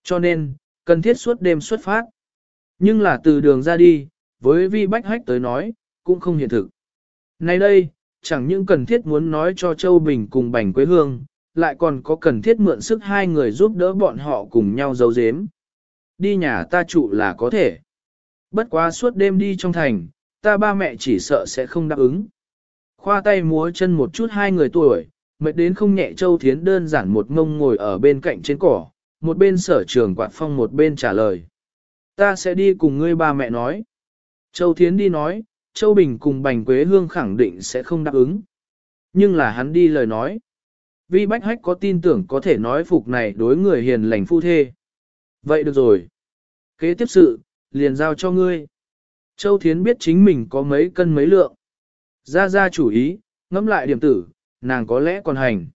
Cho nên, cần thiết suốt đêm xuất phát. Nhưng là từ đường ra đi, với vi bách hách tới nói, cũng không hiện thực. Nay đây, chẳng những cần thiết muốn nói cho Châu Bình cùng Bành Quế Hương, lại còn có cần thiết mượn sức hai người giúp đỡ bọn họ cùng nhau giấu giếm. Đi nhà ta trụ là có thể. Bất quá suốt đêm đi trong thành, ta ba mẹ chỉ sợ sẽ không đáp ứng. Khoa tay múa chân một chút hai người tuổi, mệt đến không nhẹ Châu Thiến đơn giản một ngông ngồi ở bên cạnh trên cỏ, một bên sở trường quạt phong một bên trả lời. Ta sẽ đi cùng ngươi ba mẹ nói. Châu Thiến đi nói, Châu Bình cùng Bành Quế Hương khẳng định sẽ không đáp ứng. Nhưng là hắn đi lời nói. Vi Bách Hách có tin tưởng có thể nói phục này đối người hiền lành phu thê. Vậy được rồi. Kế tiếp sự, liền giao cho ngươi. Châu Thiến biết chính mình có mấy cân mấy lượng. Ra ra chủ ý, ngẫm lại điểm tử, nàng có lẽ còn hành.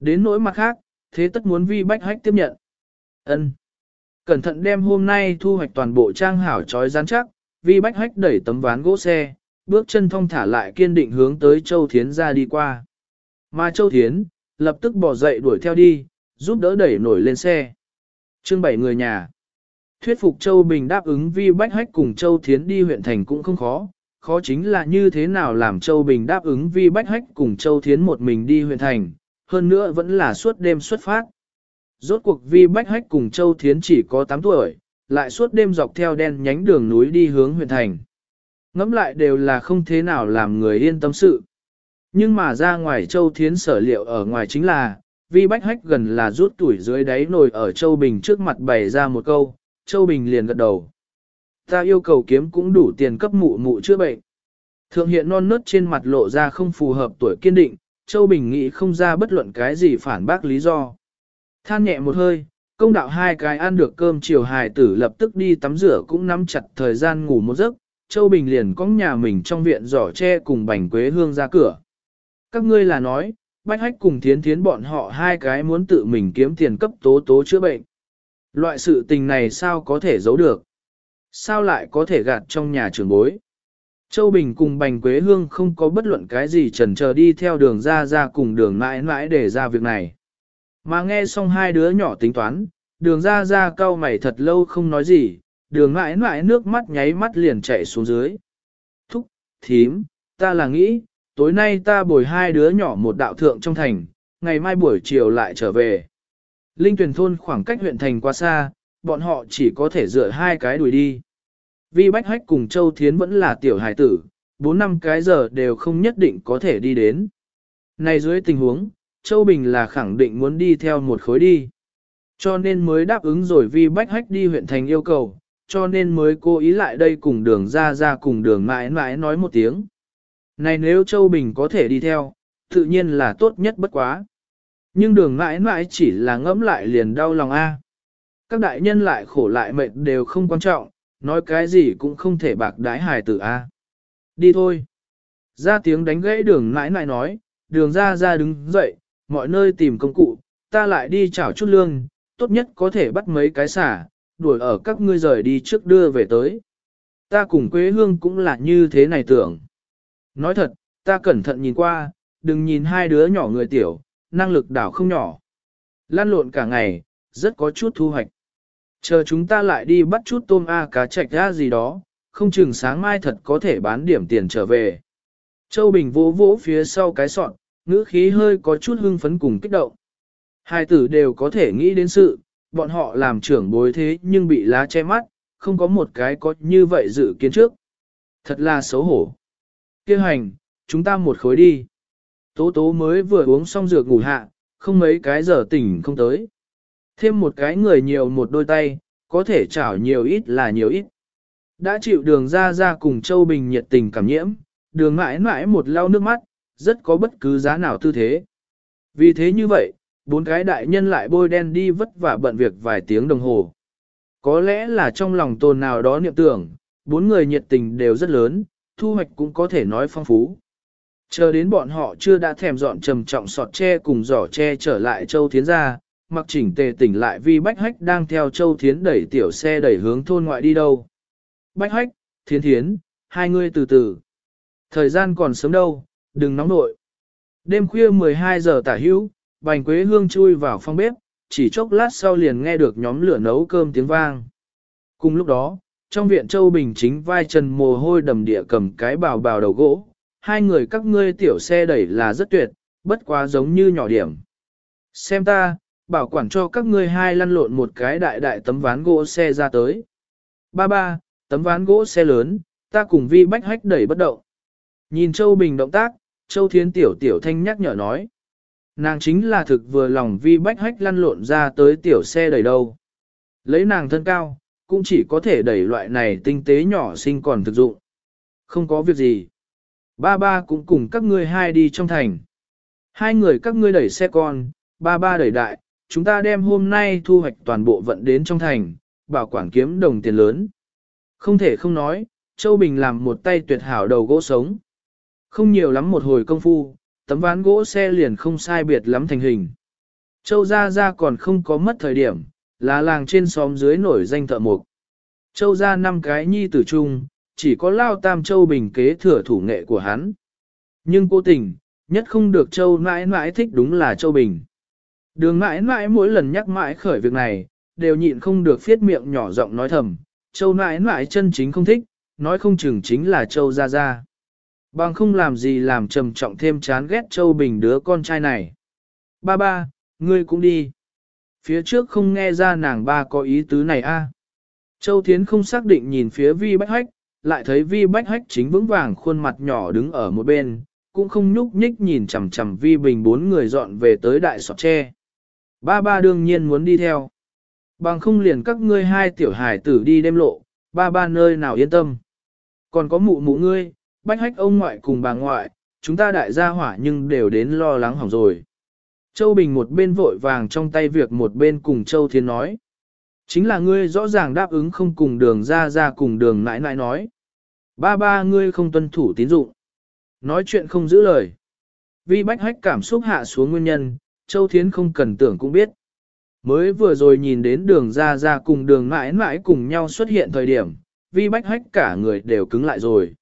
Đến nỗi mặt khác, thế tất muốn vi bách hách tiếp nhận. ân Cẩn thận đem hôm nay thu hoạch toàn bộ trang hảo trói rắn chắc, vi bách hách đẩy tấm ván gỗ xe, bước chân thong thả lại kiên định hướng tới Châu Thiến ra đi qua. Mà Châu Thiến, lập tức bỏ dậy đuổi theo đi, giúp đỡ đẩy nổi lên xe. Trương bảy người nhà. Thuyết phục Châu Bình đáp ứng vi bách hách cùng Châu Thiến đi huyện thành cũng không khó, khó chính là như thế nào làm Châu Bình đáp ứng vi bách hách cùng Châu Thiến một mình đi huyện thành, hơn nữa vẫn là suốt đêm xuất phát. Rốt cuộc vi bách hách cùng Châu Thiến chỉ có 8 tuổi, lại suốt đêm dọc theo đen nhánh đường núi đi hướng huyện thành. Ngắm lại đều là không thế nào làm người yên tâm sự. Nhưng mà ra ngoài Châu Thiến sở liệu ở ngoài chính là, vi bách hách gần là rút tuổi dưới đáy nồi ở Châu Bình trước mặt bày ra một câu, Châu Bình liền gật đầu. Ta yêu cầu kiếm cũng đủ tiền cấp mụ mụ chữa bệnh. Thượng hiện non nớt trên mặt lộ ra không phù hợp tuổi kiên định, Châu Bình nghĩ không ra bất luận cái gì phản bác lý do. Than nhẹ một hơi, công đạo hai cái ăn được cơm chiều hài tử lập tức đi tắm rửa cũng nắm chặt thời gian ngủ một giấc, Châu Bình liền có nhà mình trong viện giỏ tre cùng bành quế hương ra cửa. Các ngươi là nói, Bách Hách cùng Thiến Thiến bọn họ hai cái muốn tự mình kiếm tiền cấp tố tố chữa bệnh. Loại sự tình này sao có thể giấu được? Sao lại có thể gạt trong nhà trường bối? Châu Bình cùng Bành Quế Hương không có bất luận cái gì trần chờ đi theo đường ra ra cùng đường mãi mãi để ra việc này. Mà nghe xong hai đứa nhỏ tính toán, đường ra ra cau mày thật lâu không nói gì, đường mãi mãi nước mắt nháy mắt liền chạy xuống dưới. Thúc, thím, ta là nghĩ, tối nay ta bồi hai đứa nhỏ một đạo thượng trong thành, ngày mai buổi chiều lại trở về. Linh tuyển thôn khoảng cách huyện thành quá xa, bọn họ chỉ có thể dựa hai cái đuổi đi. Vi Bách Hách cùng Châu Thiến vẫn là tiểu hải tử, bốn năm cái giờ đều không nhất định có thể đi đến. Này dưới tình huống, Châu Bình là khẳng định muốn đi theo một khối đi. Cho nên mới đáp ứng rồi Vi Bách Hách đi huyện thành yêu cầu, cho nên mới cố ý lại đây cùng đường ra ra cùng đường mãi mãi nói một tiếng. Này nếu Châu Bình có thể đi theo, tự nhiên là tốt nhất bất quá. Nhưng đường mãi mãi chỉ là ngẫm lại liền đau lòng a. Các đại nhân lại khổ lại mệt đều không quan trọng, nói cái gì cũng không thể bạc đái hài tử a. Đi thôi. Ra tiếng đánh gãy đường mãi mãi nói, đường ra ra đứng dậy, mọi nơi tìm công cụ, ta lại đi chảo chút lương, tốt nhất có thể bắt mấy cái xả, đuổi ở các ngươi rời đi trước đưa về tới. Ta cùng quê Hương cũng là như thế này tưởng. Nói thật, ta cẩn thận nhìn qua, đừng nhìn hai đứa nhỏ người tiểu, năng lực đảo không nhỏ. Lan lộn cả ngày, rất có chút thu hoạch. Chờ chúng ta lại đi bắt chút tôm A cá chạch ra gì đó, không chừng sáng mai thật có thể bán điểm tiền trở về. Châu Bình vỗ vỗ phía sau cái sọn, ngữ khí hơi có chút hưng phấn cùng kích động. Hai tử đều có thể nghĩ đến sự, bọn họ làm trưởng bối thế nhưng bị lá che mắt, không có một cái có như vậy dự kiến trước. Thật là xấu hổ. Kêu hành, chúng ta một khối đi. Tố tố mới vừa uống xong dược ngủ hạ, không mấy cái giờ tỉnh không tới. Thêm một cái người nhiều một đôi tay, có thể chảo nhiều ít là nhiều ít. Đã chịu đường ra ra cùng Châu Bình nhiệt tình cảm nhiễm, đường mãi mãi một lau nước mắt, rất có bất cứ giá nào tư thế. Vì thế như vậy, bốn cái đại nhân lại bôi đen đi vất vả bận việc vài tiếng đồng hồ. Có lẽ là trong lòng tồn nào đó niệm tưởng, bốn người nhiệt tình đều rất lớn, thu hoạch cũng có thể nói phong phú. Chờ đến bọn họ chưa đã thèm dọn trầm trọng sọt tre cùng giỏ tre trở lại Châu Thiến ra, mặc chỉnh tề tỉnh lại vì Bách Hách đang theo Châu Thiến đẩy tiểu xe đẩy hướng thôn ngoại đi đâu. Bách Hách, Thiến Thiến, hai người từ từ. Thời gian còn sớm đâu, đừng nóng nội. Đêm khuya 12 giờ tả hữu, bành quế hương chui vào phòng bếp, chỉ chốc lát sau liền nghe được nhóm lửa nấu cơm tiếng vang. Cùng lúc đó, trong viện Châu Bình chính vai trần mồ hôi đầm địa cầm cái bào bào đầu gỗ, hai người các ngươi tiểu xe đẩy là rất tuyệt, bất quá giống như nhỏ điểm. Xem ta, bảo quản cho các ngươi hai lăn lộn một cái đại đại tấm ván gỗ xe ra tới. Ba ba, tấm ván gỗ xe lớn, ta cùng vi bách hách đẩy bất động. Nhìn Châu Bình động tác, Châu Thiến tiểu tiểu thanh nhắc nhở nói. Nàng chính là thực vừa lòng vi bách hách lăn lộn ra tới tiểu xe đẩy đâu. Lấy nàng thân cao, cũng chỉ có thể đẩy loại này tinh tế nhỏ xinh còn thực dụng. Không có việc gì. Ba ba cũng cùng các ngươi hai đi trong thành. Hai người các ngươi đẩy xe con, ba ba đẩy đại, chúng ta đem hôm nay thu hoạch toàn bộ vận đến trong thành, bảo quản kiếm đồng tiền lớn. Không thể không nói, Châu Bình làm một tay tuyệt hảo đầu gỗ sống. Không nhiều lắm một hồi công phu, tấm ván gỗ xe liền không sai biệt lắm thành hình. Châu Gia Gia còn không có mất thời điểm, là làng trên xóm dưới nổi danh thợ mộc. Châu Gia năm cái nhi tử chung, chỉ có Lao Tam Châu Bình kế thừa thủ nghệ của hắn. Nhưng cố tình, nhất không được Châu mãi mãi thích đúng là Châu Bình. Đường mãi mãi mỗi lần nhắc mãi khởi việc này, đều nhịn không được phiết miệng nhỏ giọng nói thầm, Châu mãi mãi chân chính không thích, nói không chừng chính là Châu Gia Gia. Bằng không làm gì làm trầm trọng thêm chán ghét Châu Bình đứa con trai này. Ba ba, ngươi cũng đi. Phía trước không nghe ra nàng ba có ý tứ này a. Châu Thiến không xác định nhìn phía Vi Bách Hách, lại thấy Vi Bách Hách chính vững vàng khuôn mặt nhỏ đứng ở một bên, cũng không nhúc nhích nhìn chằm chằm Vi Bình bốn người dọn về tới đại sọt tre. Ba ba đương nhiên muốn đi theo. Bằng không liền các ngươi hai tiểu hải tử đi đêm lộ, ba ba nơi nào yên tâm. Còn có mụ mụ ngươi, bách hách ông ngoại cùng bà ngoại, chúng ta đại gia hỏa nhưng đều đến lo lắng hỏng rồi. Châu Bình một bên vội vàng trong tay việc một bên cùng Châu Thiên nói. Chính là ngươi rõ ràng đáp ứng không cùng đường ra ra cùng đường nãi nãi nói. Ba ba ngươi không tuân thủ tín dụng. Nói chuyện không giữ lời. Vì bách hách cảm xúc hạ xuống nguyên nhân, Châu Thiến không cần tưởng cũng biết. Mới vừa rồi nhìn đến đường ra ra cùng đường mãi mãi cùng nhau xuất hiện thời điểm, vi bách hách cả người đều cứng lại rồi.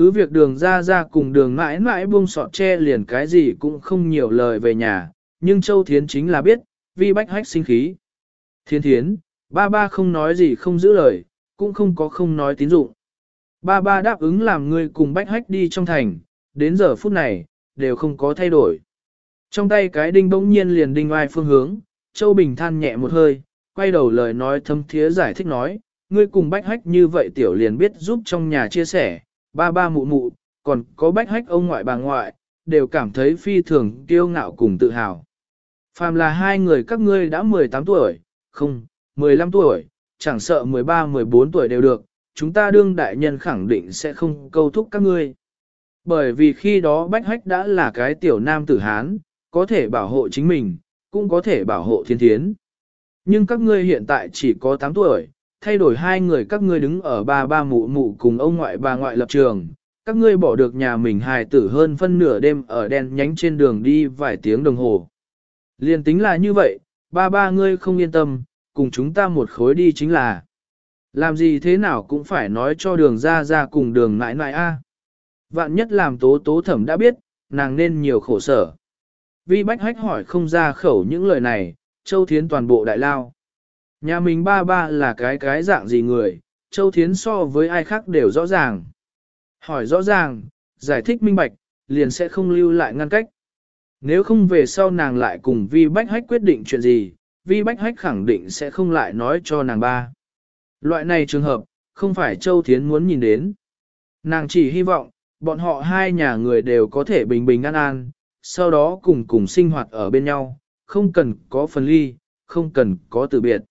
Cứ việc đường ra ra cùng đường mãi mãi buông sọt che liền cái gì cũng không nhiều lời về nhà, nhưng Châu Thiến chính là biết, vi bách hách sinh khí. Thiên thiến, ba ba không nói gì không giữ lời, cũng không có không nói tín dụng. Ba ba đáp ứng làm người cùng bách hách đi trong thành, đến giờ phút này, đều không có thay đổi. Trong tay cái đinh bỗng nhiên liền đinh oai phương hướng, Châu Bình than nhẹ một hơi, quay đầu lời nói thâm thiế giải thích nói, ngươi cùng bách hách như vậy tiểu liền biết giúp trong nhà chia sẻ, ba ba mụ mụ, còn có bách hách ông ngoại bà ngoại, đều cảm thấy phi thường kiêu ngạo cùng tự hào. Phàm là hai người các ngươi đã 18 tuổi, không, 15 tuổi, chẳng sợ 13-14 tuổi đều được, chúng ta đương đại nhân khẳng định sẽ không câu thúc các ngươi. Bởi vì khi đó Bách Hách đã là cái tiểu nam tử Hán, có thể bảo hộ chính mình, cũng có thể bảo hộ thiên thiến. Nhưng các ngươi hiện tại chỉ có 8 tuổi, thay đổi hai người các ngươi đứng ở ba ba mụ mụ cùng ông ngoại bà ngoại lập trường, các ngươi bỏ được nhà mình hài tử hơn phân nửa đêm ở đen nhánh trên đường đi vài tiếng đồng hồ. Liên tính là như vậy, ba ba ngươi không yên tâm, cùng chúng ta một khối đi chính là. Làm gì thế nào cũng phải nói cho đường ra ra cùng đường nãi nãi a. Vạn nhất làm tố tố thẩm đã biết, nàng nên nhiều khổ sở. Vi Bách Hách hỏi không ra khẩu những lời này, Châu Thiến toàn bộ đại lao. Nhà mình ba ba là cái cái dạng gì người, Châu Thiến so với ai khác đều rõ ràng. Hỏi rõ ràng, giải thích minh bạch, liền sẽ không lưu lại ngăn cách. Nếu không về sau nàng lại cùng Vi Bách Hách quyết định chuyện gì, Vi Bách Hách khẳng định sẽ không lại nói cho nàng ba. Loại này trường hợp, không phải Châu Thiến muốn nhìn đến. Nàng chỉ hy vọng, bọn họ hai nhà người đều có thể bình bình an an, sau đó cùng cùng sinh hoạt ở bên nhau, không cần có phần ly, không cần có từ biệt.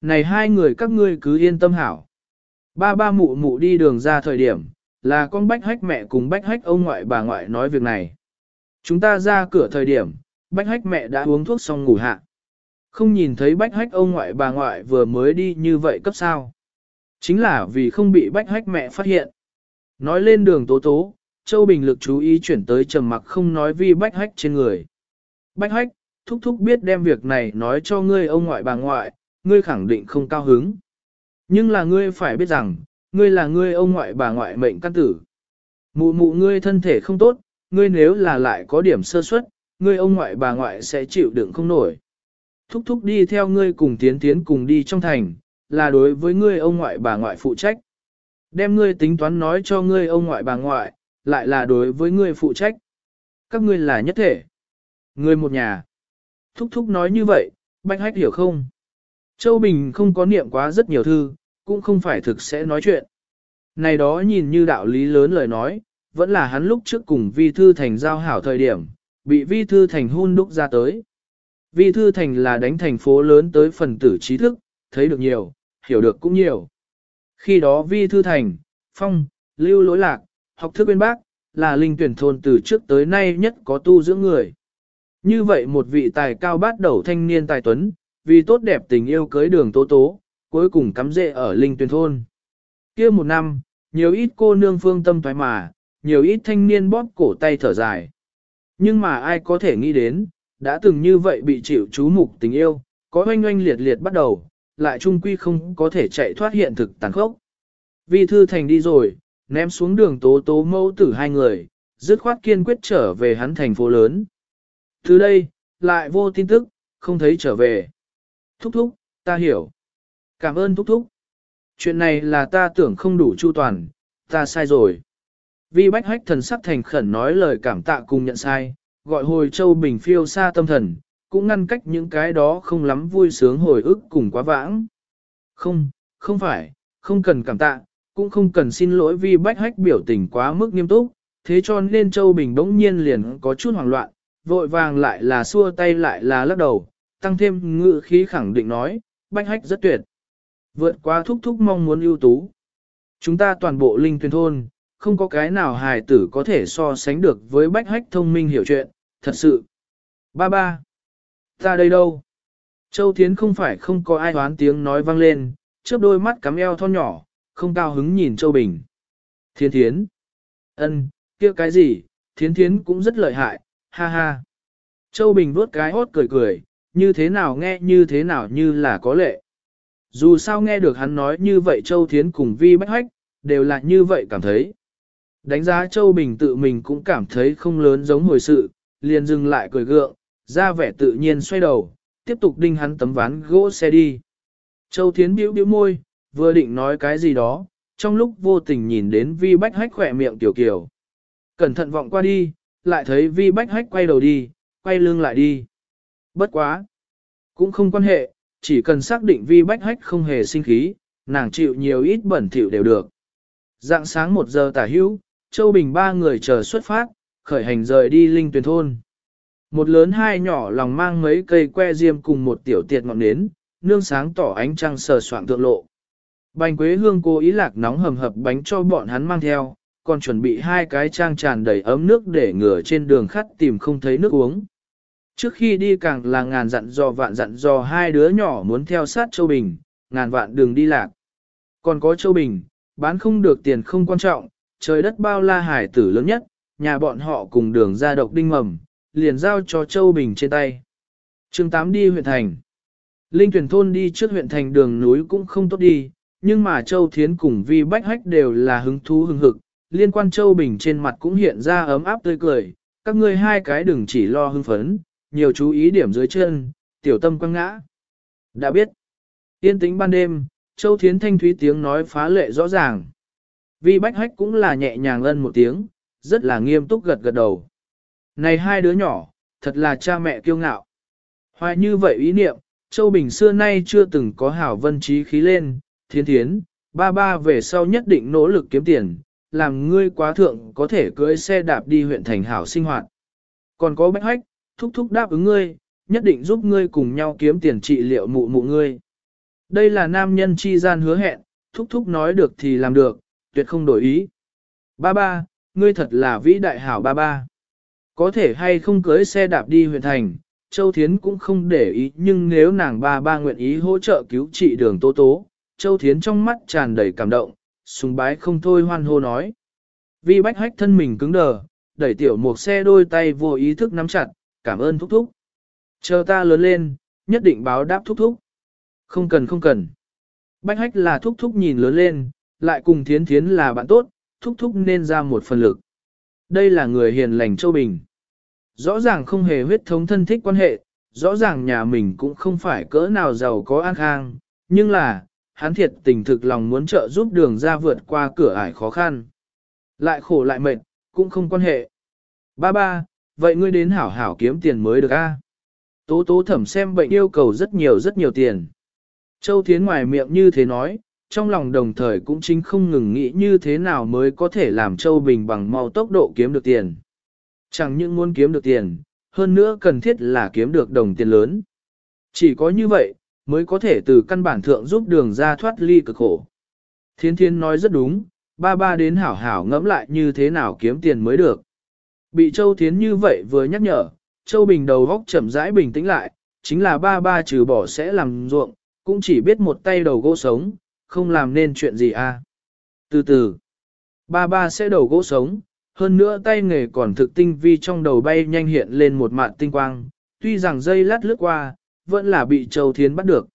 Này hai người các ngươi cứ yên tâm hảo. Ba ba mụ mụ đi đường ra thời điểm, là con bách hách mẹ cùng bách hách ông ngoại bà ngoại nói việc này. Chúng ta ra cửa thời điểm, bách hách mẹ đã uống thuốc xong ngủ hạ. Không nhìn thấy bách hách ông ngoại bà ngoại vừa mới đi như vậy cấp sao. Chính là vì không bị bách hách mẹ phát hiện. Nói lên đường tố tố, Châu Bình lực chú ý chuyển tới trầm mặc không nói vi bách hách trên người. Bách hách, thúc thúc biết đem việc này nói cho ngươi ông ngoại bà ngoại, ngươi khẳng định không cao hứng. Nhưng là ngươi phải biết rằng, ngươi là ngươi ông ngoại bà ngoại mệnh căn tử. Mụ mụ ngươi thân thể không tốt, ngươi nếu là lại có điểm sơ suất, ngươi ông ngoại bà ngoại sẽ chịu đựng không nổi. Thúc thúc đi theo ngươi cùng tiến tiến cùng đi trong thành, là đối với ngươi ông ngoại bà ngoại phụ trách. Đem ngươi tính toán nói cho ngươi ông ngoại bà ngoại, lại là đối với ngươi phụ trách. Các ngươi là nhất thể. Ngươi một nhà. Thúc thúc nói như vậy, Bạch Hách hiểu không? Châu Bình không có niệm quá rất nhiều thư, cũng không phải thực sẽ nói chuyện. Này đó nhìn như đạo lý lớn lời nói, vẫn là hắn lúc trước cùng Vi Thư Thành giao hảo thời điểm, bị Vi Thư Thành hôn đúc ra tới. Vi Thư Thành là đánh thành phố lớn tới phần tử trí thức, thấy được nhiều, hiểu được cũng nhiều. Khi đó Vi Thư Thành, Phong, Lưu Lỗi Lạc, học thức bên bác, là linh tuyển thôn từ trước tới nay nhất có tu dưỡng người. Như vậy một vị tài cao bát đầu thanh niên tài tuấn, vì tốt đẹp tình yêu cưới đường tố tố, cuối cùng cắm rễ ở linh tuyển thôn. kia một năm, nhiều ít cô nương phương tâm thoái mà, nhiều ít thanh niên bóp cổ tay thở dài. Nhưng mà ai có thể nghĩ đến, đã từng như vậy bị chịu chú mục tình yêu, có oanh oanh liệt liệt bắt đầu, lại trung quy không có thể chạy thoát hiện thực tàn khốc. Vi thư thành đi rồi, ném xuống đường tố tố mẫu tử hai người, dứt khoát kiên quyết trở về hắn thành phố lớn. Từ đây, lại vô tin tức, không thấy trở về. Thúc thúc, ta hiểu. Cảm ơn thúc thúc. Chuyện này là ta tưởng không đủ chu toàn, ta sai rồi. Vi bách hách thần sắc thành khẩn nói lời cảm tạ cùng nhận sai, gọi hồi châu bình phiêu xa tâm thần, cũng ngăn cách những cái đó không lắm vui sướng hồi ức cùng quá vãng. Không, không phải, không cần cảm tạ, cũng không cần xin lỗi vì bách hách biểu tình quá mức nghiêm túc, thế cho nên Châu Bình bỗng nhiên liền có chút hoảng loạn, vội vàng lại là xua tay lại là lắc đầu, tăng thêm ngự khí khẳng định nói, bách hách rất tuyệt. Vượt qua thúc thúc mong muốn ưu tú. Chúng ta toàn bộ linh tuyên thôn, không có cái nào hài tử có thể so sánh được với bách hách thông minh hiểu chuyện, thật sự. Ba ba. Ta đây đâu? Châu Thiến không phải không có ai hoán tiếng nói vang lên, chớp đôi mắt cắm eo thon nhỏ, không cao hứng nhìn Châu Bình. Thiên Thiến. ân, kia cái gì, Thiến Thiến cũng rất lợi hại, ha ha. Châu Bình vuốt cái hốt cười cười, như thế nào nghe như thế nào như là có lệ. Dù sao nghe được hắn nói như vậy Châu Thiến cùng Vi Bách Hách, đều là như vậy cảm thấy. Đánh giá Châu Bình tự mình cũng cảm thấy không lớn giống hồi sự, liền dừng lại cười gượng, ra vẻ tự nhiên xoay đầu, tiếp tục đinh hắn tấm ván gỗ xe đi. Châu Thiến biểu biểu môi, vừa định nói cái gì đó, trong lúc vô tình nhìn đến Vi Bách Hách khỏe miệng tiểu kiểu. Cẩn thận vọng qua đi, lại thấy Vi Bách Hách quay đầu đi, quay lưng lại đi. Bất quá. Cũng không quan hệ, chỉ cần xác định Vi Bách Hách không hề sinh khí, nàng chịu nhiều ít bẩn thỉu đều được. Dạng sáng một giờ tả hữu, Châu Bình ba người chờ xuất phát, khởi hành rời đi Linh Tuyền Thôn. Một lớn hai nhỏ lòng mang mấy cây que diêm cùng một tiểu tiệt ngọn nến, nương sáng tỏ ánh trăng sờ soạng thượng lộ. Bành quế hương cố ý lạc nóng hầm hập bánh cho bọn hắn mang theo, còn chuẩn bị hai cái trang tràn đầy ấm nước để ngừa trên đường khắt tìm không thấy nước uống. Trước khi đi càng là ngàn dặn dò vạn dặn dò hai đứa nhỏ muốn theo sát Châu Bình, ngàn vạn đường đi lạc. Còn có Châu Bình, bán không được tiền không quan trọng, trời đất bao la hải tử lớn nhất, nhà bọn họ cùng đường ra độc đinh mầm, liền giao cho Châu Bình trên tay. chương 8 đi huyện thành. Linh tuyển thôn đi trước huyện thành đường núi cũng không tốt đi, nhưng mà Châu Thiến cùng Vi Bách Hách đều là hứng thú hứng hực, liên quan Châu Bình trên mặt cũng hiện ra ấm áp tươi cười, các ngươi hai cái đừng chỉ lo hưng phấn, nhiều chú ý điểm dưới chân, tiểu tâm quăng ngã. Đã biết, yên tĩnh ban đêm, Châu Thiến thanh thúy tiếng nói phá lệ rõ ràng. Vi Bách Hách cũng là nhẹ nhàng ân một tiếng, rất là nghiêm túc gật gật đầu. Này hai đứa nhỏ, thật là cha mẹ kiêu ngạo. Hoài như vậy ý niệm, Châu Bình xưa nay chưa từng có hảo vân trí khí lên, thiên thiến, ba ba về sau nhất định nỗ lực kiếm tiền, làm ngươi quá thượng có thể cưỡi xe đạp đi huyện thành hảo sinh hoạt. Còn có bách hách, thúc thúc đáp ứng ngươi, nhất định giúp ngươi cùng nhau kiếm tiền trị liệu mụ mụ ngươi. Đây là nam nhân chi gian hứa hẹn, thúc thúc nói được thì làm được, tuyệt không đổi ý. Ba ba, ngươi thật là vĩ đại hảo ba ba. Có thể hay không cưới xe đạp đi huyện thành, Châu Thiến cũng không để ý nhưng nếu nàng ba ba nguyện ý hỗ trợ cứu trị đường tố tố, Châu Thiến trong mắt tràn đầy cảm động, sùng bái không thôi hoan hô nói. Vi bách hách thân mình cứng đờ, đẩy tiểu một xe đôi tay vô ý thức nắm chặt, cảm ơn thúc thúc. Chờ ta lớn lên, nhất định báo đáp thúc thúc. Không cần không cần. Bách hách là thúc thúc nhìn lớn lên, lại cùng thiến thiến là bạn tốt, thúc thúc nên ra một phần lực. Đây là người hiền lành Châu Bình. Rõ ràng không hề huyết thống thân thích quan hệ, rõ ràng nhà mình cũng không phải cỡ nào giàu có an khang, nhưng là, hắn thiệt tình thực lòng muốn trợ giúp đường ra vượt qua cửa ải khó khăn. Lại khổ lại mệt, cũng không quan hệ. Ba ba, vậy ngươi đến hảo hảo kiếm tiền mới được a? Tố tố thẩm xem bệnh yêu cầu rất nhiều rất nhiều tiền. Châu Thiến ngoài miệng như thế nói, trong lòng đồng thời cũng chính không ngừng nghĩ như thế nào mới có thể làm Châu Bình bằng mau tốc độ kiếm được tiền. Chẳng những muốn kiếm được tiền, hơn nữa cần thiết là kiếm được đồng tiền lớn. Chỉ có như vậy, mới có thể từ căn bản thượng giúp đường ra thoát ly cực khổ. Thiên thiên nói rất đúng, ba ba đến hảo hảo ngẫm lại như thế nào kiếm tiền mới được. Bị Châu Thiến như vậy vừa nhắc nhở, Châu Bình đầu góc chậm rãi bình tĩnh lại, chính là ba ba trừ bỏ sẽ làm ruộng, cũng chỉ biết một tay đầu gỗ sống, không làm nên chuyện gì à. Từ từ, ba ba sẽ đầu gỗ sống, hơn nữa tay nghề còn thực tinh vi trong đầu bay nhanh hiện lên một mạn tinh quang, tuy rằng dây lát lướt qua, vẫn là bị Châu Thiến bắt được.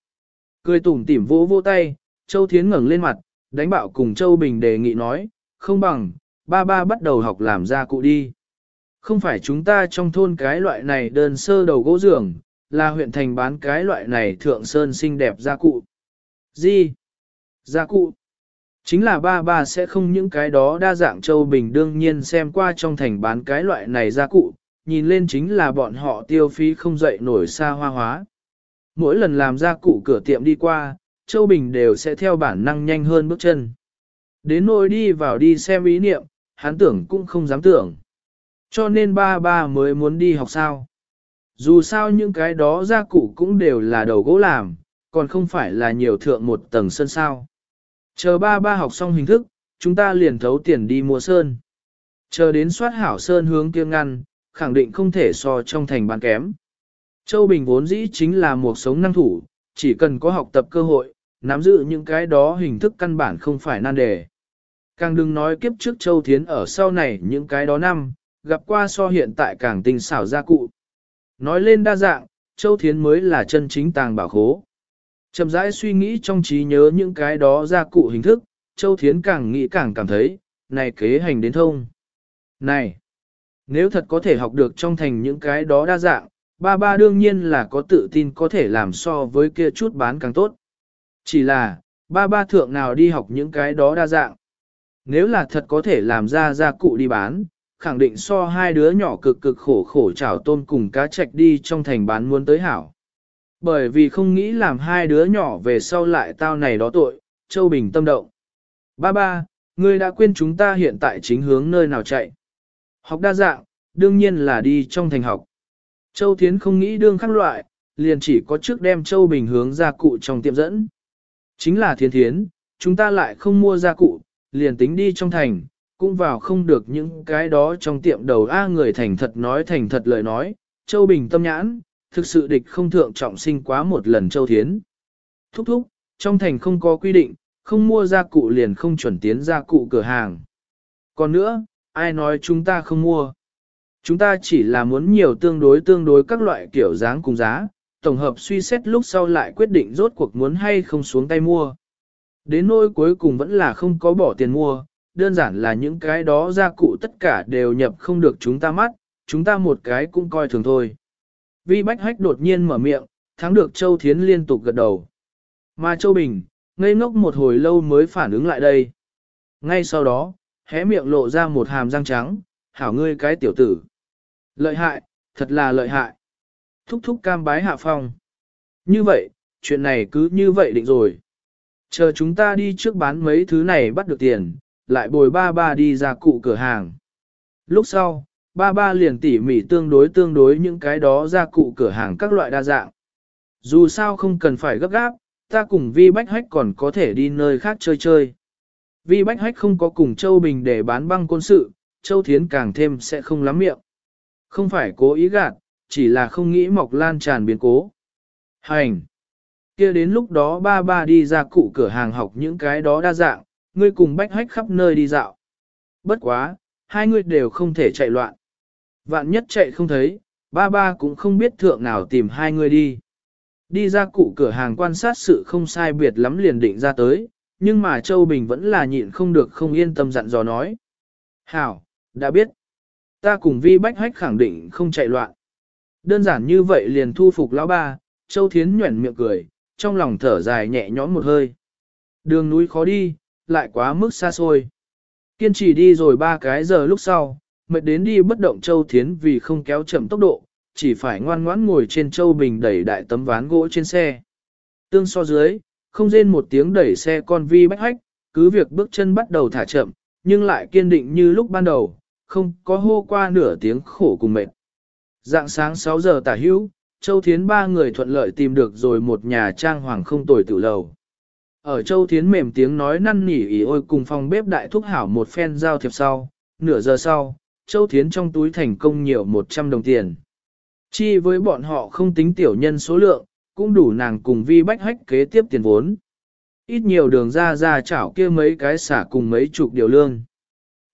Cười tủm tỉm vỗ vỗ tay, Châu Thiến ngẩng lên mặt, đánh bạo cùng Châu Bình đề nghị nói, không bằng, ba ba bắt đầu học làm ra cụ đi. Không phải chúng ta trong thôn cái loại này đơn sơ đầu gỗ giường, là huyện thành bán cái loại này thượng sơn xinh đẹp gia cụ. Gì? Gia cụ? Chính là ba ba sẽ không những cái đó đa dạng châu bình đương nhiên xem qua trong thành bán cái loại này gia cụ, nhìn lên chính là bọn họ tiêu phí không dậy nổi xa hoa hóa. Mỗi lần làm gia cụ cửa tiệm đi qua, Châu Bình đều sẽ theo bản năng nhanh hơn bước chân. Đến nỗi đi vào đi xem ý niệm, hắn tưởng cũng không dám tưởng. Cho nên ba ba mới muốn đi học sao. Dù sao những cái đó gia cụ cũng đều là đầu gỗ làm, còn không phải là nhiều thượng một tầng sân sao. Chờ ba ba học xong hình thức, chúng ta liền thấu tiền đi mua sơn. Chờ đến soát hảo sơn hướng kia ngăn, khẳng định không thể so trong thành bán kém. Châu Bình vốn dĩ chính là một sống năng thủ, chỉ cần có học tập cơ hội, nắm giữ những cái đó hình thức căn bản không phải nan đề. Càng đừng nói kiếp trước Châu Thiến ở sau này những cái đó năm, gặp qua so hiện tại càng tinh xảo gia cụ. Nói lên đa dạng, Châu Thiến mới là chân chính tàng bảo khố. Chậm rãi suy nghĩ trong trí nhớ những cái đó gia cụ hình thức, Châu Thiến càng nghĩ càng cảm thấy, này kế hành đến thông. Này, nếu thật có thể học được trong thành những cái đó đa dạng, ba ba đương nhiên là có tự tin có thể làm so với kia chút bán càng tốt. Chỉ là, ba ba thượng nào đi học những cái đó đa dạng. Nếu là thật có thể làm ra gia cụ đi bán, khẳng định so hai đứa nhỏ cực cực khổ khổ chảo tôm cùng cá trạch đi trong thành bán muốn tới hảo. Bởi vì không nghĩ làm hai đứa nhỏ về sau lại tao này đó tội, Châu Bình tâm động. Ba ba, ngươi đã quên chúng ta hiện tại chính hướng nơi nào chạy. Học đa dạng, đương nhiên là đi trong thành học. Châu Thiến không nghĩ đương khác loại, liền chỉ có trước đem Châu Bình hướng ra cụ trong tiệm dẫn. Chính là Thiến Thiến, chúng ta lại không mua gia cụ, liền tính đi trong thành, cũng vào không được những cái đó trong tiệm đầu A người thành thật nói thành thật lời nói, Châu Bình tâm nhãn, thực sự địch không thượng trọng sinh quá một lần Châu Thiến. Thúc thúc, trong thành không có quy định, không mua gia cụ liền không chuẩn tiến gia cụ cửa hàng. Còn nữa, ai nói chúng ta không mua? Chúng ta chỉ là muốn nhiều tương đối tương đối các loại kiểu dáng cùng giá, tổng hợp suy xét lúc sau lại quyết định rốt cuộc muốn hay không xuống tay mua. Đến nỗi cuối cùng vẫn là không có bỏ tiền mua, đơn giản là những cái đó gia cụ tất cả đều nhập không được chúng ta mắt, chúng ta một cái cũng coi thường thôi. Vi Bách Hách đột nhiên mở miệng, thắng được Châu Thiến liên tục gật đầu. Mà Châu Bình, ngây ngốc một hồi lâu mới phản ứng lại đây. Ngay sau đó, hé miệng lộ ra một hàm răng trắng, hảo ngươi cái tiểu tử. Lợi hại, thật là lợi hại. Thúc thúc cam bái hạ phong. Như vậy, chuyện này cứ như vậy định rồi. Chờ chúng ta đi trước bán mấy thứ này bắt được tiền, lại bồi ba ba đi ra cụ cửa hàng. Lúc sau, ba ba liền tỉ mỉ tương đối tương đối những cái đó ra cụ cửa hàng các loại đa dạng. Dù sao không cần phải gấp gáp, ta cùng Vi Bách Hách còn có thể đi nơi khác chơi chơi. Vi Bách Hách không có cùng Châu Bình để bán băng quân sự, Châu Thiến càng thêm sẽ không lắm miệng. Không phải cố ý gạt, chỉ là không nghĩ mọc lan tràn biến cố. Hành! kia đến lúc đó ba ba đi ra cụ cửa hàng học những cái đó đa dạng, ngươi cùng bách hách khắp nơi đi dạo. Bất quá, hai người đều không thể chạy loạn. Vạn nhất chạy không thấy, ba ba cũng không biết thượng nào tìm hai người đi. Đi ra cụ cửa hàng quan sát sự không sai biệt lắm liền định ra tới, nhưng mà Châu Bình vẫn là nhịn không được không yên tâm dặn dò nói. Hảo, đã biết. Ta cùng vi bách hách khẳng định không chạy loạn. Đơn giản như vậy liền thu phục lão ba, Châu Thiến nhuẩn miệng cười, trong lòng thở dài nhẹ nhõm một hơi. Đường núi khó đi, lại quá mức xa xôi. Kiên trì đi rồi ba cái giờ lúc sau, mệt đến đi bất động Châu Thiến vì không kéo chậm tốc độ, chỉ phải ngoan ngoãn ngồi trên Châu Bình đẩy đại tấm ván gỗ trên xe. Tương so dưới, không rên một tiếng đẩy xe con vi bách hách, cứ việc bước chân bắt đầu thả chậm, nhưng lại kiên định như lúc ban đầu, không có hô qua nửa tiếng khổ cùng mệt. Dạng sáng 6 giờ tả hữu, Châu Thiến ba người thuận lợi tìm được rồi một nhà trang hoàng không tồi tử lầu. Ở Châu Thiến mềm tiếng nói năn nỉ ý ôi cùng phòng bếp đại thúc hảo một phen giao thiệp sau, nửa giờ sau, Châu Thiến trong túi thành công nhiều 100 đồng tiền. Chi với bọn họ không tính tiểu nhân số lượng, cũng đủ nàng cùng vi bách hách kế tiếp tiền vốn. Ít nhiều đường ra ra chảo kia mấy cái xả cùng mấy chục điều lương.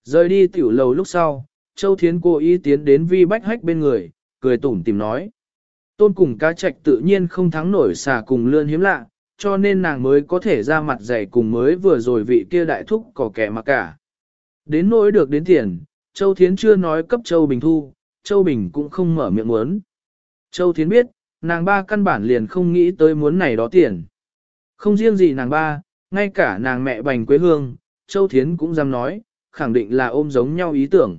Rời đi tiểu lầu lúc sau, Châu Thiến cố ý tiến đến vi bách hách bên người, cười tủm tìm nói. Tôn cùng cá trạch tự nhiên không thắng nổi xả cùng lươn hiếm lạ, cho nên nàng mới có thể ra mặt dày cùng mới vừa rồi vị kia đại thúc có kẻ mà cả. Đến nỗi được đến tiền, Châu Thiến chưa nói cấp Châu Bình thu, Châu Bình cũng không mở miệng muốn. Châu Thiến biết, nàng ba căn bản liền không nghĩ tới muốn này đó tiền. Không riêng gì nàng ba, ngay cả nàng mẹ bành quê hương, Châu Thiến cũng dám nói, khẳng định là ôm giống nhau ý tưởng.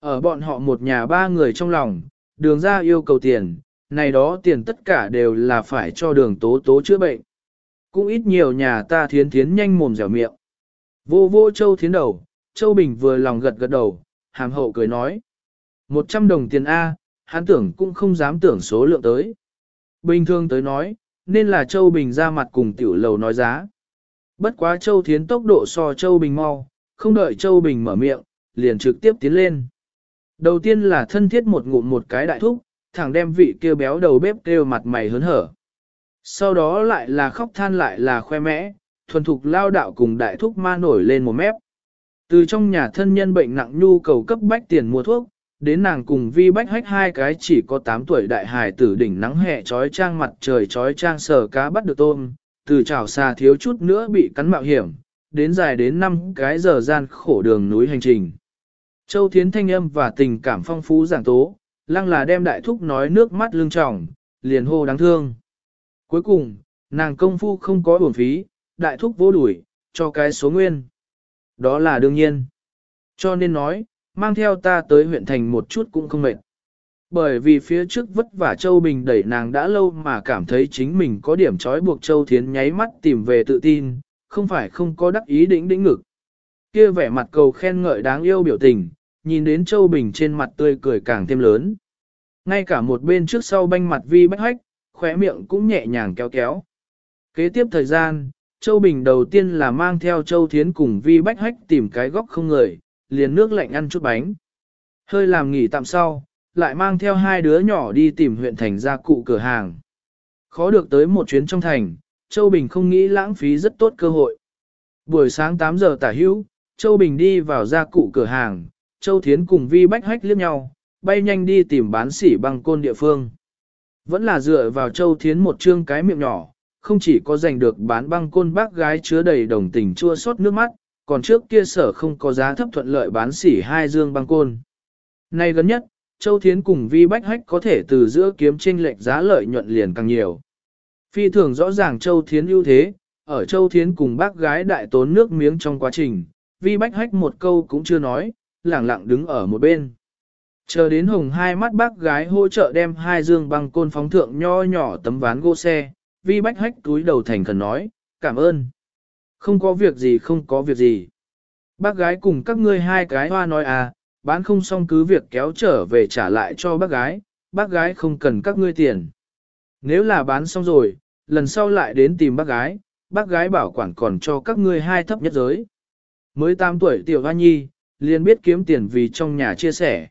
Ở bọn họ một nhà ba người trong lòng, đường ra yêu cầu tiền, này đó tiền tất cả đều là phải cho đường tố tố chữa bệnh. Cũng ít nhiều nhà ta thiến thiến nhanh mồm dẻo miệng. Vô vô châu thiến đầu, châu bình vừa lòng gật gật đầu, hàm hậu cười nói. Một trăm đồng tiền A, hắn tưởng cũng không dám tưởng số lượng tới. Bình thường tới nói, nên là châu bình ra mặt cùng tiểu lầu nói giá. Bất quá châu thiến tốc độ so châu bình mau, không đợi châu bình mở miệng, liền trực tiếp tiến lên. Đầu tiên là thân thiết một ngụm một cái đại thúc, thẳng đem vị kêu béo đầu bếp kêu mặt mày hớn hở. Sau đó lại là khóc than lại là khoe mẽ, thuần thục lao đạo cùng đại thúc ma nổi lên một mép. Từ trong nhà thân nhân bệnh nặng nhu cầu cấp bách tiền mua thuốc, đến nàng cùng vi bách hách hai cái chỉ có 8 tuổi đại hài tử đỉnh nắng hè trói trang mặt trời trói trang sờ cá bắt được tôm, từ chảo xà thiếu chút nữa bị cắn mạo hiểm, đến dài đến 5 cái giờ gian khổ đường núi hành trình. Châu Thiến thanh âm và tình cảm phong phú giảng tố, lăng là đem đại thúc nói nước mắt lưng tròng, liền hô đáng thương. Cuối cùng, nàng công phu không có uổng phí, đại thúc vô đuổi, cho cái số nguyên. Đó là đương nhiên. Cho nên nói, mang theo ta tới huyện thành một chút cũng không mệt. Bởi vì phía trước vất vả Châu Bình đẩy nàng đã lâu mà cảm thấy chính mình có điểm trói buộc Châu Thiến nháy mắt tìm về tự tin, không phải không có đắc ý đĩnh đĩnh ngực. Kia vẻ mặt cầu khen ngợi đáng yêu biểu tình, nhìn đến Châu Bình trên mặt tươi cười càng thêm lớn. Ngay cả một bên trước sau banh mặt vi bách hách, khóe miệng cũng nhẹ nhàng kéo kéo. Kế tiếp thời gian, Châu Bình đầu tiên là mang theo Châu Thiến cùng vi bách hách tìm cái góc không người, liền nước lạnh ăn chút bánh. Hơi làm nghỉ tạm sau, lại mang theo hai đứa nhỏ đi tìm huyện thành gia cụ cửa hàng. Khó được tới một chuyến trong thành, Châu Bình không nghĩ lãng phí rất tốt cơ hội. Buổi sáng 8 giờ tả hữu, Châu Bình đi vào gia cụ cửa hàng, Châu Thiến cùng Vi Bách Hách liếc nhau, bay nhanh đi tìm bán sỉ băng côn địa phương. Vẫn là dựa vào Châu Thiến một chương cái miệng nhỏ, không chỉ có giành được bán băng côn bác gái chứa đầy đồng tình chua xót nước mắt, còn trước kia sở không có giá thấp thuận lợi bán xỉ hai dương băng côn. Nay gần nhất, Châu Thiến cùng Vi Bách Hách có thể từ giữa kiếm tranh lệch giá lợi nhuận liền càng nhiều. Phi thường rõ ràng Châu Thiến ưu thế, ở Châu Thiến cùng bác gái đại tốn nước miếng trong quá trình, Vi Bách Hách một câu cũng chưa nói, lẳng lặng đứng ở một bên. Chờ đến hồng hai mắt bác gái hỗ trợ đem hai dương băng côn phóng thượng nho nhỏ tấm ván gỗ xe, Vi Bách Hách túi đầu thành khẩn nói, cảm ơn. Không có việc gì không có việc gì. Bác gái cùng các ngươi hai cái hoa nói à, bán không xong cứ việc kéo trở về trả lại cho bác gái, bác gái không cần các ngươi tiền. Nếu là bán xong rồi, lần sau lại đến tìm bác gái, bác gái bảo quản còn cho các ngươi hai thấp nhất giới. Mới 8 tuổi tiểu hoa nhi, liền biết kiếm tiền vì trong nhà chia sẻ.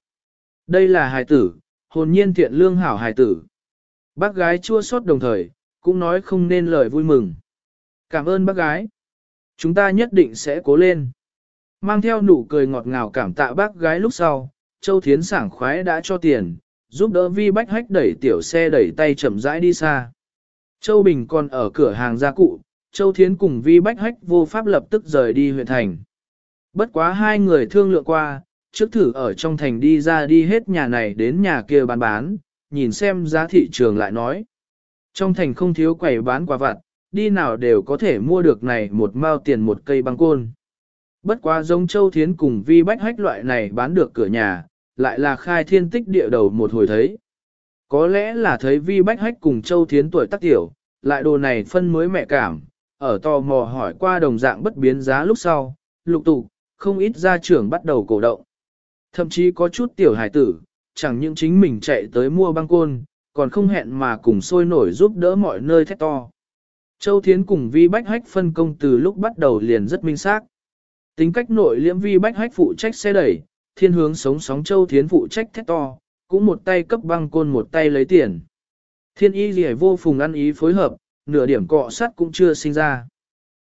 Đây là hài tử, hồn nhiên thiện lương hảo hài tử. Bác gái chua xót đồng thời, cũng nói không nên lời vui mừng. Cảm ơn bác gái. Chúng ta nhất định sẽ cố lên. Mang theo nụ cười ngọt ngào cảm tạ bác gái lúc sau, Châu Thiến sảng khoái đã cho tiền, giúp đỡ Vi Bách Hách đẩy tiểu xe đẩy tay chậm rãi đi xa. Châu Bình còn ở cửa hàng gia cụ, Châu Thiến cùng Vi Bách Hách vô pháp lập tức rời đi huyện thành. Bất quá hai người thương lượng qua, trước thử ở trong thành đi ra đi hết nhà này đến nhà kia bán bán, nhìn xem giá thị trường lại nói. Trong thành không thiếu quầy bán quả vặt, đi nào đều có thể mua được này một mao tiền một cây băng côn. Bất quá giống Châu Thiến cùng Vi Bách Hách loại này bán được cửa nhà, lại là khai thiên tích địa đầu một hồi thấy. Có lẽ là thấy Vi Bách Hách cùng Châu Thiến tuổi tác tiểu, lại đồ này phân mới mẹ cảm, ở tò mò hỏi qua đồng dạng bất biến giá lúc sau, lục tụ, không ít gia trưởng bắt đầu cổ động. Thậm chí có chút tiểu hải tử, chẳng những chính mình chạy tới mua băng côn, còn không hẹn mà cùng sôi nổi giúp đỡ mọi nơi thét to. Châu Thiến cùng Vi Bách Hách phân công từ lúc bắt đầu liền rất minh xác. Tính cách nội liễm Vi Bách Hách phụ trách xe đẩy, thiên hướng sống sóng Châu Thiến phụ trách thét to, cũng một tay cấp băng côn một tay lấy tiền. Thiên y gì vô phùng ăn ý phối hợp, nửa điểm cọ sắt cũng chưa sinh ra.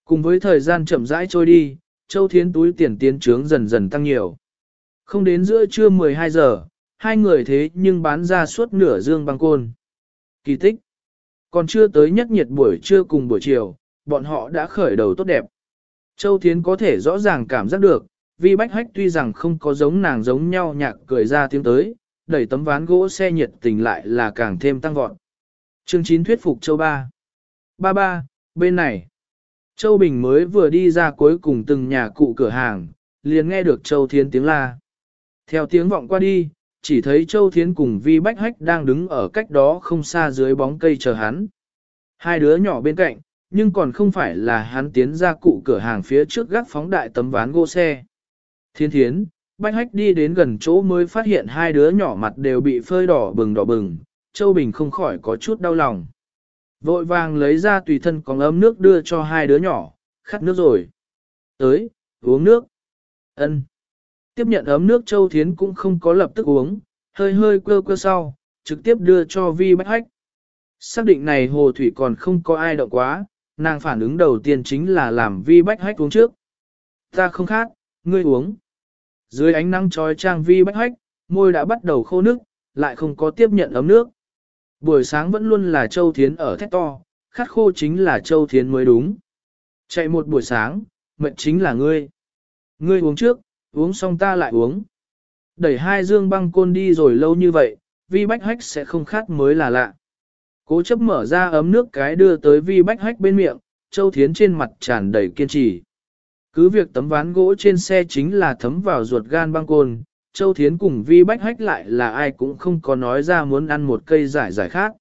Cùng với thời gian chậm rãi trôi đi, Châu Thiến túi tiền tiến trướng dần dần tăng nhiều. Không đến giữa trưa 12 giờ, hai người thế nhưng bán ra suốt nửa dương băng côn. Kỳ tích. Còn chưa tới nhất nhiệt buổi trưa cùng buổi chiều, bọn họ đã khởi đầu tốt đẹp. Châu Thiến có thể rõ ràng cảm giác được, vì bách hách tuy rằng không có giống nàng giống nhau nhạc cười ra tiếng tới, đẩy tấm ván gỗ xe nhiệt tình lại là càng thêm tăng vọt. Chương 9 thuyết phục Châu Ba. Ba ba, bên này. Châu Bình mới vừa đi ra cuối cùng từng nhà cụ cửa hàng, liền nghe được Châu Thiến tiếng la. Theo tiếng vọng qua đi, chỉ thấy Châu Thiến cùng Vi Bách Hách đang đứng ở cách đó không xa dưới bóng cây chờ hắn. Hai đứa nhỏ bên cạnh, nhưng còn không phải là hắn tiến ra cụ cửa hàng phía trước gác phóng đại tấm ván gỗ xe. Thiên thiến, Bách Hách đi đến gần chỗ mới phát hiện hai đứa nhỏ mặt đều bị phơi đỏ bừng đỏ bừng, Châu Bình không khỏi có chút đau lòng. Vội vàng lấy ra tùy thân còn ấm nước đưa cho hai đứa nhỏ, khát nước rồi. Tới, uống nước. ân Tiếp nhận ấm nước Châu Thiến cũng không có lập tức uống, hơi hơi quơ quơ sau, trực tiếp đưa cho Vi Bách Hách. Xác định này hồ thủy còn không có ai động quá, nàng phản ứng đầu tiên chính là làm Vi Bách Hách uống trước. Ta không khát, ngươi uống. Dưới ánh nắng trói trang Vi Bách Hách, môi đã bắt đầu khô nước, lại không có tiếp nhận ấm nước. Buổi sáng vẫn luôn là Châu Thiến ở thét to, khát khô chính là Châu Thiến mới đúng. Chạy một buổi sáng, mệnh chính là ngươi. Ngươi uống trước, uống xong ta lại uống. Đẩy hai dương băng côn đi rồi lâu như vậy, vi bách hách sẽ không khát mới là lạ. Cố chấp mở ra ấm nước cái đưa tới vi bách hách bên miệng, Châu Thiến trên mặt tràn đầy kiên trì. Cứ việc tấm ván gỗ trên xe chính là thấm vào ruột gan băng côn, Châu Thiến cùng vi bách hách lại là ai cũng không có nói ra muốn ăn một cây giải giải khác.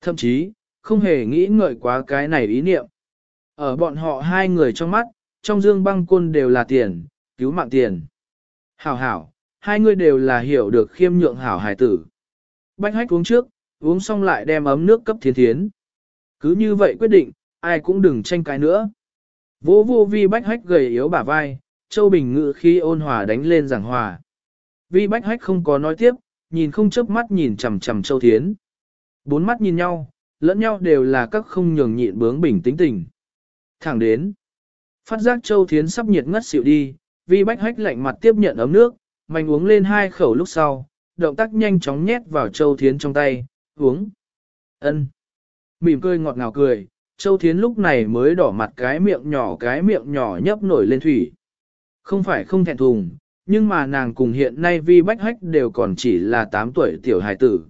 Thậm chí, không hề nghĩ ngợi quá cái này ý niệm. Ở bọn họ hai người trong mắt, trong dương băng côn đều là tiền, cứu mạng tiền. Hảo hảo, hai người đều là hiểu được khiêm nhượng hảo hài tử. Bách hách uống trước, uống xong lại đem ấm nước cấp thiến thiến. Cứ như vậy quyết định, ai cũng đừng tranh cãi nữa. Vô vô vi bách hách gầy yếu bả vai, Châu Bình ngự khi ôn hòa đánh lên giảng hòa. Vi bách hách không có nói tiếp, nhìn không chớp mắt nhìn chằm chằm Châu Thiến. Bốn mắt nhìn nhau, lẫn nhau đều là các không nhường nhịn bướng bình tĩnh tình. Thẳng đến, phát giác Châu Thiến sắp nhiệt ngất xỉu đi, vi bách hách lạnh mặt tiếp nhận ấm nước, mạnh uống lên hai khẩu lúc sau, động tác nhanh chóng nhét vào Châu Thiến trong tay, uống. ân Mỉm cười ngọt ngào cười, Châu Thiến lúc này mới đỏ mặt cái miệng nhỏ cái miệng nhỏ nhấp nổi lên thủy. Không phải không thẹn thùng, nhưng mà nàng cùng hiện nay vi bách hách đều còn chỉ là 8 tuổi tiểu hài tử.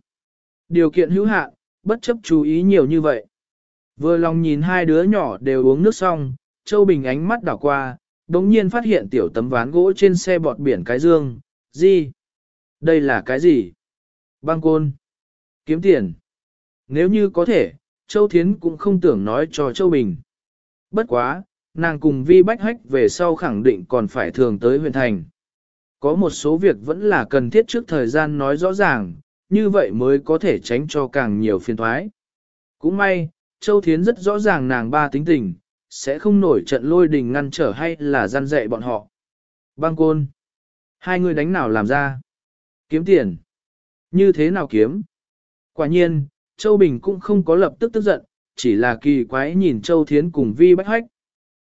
Điều kiện hữu hạn, bất chấp chú ý nhiều như vậy. Vừa lòng nhìn hai đứa nhỏ đều uống nước xong, Châu Bình ánh mắt đảo qua, đống nhiên phát hiện tiểu tấm ván gỗ trên xe bọt biển cái dương, gì? Đây là cái gì? Băng côn. Kiếm tiền. Nếu như có thể, Châu Thiến cũng không tưởng nói cho Châu Bình. Bất quá, nàng cùng vi bách hách về sau khẳng định còn phải thường tới huyện thành. Có một số việc vẫn là cần thiết trước thời gian nói rõ ràng, như vậy mới có thể tránh cho càng nhiều phiền thoái. Cũng may, Châu Thiến rất rõ ràng nàng ba tính tình, sẽ không nổi trận lôi đình ngăn trở hay là gian dạy bọn họ. Băng côn. Hai người đánh nào làm ra? Kiếm tiền. Như thế nào kiếm? Quả nhiên, Châu Bình cũng không có lập tức tức giận, chỉ là kỳ quái nhìn Châu Thiến cùng Vi Bách Hách.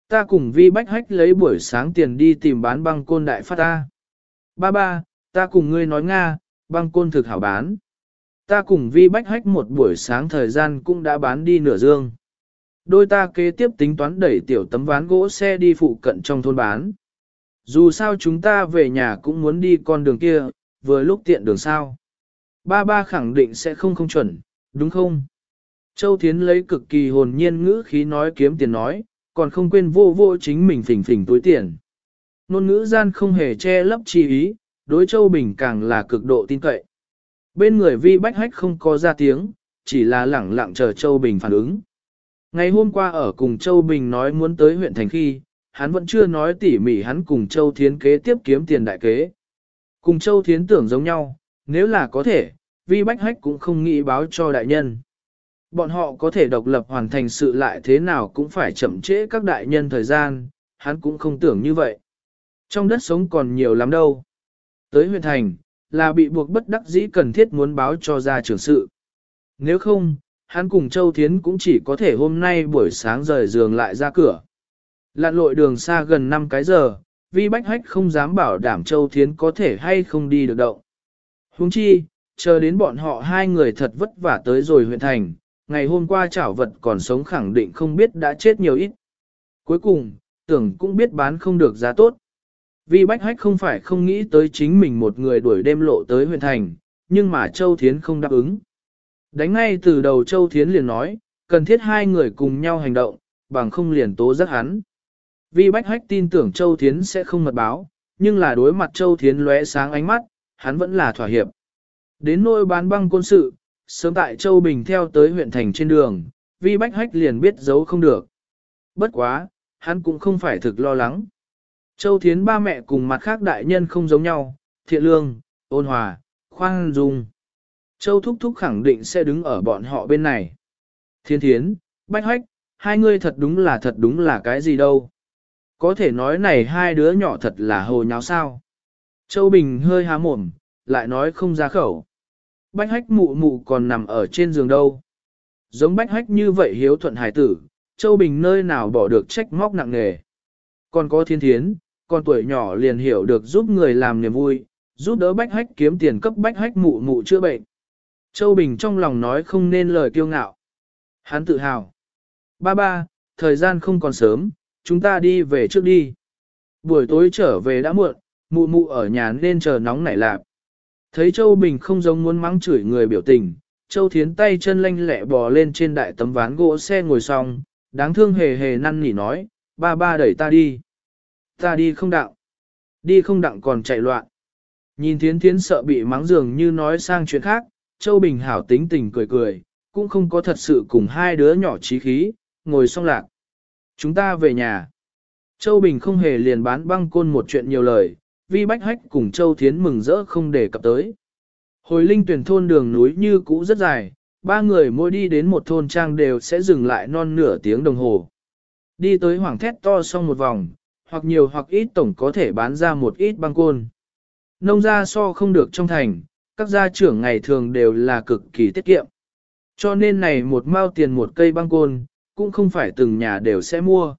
Ta cùng Vi Bách Hách lấy buổi sáng tiền đi tìm bán băng côn đại phát ta. Ba ba, ta cùng ngươi nói Nga, băng côn thực hảo bán. Ta cùng Vi Bách Hách một buổi sáng thời gian cũng đã bán đi nửa dương. Đôi ta kế tiếp tính toán đẩy tiểu tấm ván gỗ xe đi phụ cận trong thôn bán. Dù sao chúng ta về nhà cũng muốn đi con đường kia, vừa lúc tiện đường sao. Ba ba khẳng định sẽ không không chuẩn, đúng không? Châu Thiến lấy cực kỳ hồn nhiên ngữ khí nói kiếm tiền nói, còn không quên vô vô chính mình phỉnh phỉnh túi tiền. Nôn ngữ gian không hề che lấp chi ý, đối Châu Bình càng là cực độ tin cậy. Bên người vi bách hách không có ra tiếng, chỉ là lẳng lặng chờ Châu Bình phản ứng. Ngày hôm qua ở cùng Châu Bình nói muốn tới huyện thành khi, hắn vẫn chưa nói tỉ mỉ hắn cùng Châu Thiến kế tiếp kiếm tiền đại kế. Cùng Châu Thiến tưởng giống nhau, nếu là có thể, vi bách hách cũng không nghĩ báo cho đại nhân. Bọn họ có thể độc lập hoàn thành sự lại thế nào cũng phải chậm trễ các đại nhân thời gian, hắn cũng không tưởng như vậy. Trong đất sống còn nhiều lắm đâu. Tới huyện thành, là bị buộc bất đắc dĩ cần thiết muốn báo cho ra trưởng sự. Nếu không, hắn cùng Châu Thiến cũng chỉ có thể hôm nay buổi sáng rời giường lại ra cửa. Lặn lội đường xa gần 5 cái giờ, vi bách hách không dám bảo đảm Châu Thiến có thể hay không đi được động. Huống chi, chờ đến bọn họ hai người thật vất vả tới rồi huyện thành, ngày hôm qua chảo vật còn sống khẳng định không biết đã chết nhiều ít. Cuối cùng, tưởng cũng biết bán không được giá tốt. Vì Bách Hách không phải không nghĩ tới chính mình một người đuổi đêm lộ tới huyện thành, nhưng mà Châu Thiến không đáp ứng. Đánh ngay từ đầu Châu Thiến liền nói, cần thiết hai người cùng nhau hành động, bằng không liền tố giác hắn. Vi Bách Hách tin tưởng Châu Thiến sẽ không mật báo, nhưng là đối mặt Châu Thiến lóe sáng ánh mắt, hắn vẫn là thỏa hiệp. Đến nỗi bán băng quân sự, sớm tại Châu Bình theo tới huyện thành trên đường, Vi Bách Hách liền biết giấu không được. Bất quá, hắn cũng không phải thực lo lắng. Châu Thiến ba mẹ cùng mặt khác đại nhân không giống nhau, thiện lương, ôn hòa, khoan dung. Châu Thúc Thúc khẳng định sẽ đứng ở bọn họ bên này. Thiên Thiến, Bách Hách, hai người thật đúng là thật đúng là cái gì đâu. Có thể nói này hai đứa nhỏ thật là hồ nháo sao. Châu Bình hơi há mồm, lại nói không ra khẩu. Bách hách mụ mụ còn nằm ở trên giường đâu. Giống bách hách như vậy hiếu thuận hải tử, Châu Bình nơi nào bỏ được trách móc nặng nề. Còn có thiên thiến, con tuổi nhỏ liền hiểu được giúp người làm niềm vui, giúp đỡ bách hách kiếm tiền cấp bách hách mụ mụ chữa bệnh. Châu Bình trong lòng nói không nên lời kiêu ngạo. Hắn tự hào. Ba ba, thời gian không còn sớm, chúng ta đi về trước đi. Buổi tối trở về đã muộn, mụ mụ ở nhà nên chờ nóng nảy lạp. Thấy Châu Bình không giống muốn mắng chửi người biểu tình, Châu Thiến tay chân lanh lẹ bò lên trên đại tấm ván gỗ xe ngồi xong, đáng thương hề hề năn nỉ nói, ba ba đẩy ta đi. Ta đi không đặng. Đi không đặng còn chạy loạn. Nhìn Thiến Thiến sợ bị mắng dường như nói sang chuyện khác, Châu Bình hảo tính tình cười cười, cũng không có thật sự cùng hai đứa nhỏ trí khí, ngồi xong lạc. Chúng ta về nhà. Châu Bình không hề liền bán băng côn một chuyện nhiều lời, vi bách hách cùng Châu Thiến mừng rỡ không để cập tới. Hồi linh tuyển thôn đường núi như cũ rất dài, ba người mỗi đi đến một thôn trang đều sẽ dừng lại non nửa tiếng đồng hồ. Đi tới hoàng thét to xong một vòng, hoặc nhiều hoặc ít tổng có thể bán ra một ít băng côn. Nông gia so không được trong thành, các gia trưởng ngày thường đều là cực kỳ tiết kiệm. Cho nên này một mao tiền một cây băng côn, cũng không phải từng nhà đều sẽ mua.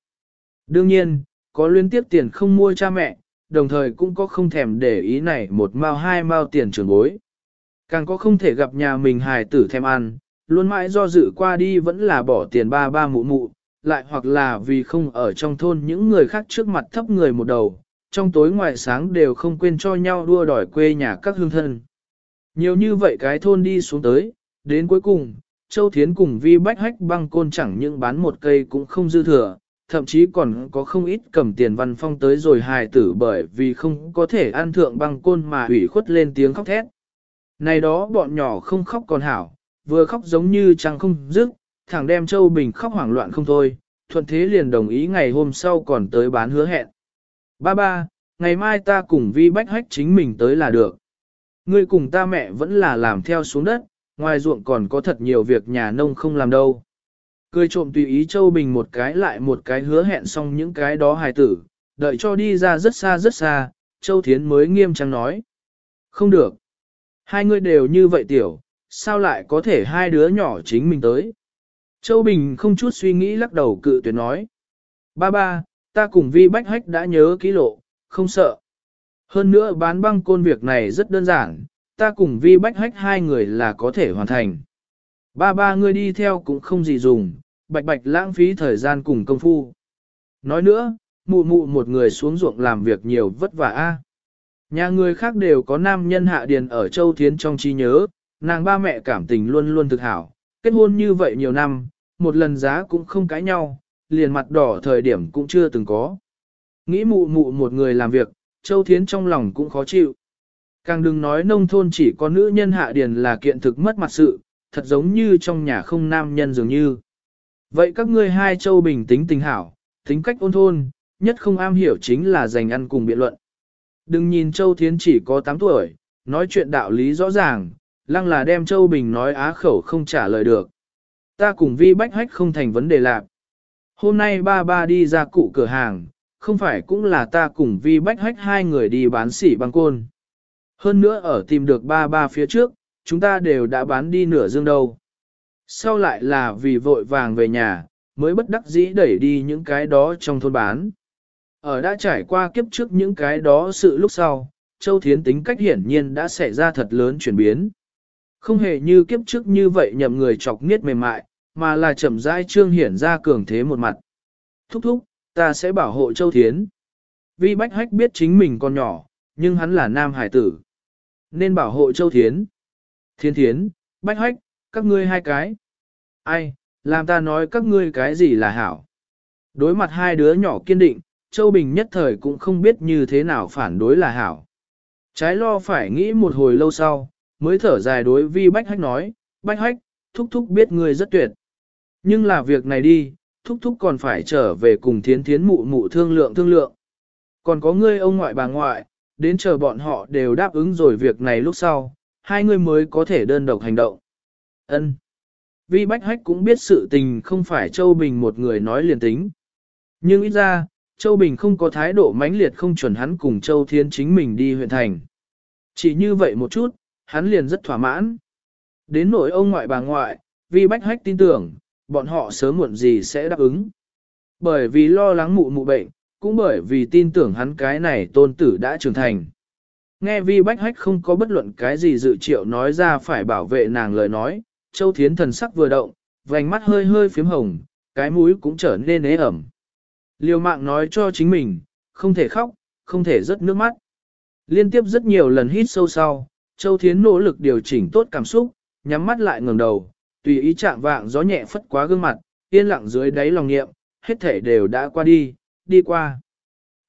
Đương nhiên, có liên tiếp tiền không mua cha mẹ, đồng thời cũng có không thèm để ý này một mao hai mao tiền trường bối. Càng có không thể gặp nhà mình hài tử thèm ăn, luôn mãi do dự qua đi vẫn là bỏ tiền ba ba mụ mụ, lại hoặc là vì không ở trong thôn những người khác trước mặt thấp người một đầu, trong tối ngoài sáng đều không quên cho nhau đua đòi quê nhà các hương thân. Nhiều như vậy cái thôn đi xuống tới, đến cuối cùng, Châu Thiến cùng Vi Bách Hách băng côn chẳng những bán một cây cũng không dư thừa, thậm chí còn có không ít cầm tiền văn phong tới rồi hài tử bởi vì không có thể ăn thượng băng côn mà ủy khuất lên tiếng khóc thét. Này đó bọn nhỏ không khóc còn hảo, vừa khóc giống như chẳng không dứt, thẳng đem Châu Bình khóc hoảng loạn không thôi, thuận thế liền đồng ý ngày hôm sau còn tới bán hứa hẹn. Ba ba, ngày mai ta cùng Vi Bách Hách chính mình tới là được. Ngươi cùng ta mẹ vẫn là làm theo xuống đất, ngoài ruộng còn có thật nhiều việc nhà nông không làm đâu. Cười trộm tùy ý Châu Bình một cái lại một cái hứa hẹn xong những cái đó hài tử, đợi cho đi ra rất xa rất xa, Châu Thiến mới nghiêm trang nói. Không được. Hai người đều như vậy tiểu, sao lại có thể hai đứa nhỏ chính mình tới. Châu Bình không chút suy nghĩ lắc đầu cự tuyệt nói. Ba ba, ta cùng Vi Bách Hách đã nhớ ký lộ, không sợ. Hơn nữa bán băng côn việc này rất đơn giản, ta cùng Vi Bách Hách hai người là có thể hoàn thành. Ba ba ngươi đi theo cũng không gì dùng, bạch bạch lãng phí thời gian cùng công phu. Nói nữa, mụ mụ một người xuống ruộng làm việc nhiều vất vả a. Nhà người khác đều có nam nhân hạ điền ở Châu Thiến trong trí nhớ, nàng ba mẹ cảm tình luôn luôn thực hảo, kết hôn như vậy nhiều năm, một lần giá cũng không cãi nhau, liền mặt đỏ thời điểm cũng chưa từng có. Nghĩ mụ mụ một người làm việc, Châu Thiến trong lòng cũng khó chịu. Càng đừng nói nông thôn chỉ có nữ nhân hạ điền là kiện thực mất mặt sự, thật giống như trong nhà không nam nhân dường như. Vậy các ngươi hai châu bình tính tình hảo, tính cách ôn thôn, nhất không am hiểu chính là dành ăn cùng biện luận. Đừng nhìn Châu Thiến chỉ có 8 tuổi, nói chuyện đạo lý rõ ràng, lăng là đem Châu Bình nói á khẩu không trả lời được. Ta cùng vi bách hách không thành vấn đề lạc. Hôm nay ba ba đi ra cụ cửa hàng, không phải cũng là ta cùng vi bách hách hai người đi bán sỉ băng côn. Hơn nữa ở tìm được ba ba phía trước, chúng ta đều đã bán đi nửa dương đâu. Sau lại là vì vội vàng về nhà, mới bất đắc dĩ đẩy đi những cái đó trong thôn bán. Ở đã trải qua kiếp trước những cái đó sự lúc sau, Châu Thiến tính cách hiển nhiên đã xảy ra thật lớn chuyển biến. Không hề như kiếp trước như vậy nhầm người chọc nghiết mềm mại, mà là chậm rãi trương hiển ra cường thế một mặt. Thúc thúc, ta sẽ bảo hộ Châu Thiến. Vi Bách Hách biết chính mình còn nhỏ, nhưng hắn là nam hải tử. Nên bảo hộ Châu Thiến. Thiên Thiến, Bách Hách, các ngươi hai cái. Ai, làm ta nói các ngươi cái gì là hảo. Đối mặt hai đứa nhỏ kiên định, Châu Bình nhất thời cũng không biết như thế nào phản đối là hảo. Trái lo phải nghĩ một hồi lâu sau, mới thở dài đối vi Bách Hách nói, Bách Hách, Thúc Thúc biết ngươi rất tuyệt. Nhưng là việc này đi, Thúc Thúc còn phải trở về cùng thiến thiến mụ mụ thương lượng thương lượng. Còn có ngươi ông ngoại bà ngoại, đến chờ bọn họ đều đáp ứng rồi việc này lúc sau, hai người mới có thể đơn độc hành động. Ân. Vi Bách Hách cũng biết sự tình không phải Châu Bình một người nói liền tính. Nhưng ít ra, Châu Bình không có thái độ mãnh liệt không chuẩn hắn cùng Châu Thiên chính mình đi huyện thành. Chỉ như vậy một chút, hắn liền rất thỏa mãn. Đến nỗi ông ngoại bà ngoại, Vi Bách Hách tin tưởng, bọn họ sớm muộn gì sẽ đáp ứng. Bởi vì lo lắng mụ mụ bệnh, cũng bởi vì tin tưởng hắn cái này tôn tử đã trưởng thành. Nghe vi bách hách không có bất luận cái gì dự triệu nói ra phải bảo vệ nàng lời nói, Châu Thiến thần sắc vừa động, vành mắt hơi hơi phím hồng, cái mũi cũng trở nên ế ẩm. Liều mạng nói cho chính mình, không thể khóc, không thể rớt nước mắt. Liên tiếp rất nhiều lần hít sâu sau, Châu Thiến nỗ lực điều chỉnh tốt cảm xúc, nhắm mắt lại ngẩng đầu, tùy ý chạm vạng gió nhẹ phất quá gương mặt, yên lặng dưới đáy lòng niệm, hết thể đều đã qua đi, đi qua.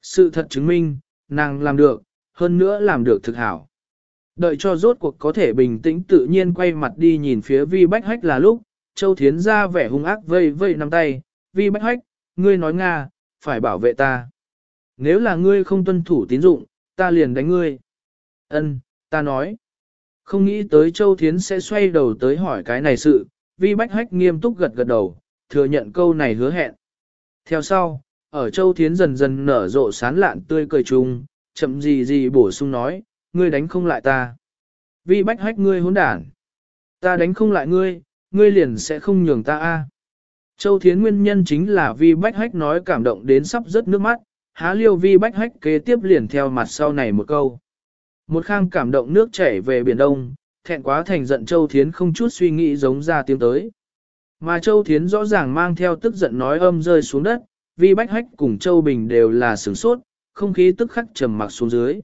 Sự thật chứng minh, nàng làm được, hơn nữa làm được thực hảo. Đợi cho rốt cuộc có thể bình tĩnh tự nhiên quay mặt đi nhìn phía vi bách hách là lúc, Châu Thiến ra vẻ hung ác vây vây nắm tay, vi bách hách, ngươi nói Nga, phải bảo vệ ta. Nếu là ngươi không tuân thủ tín dụng, ta liền đánh ngươi. Ân, ta nói. Không nghĩ tới Châu Thiến sẽ xoay đầu tới hỏi cái này sự, vi bách hách nghiêm túc gật gật đầu, thừa nhận câu này hứa hẹn. Theo sau, ở Châu Thiến dần dần nở rộ sán lạn tươi cười chung, chậm gì gì bổ sung nói, ngươi đánh không lại ta. Vi bách hách ngươi hỗn đản. Ta đánh không lại ngươi, ngươi liền sẽ không nhường ta a. Châu Thiến nguyên nhân chính là vi bách hách nói cảm động đến sắp rớt nước mắt, há liêu vi bách hách kế tiếp liền theo mặt sau này một câu. Một khang cảm động nước chảy về biển đông, thẹn quá thành giận Châu Thiến không chút suy nghĩ giống ra tiếng tới. Mà Châu Thiến rõ ràng mang theo tức giận nói âm rơi xuống đất, vi bách hách cùng Châu Bình đều là sửng sốt, không khí tức khắc trầm mặc xuống dưới.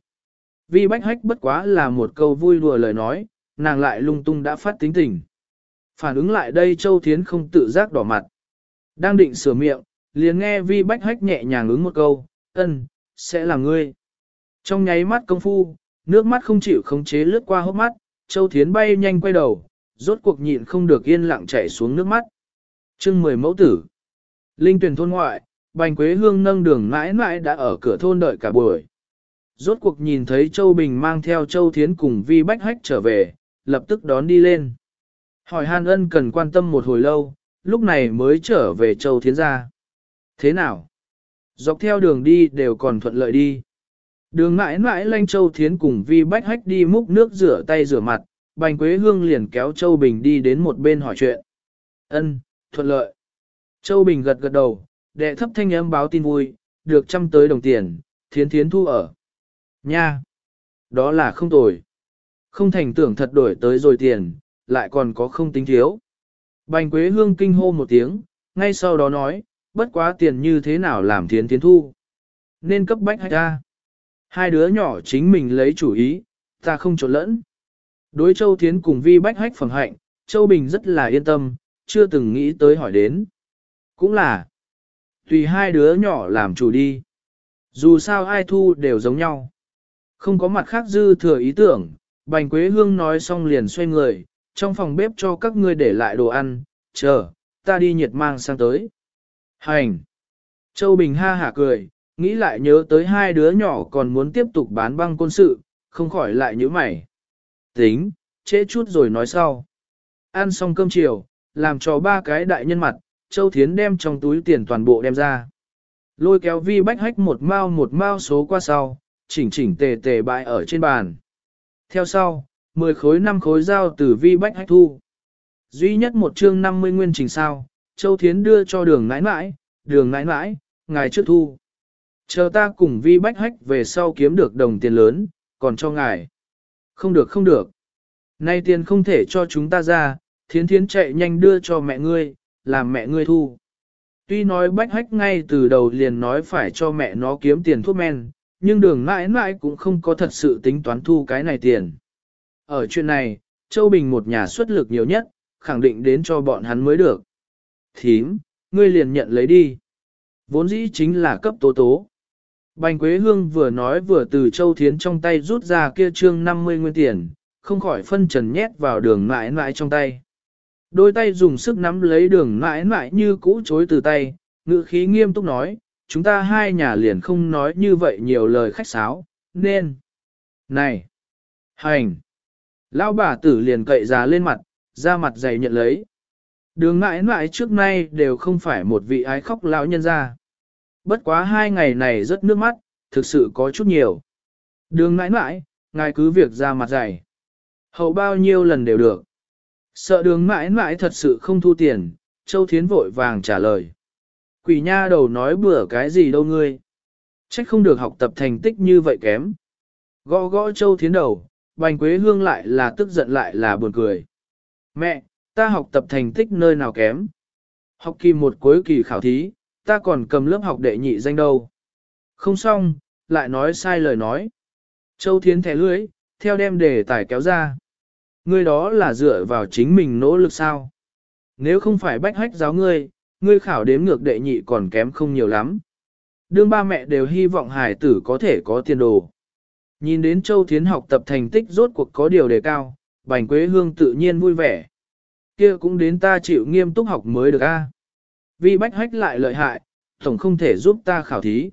Vi bách hách bất quá là một câu vui đùa lời nói, nàng lại lung tung đã phát tính tình. Phản ứng lại đây Châu Thiến không tự giác đỏ mặt. Đang định sửa miệng, liền nghe vi bách hách nhẹ nhàng ứng một câu, ân, sẽ là ngươi. Trong nháy mắt công phu, nước mắt không chịu khống chế lướt qua hốc mắt, Châu Thiến bay nhanh quay đầu, rốt cuộc nhịn không được yên lặng chảy xuống nước mắt. chương mười mẫu tử. Linh tuyển thôn ngoại, Bành Quế Hương nâng đường mãi mãi đã ở cửa thôn đợi cả buổi. Rốt cuộc nhìn thấy Châu Bình mang theo Châu Thiến cùng Vi Bách Hách trở về, lập tức đón đi lên. Hỏi Hàn Ân cần quan tâm một hồi lâu, lúc này mới trở về Châu Thiến ra. Thế nào? Dọc theo đường đi đều còn thuận lợi đi. Đường mãi mãi lanh Châu Thiến cùng Vi Bách Hách đi múc nước rửa tay rửa mặt, Bành Quế Hương liền kéo Châu Bình đi đến một bên hỏi chuyện. Ân, thuận lợi. Châu Bình gật gật đầu, đệ thấp thanh âm báo tin vui, được trăm tới đồng tiền, thiến thiến thu ở. Nha! Đó là không tồi. Không thành tưởng thật đổi tới rồi tiền, lại còn có không tính thiếu. Bành Quế Hương kinh hô một tiếng, ngay sau đó nói, bất quá tiền như thế nào làm thiến thiến thu. Nên cấp bách hay ta. Hai đứa nhỏ chính mình lấy chủ ý, ta không trộn lẫn. Đối Châu Thiến cùng Vi Bách Hách phẩm hạnh, Châu Bình rất là yên tâm, chưa từng nghĩ tới hỏi đến. Cũng là, tùy hai đứa nhỏ làm chủ đi. Dù sao ai thu đều giống nhau. Không có mặt khác dư thừa ý tưởng, Bành Quế Hương nói xong liền xoay người, trong phòng bếp cho các ngươi để lại đồ ăn, chờ, ta đi nhiệt mang sang tới. Hành! Châu Bình ha hả cười, nghĩ lại nhớ tới hai đứa nhỏ còn muốn tiếp tục bán băng quân sự, không khỏi lại nhíu mày. Tính, trễ chút rồi nói sau. Ăn xong cơm chiều, làm cho ba cái đại nhân mặt, Châu Thiến đem trong túi tiền toàn bộ đem ra. Lôi kéo vi bách hách một mao một mao số qua sau, chỉnh chỉnh tề tề bại ở trên bàn. Theo sau, 10 khối 5 khối giao từ vi bách hách thu. Duy nhất một chương 50 nguyên trình sao, Châu Thiến đưa cho đường nãi nãi, đường nãi nãi, ngài trước thu. Chờ ta cùng vi bách hách về sau kiếm được đồng tiền lớn, còn cho ngài. Không được không được. Nay tiền không thể cho chúng ta ra, thiến thiến chạy nhanh đưa cho mẹ ngươi, làm mẹ ngươi thu. Tuy nói bách hách ngay từ đầu liền nói phải cho mẹ nó kiếm tiền thuốc men, nhưng đường mãi mãi cũng không có thật sự tính toán thu cái này tiền. Ở chuyện này, Châu Bình một nhà xuất lực nhiều nhất, khẳng định đến cho bọn hắn mới được. Thím, ngươi liền nhận lấy đi. Vốn dĩ chính là cấp tố tố. Bành Quế Hương vừa nói vừa từ Châu Thiến trong tay rút ra kia trương 50 nguyên tiền, không khỏi phân trần nhét vào đường mãi mãi trong tay. Đôi tay dùng sức nắm lấy đường mãi mãi như cũ chối từ tay, ngữ khí nghiêm túc nói, chúng ta hai nhà liền không nói như vậy nhiều lời khách sáo, nên. Này! Hành! Lão bà tử liền cậy già lên mặt, ra mặt dày nhận lấy. Đường mãi mãi trước nay đều không phải một vị ái khóc lão nhân ra. Bất quá hai ngày này rất nước mắt, thực sự có chút nhiều. Đường mãi mãi, ngài cứ việc ra mặt dày. Hậu bao nhiêu lần đều được. Sợ đường mãi mãi thật sự không thu tiền, Châu Thiến vội vàng trả lời. Quỷ nha đầu nói bừa cái gì đâu ngươi. Trách không được học tập thành tích như vậy kém. Gõ gõ Châu Thiến đầu, Bành Quế Hương lại là tức giận lại là buồn cười. Mẹ, ta học tập thành tích nơi nào kém. Học kỳ một cuối kỳ khảo thí, ta còn cầm lớp học đệ nhị danh đâu. Không xong, lại nói sai lời nói. Châu Thiến thẻ lưới, theo đem đề tài kéo ra. Ngươi đó là dựa vào chính mình nỗ lực sao. Nếu không phải bách hách giáo ngươi, ngươi khảo đếm ngược đệ nhị còn kém không nhiều lắm. Đương ba mẹ đều hy vọng hải tử có thể có tiền đồ. Nhìn đến Châu Thiến học tập thành tích rốt cuộc có điều đề cao, Bành Quế Hương tự nhiên vui vẻ. Kia cũng đến ta chịu nghiêm túc học mới được a. Vi bách hách lại lợi hại, tổng không thể giúp ta khảo thí.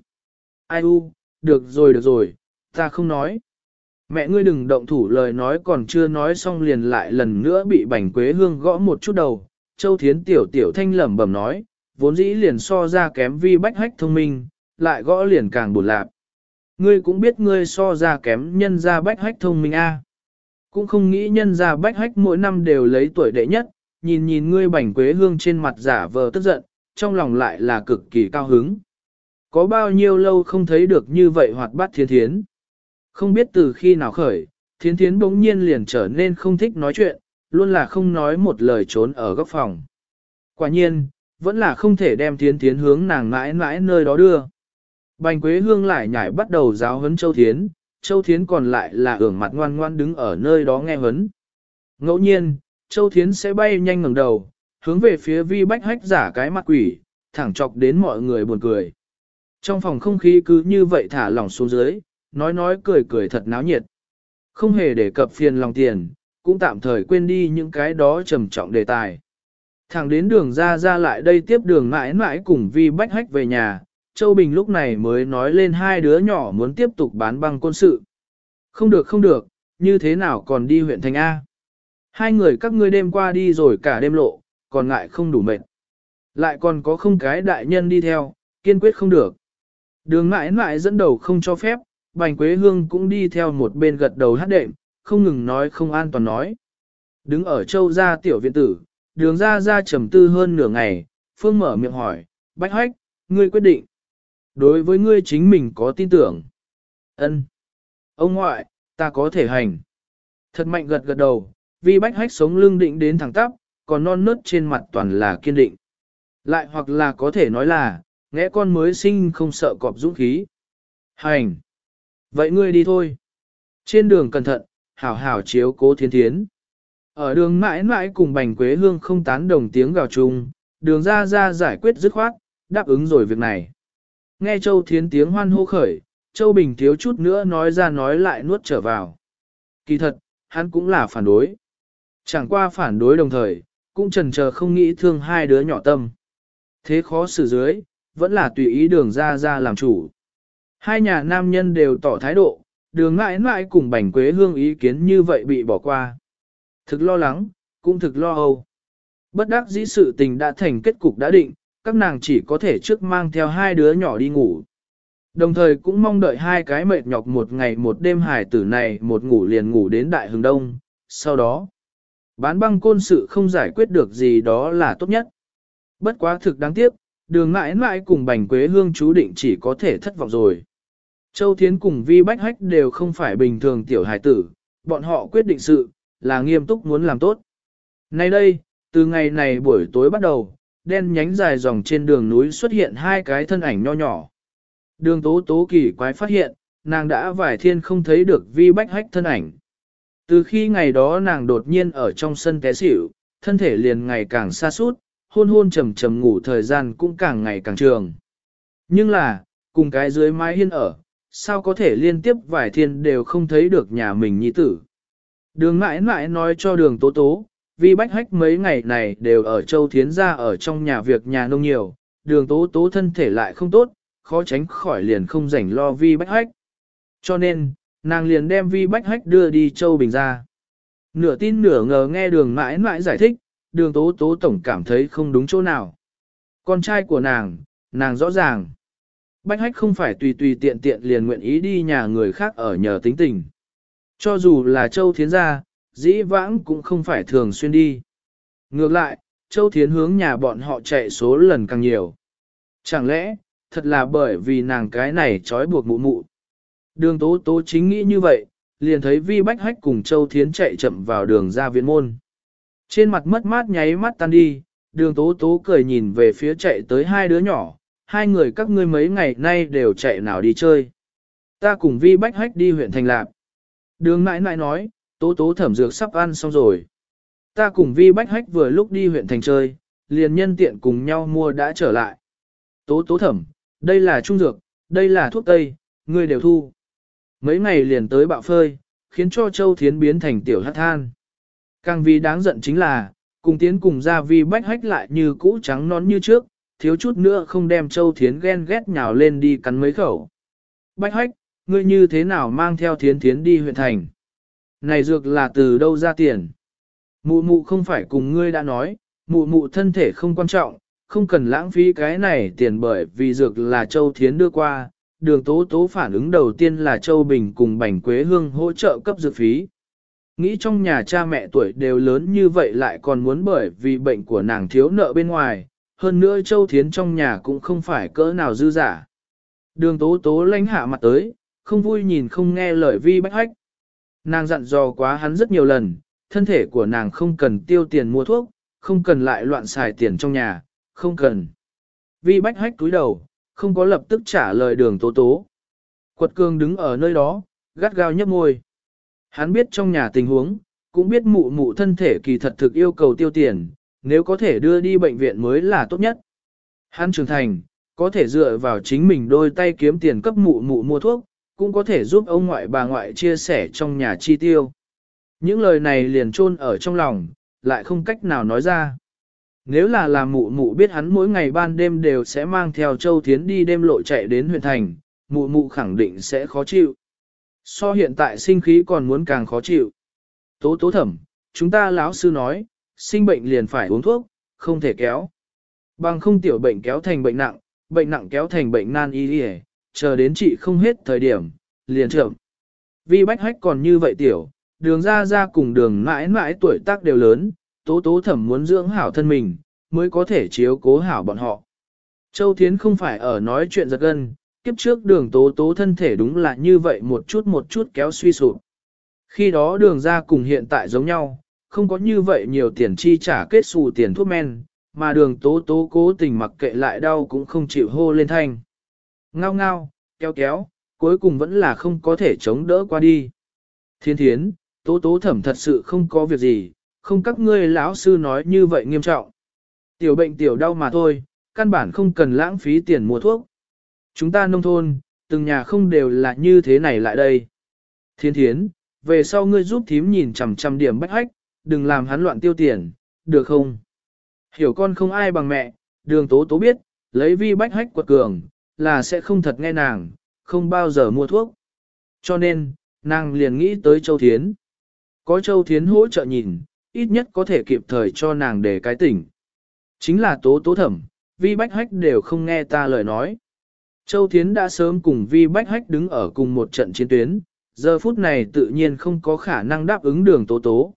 Ai u, được rồi được rồi, ta không nói. Mẹ ngươi đừng động thủ lời nói còn chưa nói xong liền lại lần nữa bị Bành Quế Hương gõ một chút đầu. Châu Thiến tiểu tiểu thanh lẩm bẩm nói, vốn dĩ liền so ra kém vi bách hách thông minh, lại gõ liền càng buồn lạp. Ngươi cũng biết ngươi so ra kém nhân gia bách hách thông minh a. Cũng không nghĩ nhân gia bách hách mỗi năm đều lấy tuổi đệ nhất, nhìn nhìn ngươi bảnh quế hương trên mặt giả vờ tức giận, trong lòng lại là cực kỳ cao hứng. Có bao nhiêu lâu không thấy được như vậy hoạt bát thiên thiến. Không biết từ khi nào khởi, thiên thiến bỗng nhiên liền trở nên không thích nói chuyện, luôn là không nói một lời trốn ở góc phòng. Quả nhiên, vẫn là không thể đem thiên thiến hướng nàng mãi mãi nơi đó đưa. Bành Quế Hương lại nhảy bắt đầu giáo huấn Châu Thiến, Châu Thiến còn lại là ưởng mặt ngoan ngoan đứng ở nơi đó nghe huấn. Ngẫu nhiên, Châu Thiến sẽ bay nhanh ngẩng đầu, hướng về phía vi bách hách giả cái mặt quỷ, thẳng chọc đến mọi người buồn cười. Trong phòng không khí cứ như vậy thả lỏng xuống dưới, nói nói cười cười thật náo nhiệt. Không hề để cập phiền lòng tiền, cũng tạm thời quên đi những cái đó trầm trọng đề tài. Thẳng đến đường ra ra lại đây tiếp đường mãi mãi cùng vi bách hách về nhà, Châu Bình lúc này mới nói lên hai đứa nhỏ muốn tiếp tục bán băng quân sự. Không được không được, như thế nào còn đi huyện thành A. Hai người các ngươi đêm qua đi rồi cả đêm lộ, còn ngại không đủ mệt. Lại còn có không cái đại nhân đi theo, kiên quyết không được. Đường mãi mãi dẫn đầu không cho phép, Bành Quế Hương cũng đi theo một bên gật đầu hát đệm, không ngừng nói không an toàn nói. Đứng ở châu gia tiểu viện tử, đường ra ra trầm tư hơn nửa ngày, Phương mở miệng hỏi, Bách Hách, ngươi quyết định. Đối với ngươi chính mình có tin tưởng. ân Ông ngoại, ta có thể hành. Thật mạnh gật gật đầu, vì bách hách sống lưng định đến thẳng tắp, còn non nớt trên mặt toàn là kiên định. Lại hoặc là có thể nói là, ngẽ con mới sinh không sợ cọp dũng khí. Hành! Vậy ngươi đi thôi. Trên đường cẩn thận, hảo hảo chiếu cố thiên thiến. Ở đường mãi mãi cùng bành quế hương không tán đồng tiếng gào chung, đường ra ra giải quyết dứt khoát, đáp ứng rồi việc này. Nghe Châu Thiến tiếng hoan hô khởi, Châu Bình thiếu chút nữa nói ra nói lại nuốt trở vào. Kỳ thật, hắn cũng là phản đối. Chẳng qua phản đối đồng thời, cũng trần chờ không nghĩ thương hai đứa nhỏ tâm. Thế khó xử dưới, vẫn là tùy ý đường ra ra làm chủ. Hai nhà nam nhân đều tỏ thái độ, đường mãi mãi cùng bành quế hương ý kiến như vậy bị bỏ qua. Thực lo lắng, cũng thực lo âu. Bất đắc dĩ sự tình đã thành kết cục đã định, các nàng chỉ có thể trước mang theo hai đứa nhỏ đi ngủ. Đồng thời cũng mong đợi hai cái mệt nhọc một ngày một đêm hải tử này một ngủ liền ngủ đến đại hừng đông, sau đó bán băng côn sự không giải quyết được gì đó là tốt nhất. Bất quá thực đáng tiếc, đường mãi mãi cùng bành quế hương chú định chỉ có thể thất vọng rồi. Châu Thiến cùng Vi Bách Hách đều không phải bình thường tiểu hải tử, bọn họ quyết định sự, là nghiêm túc muốn làm tốt. Nay đây, từ ngày này buổi tối bắt đầu, đen nhánh dài dòng trên đường núi xuất hiện hai cái thân ảnh nho nhỏ. Đường tố tố kỳ quái phát hiện, nàng đã vài thiên không thấy được vi bách hách thân ảnh. Từ khi ngày đó nàng đột nhiên ở trong sân té xỉu, thân thể liền ngày càng xa suốt, hôn hôn trầm trầm ngủ thời gian cũng càng ngày càng trường. Nhưng là, cùng cái dưới mái hiên ở, sao có thể liên tiếp vài thiên đều không thấy được nhà mình nhi tử. Đường mãi mãi nói cho đường tố tố, vì bách hách mấy ngày này đều ở châu thiến gia ở trong nhà việc nhà nông nhiều, đường tố tố thân thể lại không tốt, khó tránh khỏi liền không rảnh lo vi bách hách. Cho nên, nàng liền đem vi bách hách đưa đi châu bình ra. Nửa tin nửa ngờ nghe đường mãi mãi giải thích, đường tố tố tổng cảm thấy không đúng chỗ nào. Con trai của nàng, nàng rõ ràng. Bách hách không phải tùy tùy tiện tiện liền nguyện ý đi nhà người khác ở nhờ tính tình. Cho dù là châu thiến gia, dĩ vãng cũng không phải thường xuyên đi. Ngược lại, Châu Thiến hướng nhà bọn họ chạy số lần càng nhiều. Chẳng lẽ, thật là bởi vì nàng cái này trói buộc mụ mụ. Đường tố tố chính nghĩ như vậy, liền thấy vi bách hách cùng Châu Thiến chạy chậm vào đường ra viện môn. Trên mặt mất mát nháy mắt tan đi, đường tố tố cười nhìn về phía chạy tới hai đứa nhỏ, hai người các ngươi mấy ngày nay đều chạy nào đi chơi. Ta cùng vi bách hách đi huyện thành lạc. Đường mãi mãi nói, tố tố thẩm dược sắp ăn xong rồi. Ta cùng vi bách hách vừa lúc đi huyện thành chơi, liền nhân tiện cùng nhau mua đã trở lại. Tố tố thẩm, đây là trung dược, đây là thuốc tây, ngươi đều thu. Mấy ngày liền tới bạo phơi, khiến cho Châu Thiến biến thành tiểu hát than. Càng vì đáng giận chính là, cùng tiến cùng ra vi bách hách lại như cũ trắng nón như trước, thiếu chút nữa không đem Châu Thiến ghen ghét nhào lên đi cắn mấy khẩu. Bách hách, ngươi như thế nào mang theo Thiến Thiến đi huyện thành? Này dược là từ đâu ra tiền? Mụ mụ không phải cùng ngươi đã nói, mụ mụ thân thể không quan trọng, không cần lãng phí cái này tiền bởi vì dược là Châu Thiến đưa qua, đường tố tố phản ứng đầu tiên là Châu Bình cùng Bành Quế Hương hỗ trợ cấp dược phí. Nghĩ trong nhà cha mẹ tuổi đều lớn như vậy lại còn muốn bởi vì bệnh của nàng thiếu nợ bên ngoài, hơn nữa Châu Thiến trong nhà cũng không phải cỡ nào dư giả. Đường tố tố lánh hạ mặt tới, không vui nhìn không nghe lời vi bách hách. Nàng dặn dò quá hắn rất nhiều lần, thân thể của nàng không cần tiêu tiền mua thuốc, không cần lại loạn xài tiền trong nhà, không cần. Vi bách hách túi đầu, không có lập tức trả lời đường tố tố. Quật cường đứng ở nơi đó, gắt gao nhấp môi. Hắn biết trong nhà tình huống, cũng biết mụ mụ thân thể kỳ thật thực yêu cầu tiêu tiền, nếu có thể đưa đi bệnh viện mới là tốt nhất. Hắn trưởng thành, có thể dựa vào chính mình đôi tay kiếm tiền cấp mụ mụ mua thuốc, cũng có thể giúp ông ngoại bà ngoại chia sẻ trong nhà chi tiêu. Những lời này liền chôn ở trong lòng, lại không cách nào nói ra. Nếu là làm mụ mụ biết hắn mỗi ngày ban đêm đều sẽ mang theo Châu Thiến đi đêm lộ chạy đến huyện thành, mụ mụ khẳng định sẽ khó chịu. So hiện tại sinh khí còn muốn càng khó chịu. Tố tố thẩm, chúng ta lão sư nói, sinh bệnh liền phải uống thuốc, không thể kéo. Bằng không tiểu bệnh kéo thành bệnh nặng, bệnh nặng kéo thành bệnh nan y đi chờ đến trị không hết thời điểm, liền trưởng. Vì bách hách còn như vậy tiểu, đường ra ra cùng đường mãi mãi tuổi tác đều lớn, tố tố thẩm muốn dưỡng hảo thân mình, mới có thể chiếu cố hảo bọn họ. Châu Thiến không phải ở nói chuyện giật gân, kiếp trước đường tố tố thân thể đúng là như vậy một chút một chút kéo suy sụp. Khi đó đường ra cùng hiện tại giống nhau, không có như vậy nhiều tiền chi trả kết xù tiền thuốc men, mà đường tố tố cố tình mặc kệ lại đau cũng không chịu hô lên thanh. Ngao ngao, kéo kéo, cuối cùng vẫn là không có thể chống đỡ qua đi. Thiên thiến, tố tố thẩm thật sự không có việc gì, không các ngươi lão sư nói như vậy nghiêm trọng. Tiểu bệnh tiểu đau mà thôi, căn bản không cần lãng phí tiền mua thuốc. Chúng ta nông thôn, từng nhà không đều là như thế này lại đây. Thiên thiến, về sau ngươi giúp thím nhìn chằm chằm điểm bách hách, đừng làm hắn loạn tiêu tiền, được không? Hiểu con không ai bằng mẹ, đường tố tố biết, lấy vi bách hách quật cường, là sẽ không thật nghe nàng, không bao giờ mua thuốc. Cho nên, nàng liền nghĩ tới Châu Thiến. Có Châu Thiến hỗ trợ nhìn, ít nhất có thể kịp thời cho nàng để cái tỉnh. Chính là tố tố thẩm, vi bách hách đều không nghe ta lời nói. Châu Thiến đã sớm cùng vi bách hách đứng ở cùng một trận chiến tuyến, giờ phút này tự nhiên không có khả năng đáp ứng đường tố tố.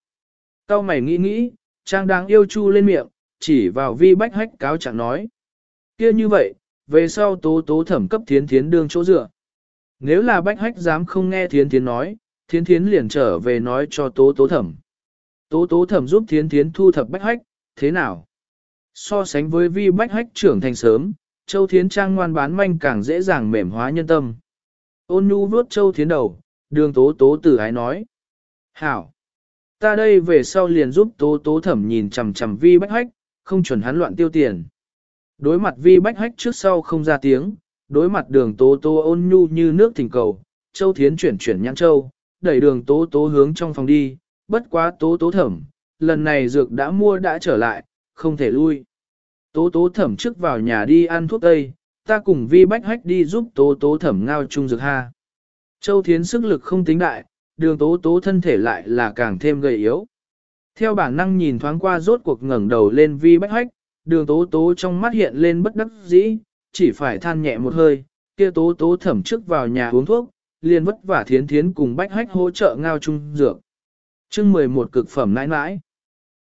Cao mày nghĩ nghĩ, trang đáng yêu chu lên miệng, chỉ vào vi bách hách cáo chẳng nói. kia như vậy, về sau tố tố thẩm cấp thiến thiến đương chỗ dựa. Nếu là bách hách dám không nghe thiến thiến nói, thiến thiến liền trở về nói cho tố tố thẩm. Tố tố thẩm giúp thiến thiến thu thập bách hách, thế nào? So sánh với vi bách hách trưởng thành sớm, châu thiến trang ngoan bán manh càng dễ dàng mềm hóa nhân tâm. Ôn nhu vuốt châu thiến đầu, đường tố tố tử ái nói. Hảo! Ta đây về sau liền giúp tố tố thẩm nhìn chằm chằm vi bách hách, không chuẩn hắn loạn tiêu tiền. Đối mặt vi bách hách trước sau không ra tiếng, đối mặt đường tố tố ôn nhu như nước thỉnh cầu, châu thiến chuyển chuyển nhãn châu, đẩy đường tố tố hướng trong phòng đi, bất quá tố tố thẩm, lần này dược đã mua đã trở lại, không thể lui. Tố tố thẩm trước vào nhà đi ăn thuốc tây, ta cùng vi bách hách đi giúp tố tố thẩm ngao chung dược ha. Châu thiến sức lực không tính đại, đường tố tố thân thể lại là càng thêm gầy yếu. Theo bản năng nhìn thoáng qua rốt cuộc ngẩng đầu lên vi bách hách, đường tố tố trong mắt hiện lên bất đắc dĩ, chỉ phải than nhẹ một hơi, kia tố tố thẩm trước vào nhà uống thuốc, liền vất vả thiến thiến cùng bách hách hỗ trợ ngao chung dược chương 11 cực phẩm nãi nãi,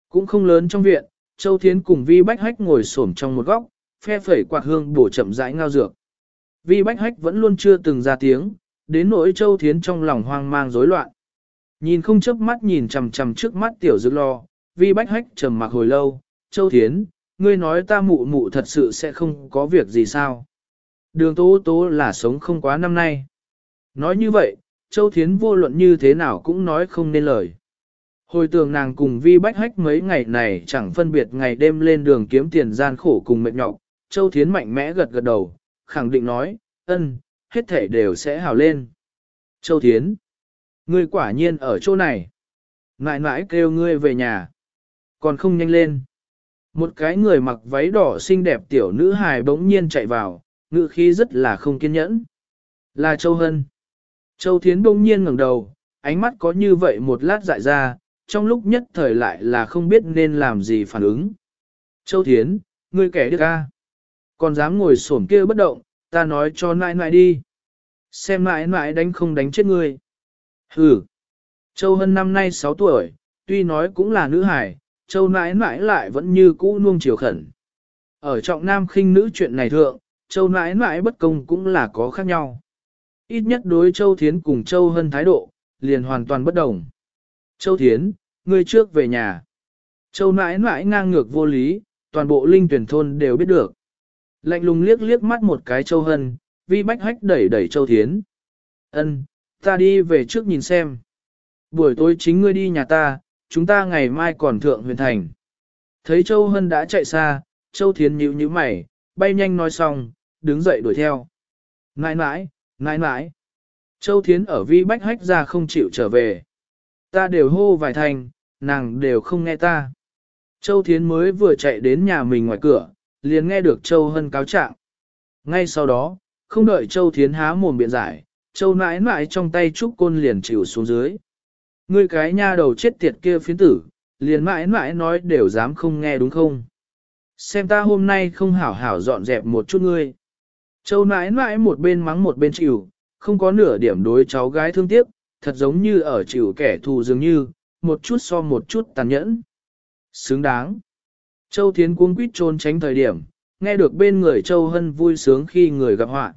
cũng không lớn trong viện, Châu Thiến cùng Vi Bách Hách ngồi xổm trong một góc, phe phẩy quạt hương bổ chậm rãi ngao dược. Vi Bách Hách vẫn luôn chưa từng ra tiếng, đến nỗi Châu Thiến trong lòng hoang mang rối loạn. Nhìn không chớp mắt nhìn chằm chằm trước mắt tiểu dược lo, vi bách hách trầm mặc hồi lâu, Châu Thiến, ngươi nói ta mụ mụ thật sự sẽ không có việc gì sao? Đường tố tố là sống không quá năm nay. Nói như vậy, Châu Thiến vô luận như thế nào cũng nói không nên lời. Hồi tưởng nàng cùng vi bách hách mấy ngày này chẳng phân biệt ngày đêm lên đường kiếm tiền gian khổ cùng mệt nhọc, Châu Thiến mạnh mẽ gật gật đầu, khẳng định nói, ân, hết thể đều sẽ hào lên. Châu Thiến, ngươi quả nhiên ở chỗ này. Nãi nãi kêu ngươi về nhà. Còn không nhanh lên. Một cái người mặc váy đỏ xinh đẹp tiểu nữ hài bỗng nhiên chạy vào, ngự khí rất là không kiên nhẫn. Là Châu Hân. Châu Thiến bỗng nhiên ngẩng đầu, ánh mắt có như vậy một lát dại ra, trong lúc nhất thời lại là không biết nên làm gì phản ứng. Châu Thiến, ngươi kẻ điếc a Còn dám ngồi xổm kia bất động, ta nói cho nãi nãi đi. Xem nãi nãi đánh không đánh chết ngươi. Hừ. Châu Hân năm nay 6 tuổi, tuy nói cũng là nữ hài Châu nãi nãi lại vẫn như cũ nuông chiều khẩn. Ở trọng nam khinh nữ chuyện này thượng, Châu nãi nãi bất công cũng là có khác nhau. Ít nhất đối Châu Thiến cùng Châu Hân thái độ, liền hoàn toàn bất đồng. Châu Thiến, ngươi trước về nhà. Châu nãi nãi ngang ngược vô lý, toàn bộ linh tuyển thôn đều biết được. Lạnh lùng liếc liếc mắt một cái Châu Hân, vi bách hách đẩy đẩy Châu Thiến. Ân, ta đi về trước nhìn xem. Buổi tối chính ngươi đi nhà ta, chúng ta ngày mai còn thượng huyền thành. Thấy Châu Hân đã chạy xa, Châu Thiến nhíu nhíu mày, bay nhanh nói xong, đứng dậy đuổi theo. Nãi nãi, nãi nãi. Châu Thiến ở vi bách hách ra không chịu trở về. Ta đều hô vài thành, nàng đều không nghe ta. Châu Thiến mới vừa chạy đến nhà mình ngoài cửa, liền nghe được Châu Hân cáo trạng. Ngay sau đó, không đợi Châu Thiến há mồm biện giải, Châu nãi nãi trong tay trúc côn liền chịu xuống dưới. Ngươi cái nha đầu chết tiệt kia phiến tử, liền mãi mãi nói đều dám không nghe đúng không? Xem ta hôm nay không hảo hảo dọn dẹp một chút ngươi. Châu nãi nãi một bên mắng một bên chịu, không có nửa điểm đối cháu gái thương tiếc, thật giống như ở chịu kẻ thù dường như, một chút so một chút tàn nhẫn. Xứng đáng. Châu Thiến cuống quýt trốn tránh thời điểm, nghe được bên người Châu Hân vui sướng khi người gặp họa.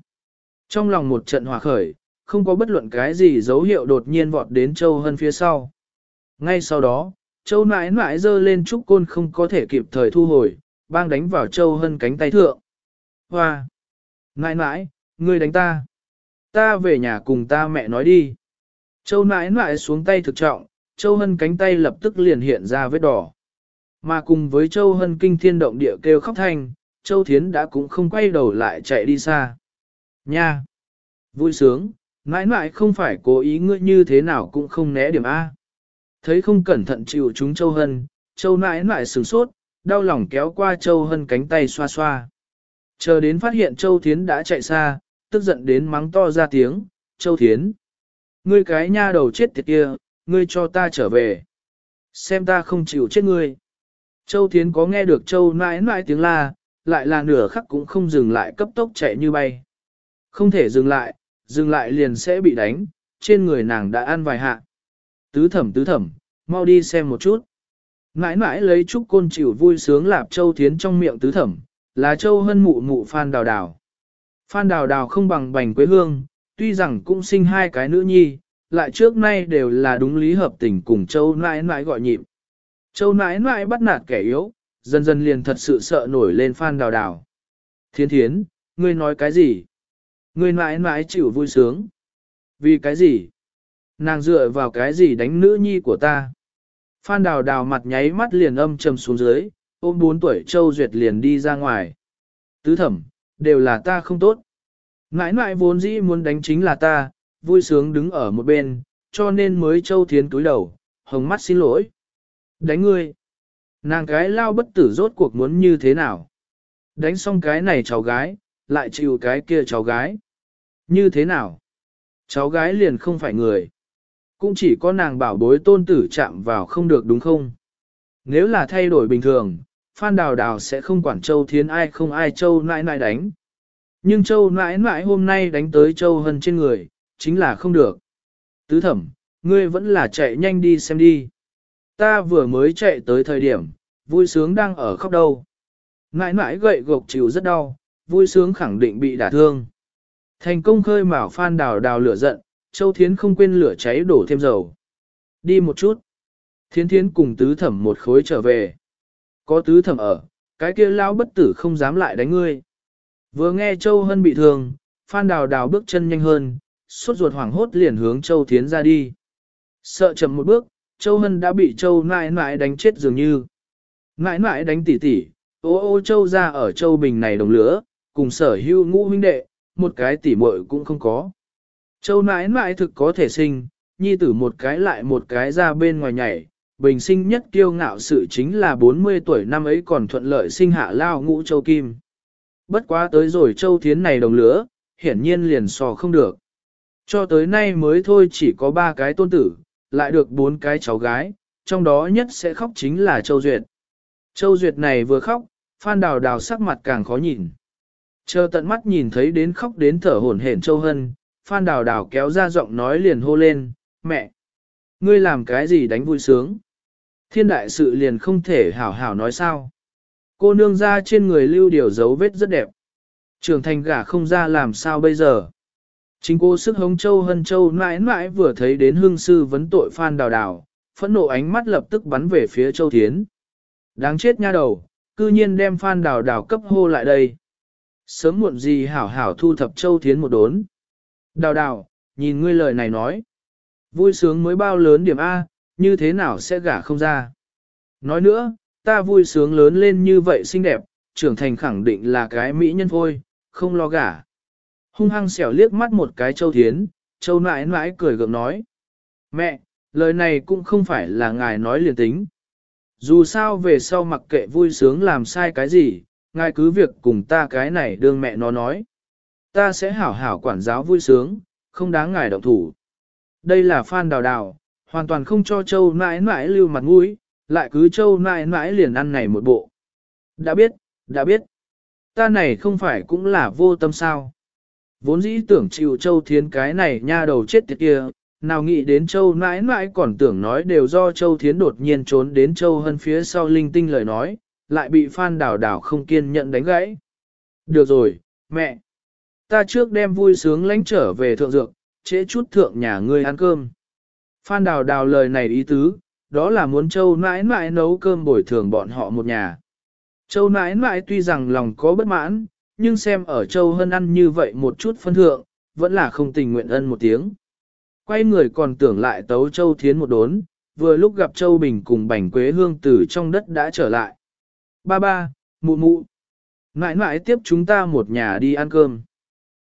Trong lòng một trận hòa khởi, không có bất luận cái gì dấu hiệu đột nhiên vọt đến Châu Hân phía sau. Ngay sau đó, Châu nãi nãi dơ lên trúc côn không có thể kịp thời thu hồi, bang đánh vào Châu Hân cánh tay thượng. Hoa! Nãi nãi, ngươi đánh ta! Ta về nhà cùng ta mẹ nói đi. Châu nãi nãi xuống tay thực trọng, Châu Hân cánh tay lập tức liền hiện ra vết đỏ. Mà cùng với Châu Hân kinh thiên động địa kêu khóc thanh, Châu Thiến đã cũng không quay đầu lại chạy đi xa. Nha! Vui sướng, nãi nãi không phải cố ý ngươi như thế nào cũng không né điểm A. Thấy không cẩn thận chịu chúng Châu Hân, Châu nãi nãi sửng sốt, đau lòng kéo qua Châu Hân cánh tay xoa xoa. Chờ đến phát hiện Châu Thiến đã chạy xa, tức giận đến mắng to ra tiếng, Châu Thiến. Ngươi cái nha đầu chết tiệt kia, ngươi cho ta trở về. Xem ta không chịu chết ngươi. Châu Thiến có nghe được Châu nãi nãi tiếng la, lại là nửa khắc cũng không dừng lại cấp tốc chạy như bay. Không thể dừng lại, dừng lại liền sẽ bị đánh, trên người nàng đã ăn vài hạ. Tứ thẩm tứ thẩm, mau đi xem một chút. Nãi nãi lấy chút côn chịu vui sướng lạp Châu Thiến trong miệng tứ thẩm, là Châu hân mụ mụ Phan Đào Đào. Phan Đào Đào không bằng bành quế hương, tuy rằng cũng sinh hai cái nữ nhi, lại trước nay đều là đúng lý hợp tình cùng Châu nãi nãi gọi nhịp. Châu nãi nãi bắt nạt kẻ yếu, dần dần liền thật sự sợ nổi lên Phan Đào Đào. Thiên thiến, ngươi nói cái gì? Ngươi nãi nãi chịu vui sướng. Vì cái gì? Nàng dựa vào cái gì đánh nữ nhi của ta? Phan Đào Đào mặt nháy mắt liền âm trầm xuống dưới, ôm bốn tuổi Châu Duyệt liền đi ra ngoài. Tứ thẩm, đều là ta không tốt. Nãi nãi vốn dĩ muốn đánh chính là ta, vui sướng đứng ở một bên, cho nên mới Châu Thiến túi đầu, hồng mắt xin lỗi. Đánh ngươi. Nàng cái lao bất tử rốt cuộc muốn như thế nào? Đánh xong cái này cháu gái, lại chịu cái kia cháu gái. Như thế nào? Cháu gái liền không phải người. Cũng chỉ có nàng bảo bối tôn tử chạm vào không được đúng không? Nếu là thay đổi bình thường, Phan Đào Đào sẽ không quản Châu Thiến ai không ai Châu nãi nãi đánh. Nhưng Châu mãi mãi hôm nay đánh tới Châu Hân trên người, chính là không được. Tứ thẩm, ngươi vẫn là chạy nhanh đi xem đi. Ta vừa mới chạy tới thời điểm, vui sướng đang ở khóc đâu. Mãi mãi gậy gộc chịu rất đau, vui sướng khẳng định bị đả thương. Thành công khơi mào phan đào đào lửa giận, Châu Thiến không quên lửa cháy đổ thêm dầu. Đi một chút. Thiến Thiến cùng tứ thẩm một khối trở về. Có tứ thẩm ở, cái kia lão bất tử không dám lại đánh ngươi. Vừa nghe Châu Hân bị thương, Phan Đào Đào bước chân nhanh hơn, suốt ruột hoảng hốt liền hướng Châu Thiến ra đi. Sợ chậm một bước, Châu Hân đã bị Châu nãi nãi đánh chết dường như. Nãi nãi đánh tỉ tỉ, ô ô Châu ra ở Châu Bình này đồng lửa, cùng sở hưu ngũ huynh đệ, một cái tỉ muội cũng không có. Châu nãi nãi thực có thể sinh, nhi tử một cái lại một cái ra bên ngoài nhảy, bình sinh nhất kiêu ngạo sự chính là 40 tuổi năm ấy còn thuận lợi sinh hạ lao ngũ Châu Kim. Bất quá tới rồi Châu Thiến này đồng lứa hiển nhiên liền sò không được. Cho tới nay mới thôi chỉ có ba cái tôn tử, lại được bốn cái cháu gái, trong đó nhất sẽ khóc chính là Châu Duyệt. Châu Duyệt này vừa khóc, Phan Đào Đào sắc mặt càng khó nhìn. Chờ tận mắt nhìn thấy đến khóc đến thở hổn hển Châu Hân, Phan Đào Đào kéo ra giọng nói liền hô lên, mẹ, ngươi làm cái gì đánh vui sướng? Thiên đại sự liền không thể hảo hảo nói sao. Cô nương ra trên người lưu điều dấu vết rất đẹp. Trường thành gả không ra làm sao bây giờ. Chính cô sức hống châu hân châu mãi mãi vừa thấy đến hương sư vấn tội phan đào đào, phẫn nộ ánh mắt lập tức bắn về phía châu thiến. Đáng chết nha đầu, cư nhiên đem phan đào đào cấp hô lại đây. Sớm muộn gì hảo hảo thu thập châu thiến một đốn. Đào đào, nhìn ngươi lời này nói. Vui sướng mới bao lớn điểm A, như thế nào sẽ gả không ra. Nói nữa, ta vui sướng lớn lên như vậy xinh đẹp, trưởng thành khẳng định là cái mỹ nhân thôi, không lo gả. Hung hăng xẻo liếc mắt một cái châu thiến, châu nãi nãi cười gượng nói. Mẹ, lời này cũng không phải là ngài nói liền tính. Dù sao về sau mặc kệ vui sướng làm sai cái gì, ngài cứ việc cùng ta cái này đương mẹ nó nói. Ta sẽ hảo hảo quản giáo vui sướng, không đáng ngài động thủ. Đây là Phan Đào Đào, hoàn toàn không cho châu nãi nãi lưu mặt mũi, lại cứ châu nãi nãi liền ăn này một bộ. Đã biết, đã biết. Ta này không phải cũng là vô tâm sao. Vốn dĩ tưởng chịu châu thiến cái này nha đầu chết tiệt kia, nào nghĩ đến châu nãi nãi còn tưởng nói đều do châu thiến đột nhiên trốn đến châu hân phía sau linh tinh lời nói, lại bị phan đảo đảo không kiên nhận đánh gãy. Được rồi, mẹ. Ta trước đem vui sướng lánh trở về thượng dược, trễ chút thượng nhà ngươi ăn cơm. Phan đào đào lời này ý tứ, đó là muốn châu nãi nãi nấu cơm bồi thường bọn họ một nhà. Châu nãi nãi tuy rằng lòng có bất mãn, nhưng xem ở châu hân ăn như vậy một chút phân thượng, vẫn là không tình nguyện ân một tiếng. Quay người còn tưởng lại tấu châu thiến một đốn, vừa lúc gặp châu bình cùng bành quế hương Tử trong đất đã trở lại. Ba ba, mụ mụ. Nãi nãi tiếp chúng ta một nhà đi ăn cơm.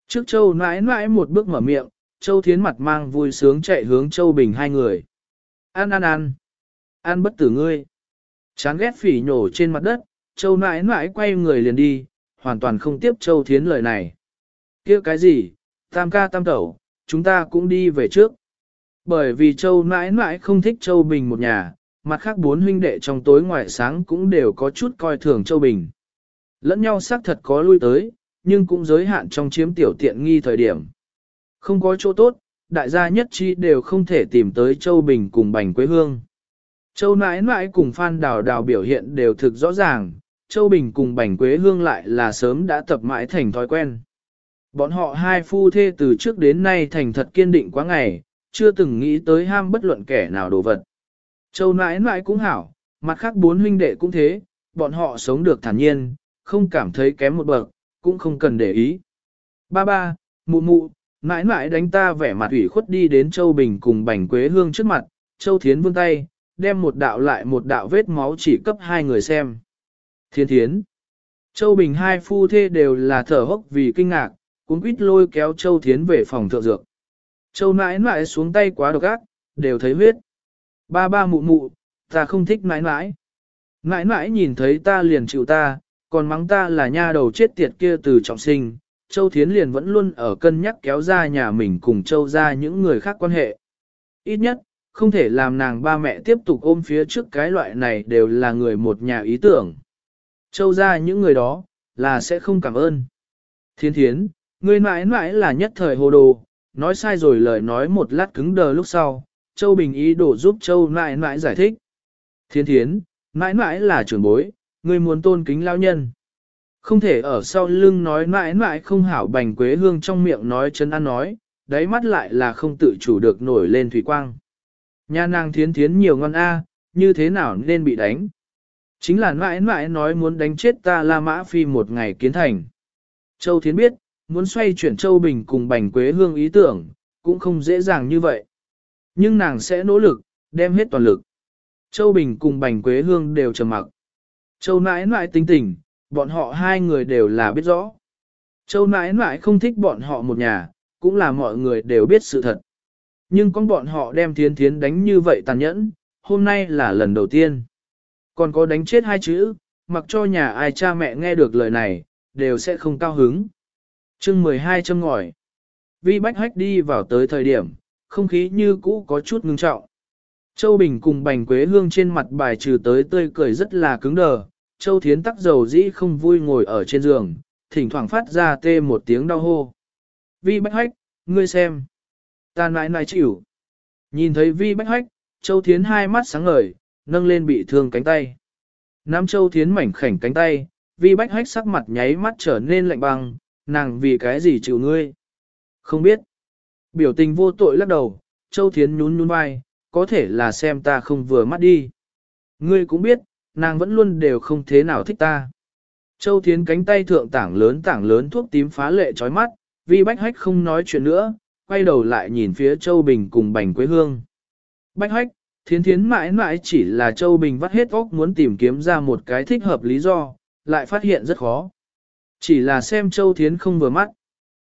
Trước châu nãi nãi một bước mở miệng, châu thiến mặt mang vui sướng chạy hướng châu bình hai người. Ăn ăn ăn. Ăn bất tử ngươi. Chán ghét phỉ nhổ trên mặt đất, châu nãi nãi quay người liền đi, hoàn toàn không tiếp châu thiến lời này. kia cái gì, tam ca tam tẩu, chúng ta cũng đi về trước. Bởi vì châu nãi nãi không thích châu bình một nhà, mặt khác bốn huynh đệ trong tối ngoài sáng cũng đều có chút coi thường châu bình. Lẫn nhau xác thật có lui tới, nhưng cũng giới hạn trong chiếm tiểu tiện nghi thời điểm. Không có chỗ tốt, đại gia nhất chi đều không thể tìm tới châu bình cùng bành quê hương. Châu nãi nãi cùng Phan Đào Đào biểu hiện đều thực rõ ràng, Châu Bình cùng Bành Quế Hương lại là sớm đã tập mãi thành thói quen. Bọn họ hai phu thê từ trước đến nay thành thật kiên định quá ngày, chưa từng nghĩ tới ham bất luận kẻ nào đồ vật. Châu nãi nãi cũng hảo, mặt khác bốn huynh đệ cũng thế, bọn họ sống được thản nhiên, không cảm thấy kém một bậc, cũng không cần để ý. Ba ba, mụ mụ, nãi nãi đánh ta vẻ mặt ủy khuất đi đến Châu Bình cùng Bành Quế Hương trước mặt, Châu Thiến vươn tay, đem một đạo lại một đạo vết máu chỉ cấp hai người xem. Thiên thiến. Châu Bình hai phu thê đều là thở hốc vì kinh ngạc, cũng quýt lôi kéo Châu Thiến về phòng thượng dược. Châu nãi nãi xuống tay quá độc ác, đều thấy huyết. Ba ba mụ mụ, ta không thích nãi nãi. Nãi nãi nhìn thấy ta liền chịu ta, còn mắng ta là nha đầu chết tiệt kia từ trọng sinh. Châu Thiến liền vẫn luôn ở cân nhắc kéo ra nhà mình cùng Châu ra những người khác quan hệ. Ít nhất, không thể làm nàng ba mẹ tiếp tục ôm phía trước cái loại này đều là người một nhà ý tưởng. Châu ra những người đó, là sẽ không cảm ơn. Thiên thiến, người mãi mãi là nhất thời hồ đồ, nói sai rồi lời nói một lát cứng đờ lúc sau, Châu Bình ý đổ giúp Châu mãi mãi giải thích. Thiên thiến, mãi mãi là trưởng bối, người muốn tôn kính lao nhân. Không thể ở sau lưng nói mãi mãi không hảo bành quế hương trong miệng nói chân ăn nói, đáy mắt lại là không tự chủ được nổi lên thủy quang. Nha nàng thiến thiến nhiều ngon a, à, như thế nào nên bị đánh. Chính là mãi mãi nói muốn đánh chết ta La Mã Phi một ngày kiến thành. Châu Thiến biết, muốn xoay chuyển Châu Bình cùng Bành Quế Hương ý tưởng, cũng không dễ dàng như vậy. Nhưng nàng sẽ nỗ lực, đem hết toàn lực. Châu Bình cùng Bành Quế Hương đều trầm mặc. Châu nãi nãi tính tình, bọn họ hai người đều là biết rõ. Châu nãi nãi không thích bọn họ một nhà, cũng là mọi người đều biết sự thật. Nhưng con bọn họ đem thiến thiến đánh như vậy tàn nhẫn, hôm nay là lần đầu tiên. Còn có đánh chết hai chữ, mặc cho nhà ai cha mẹ nghe được lời này, đều sẽ không cao hứng. chương 12 châm ngòi. Vi Bách Hách đi vào tới thời điểm, không khí như cũ có chút ngưng trọng. Châu Bình cùng Bành Quế Hương trên mặt bài trừ tới tươi cười rất là cứng đờ, Châu Thiến tắc dầu dĩ không vui ngồi ở trên giường, thỉnh thoảng phát ra tê một tiếng đau hô. Vi Bách Hách, ngươi xem. Ta nãi nãi chịu. Nhìn thấy Vi Bách Hách, Châu Thiến hai mắt sáng ngời, nâng lên bị thương cánh tay. Nam Châu Thiến mảnh khảnh cánh tay, Vi Bách Hách sắc mặt nháy mắt trở nên lạnh băng, nàng vì cái gì chịu ngươi? Không biết. Biểu tình vô tội lắc đầu, Châu Thiến nhún nhún vai, có thể là xem ta không vừa mắt đi. Ngươi cũng biết, nàng vẫn luôn đều không thế nào thích ta. Châu Thiến cánh tay thượng tảng lớn tảng lớn thuốc tím phá lệ chói mắt, Vi Bách Hách không nói chuyện nữa, quay đầu lại nhìn phía Châu Bình cùng Bành Quế Hương. Bách Hách, Thiến Thiến mãi mãi chỉ là Châu Bình vắt hết óc muốn tìm kiếm ra một cái thích hợp lý do, lại phát hiện rất khó. Chỉ là xem Châu Thiến không vừa mắt.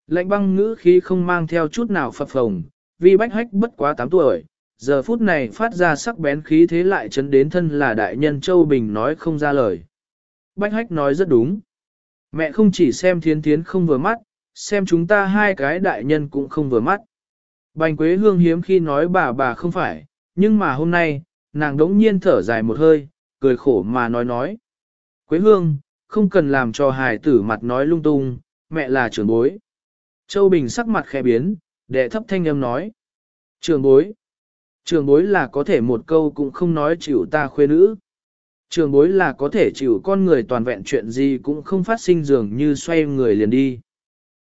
Lạnh băng ngữ khí không mang theo chút nào phập phồng, vì Bách Hách bất quá 8 tuổi, giờ phút này phát ra sắc bén khí thế lại chấn đến thân là đại nhân Châu Bình nói không ra lời. Bách Hách nói rất đúng. Mẹ không chỉ xem Thiến Thiến không vừa mắt, xem chúng ta hai cái đại nhân cũng không vừa mắt. Bành Quế Hương hiếm khi nói bà bà không phải, nhưng mà hôm nay, nàng đống nhiên thở dài một hơi, cười khổ mà nói nói. Quế Hương, không cần làm cho hài tử mặt nói lung tung, mẹ là trưởng bối. Châu Bình sắc mặt khẽ biến, đệ thấp thanh âm nói. Trưởng bối. Trưởng bối là có thể một câu cũng không nói chịu ta khuê nữ. Trường bối là có thể chịu con người toàn vẹn chuyện gì cũng không phát sinh dường như xoay người liền đi.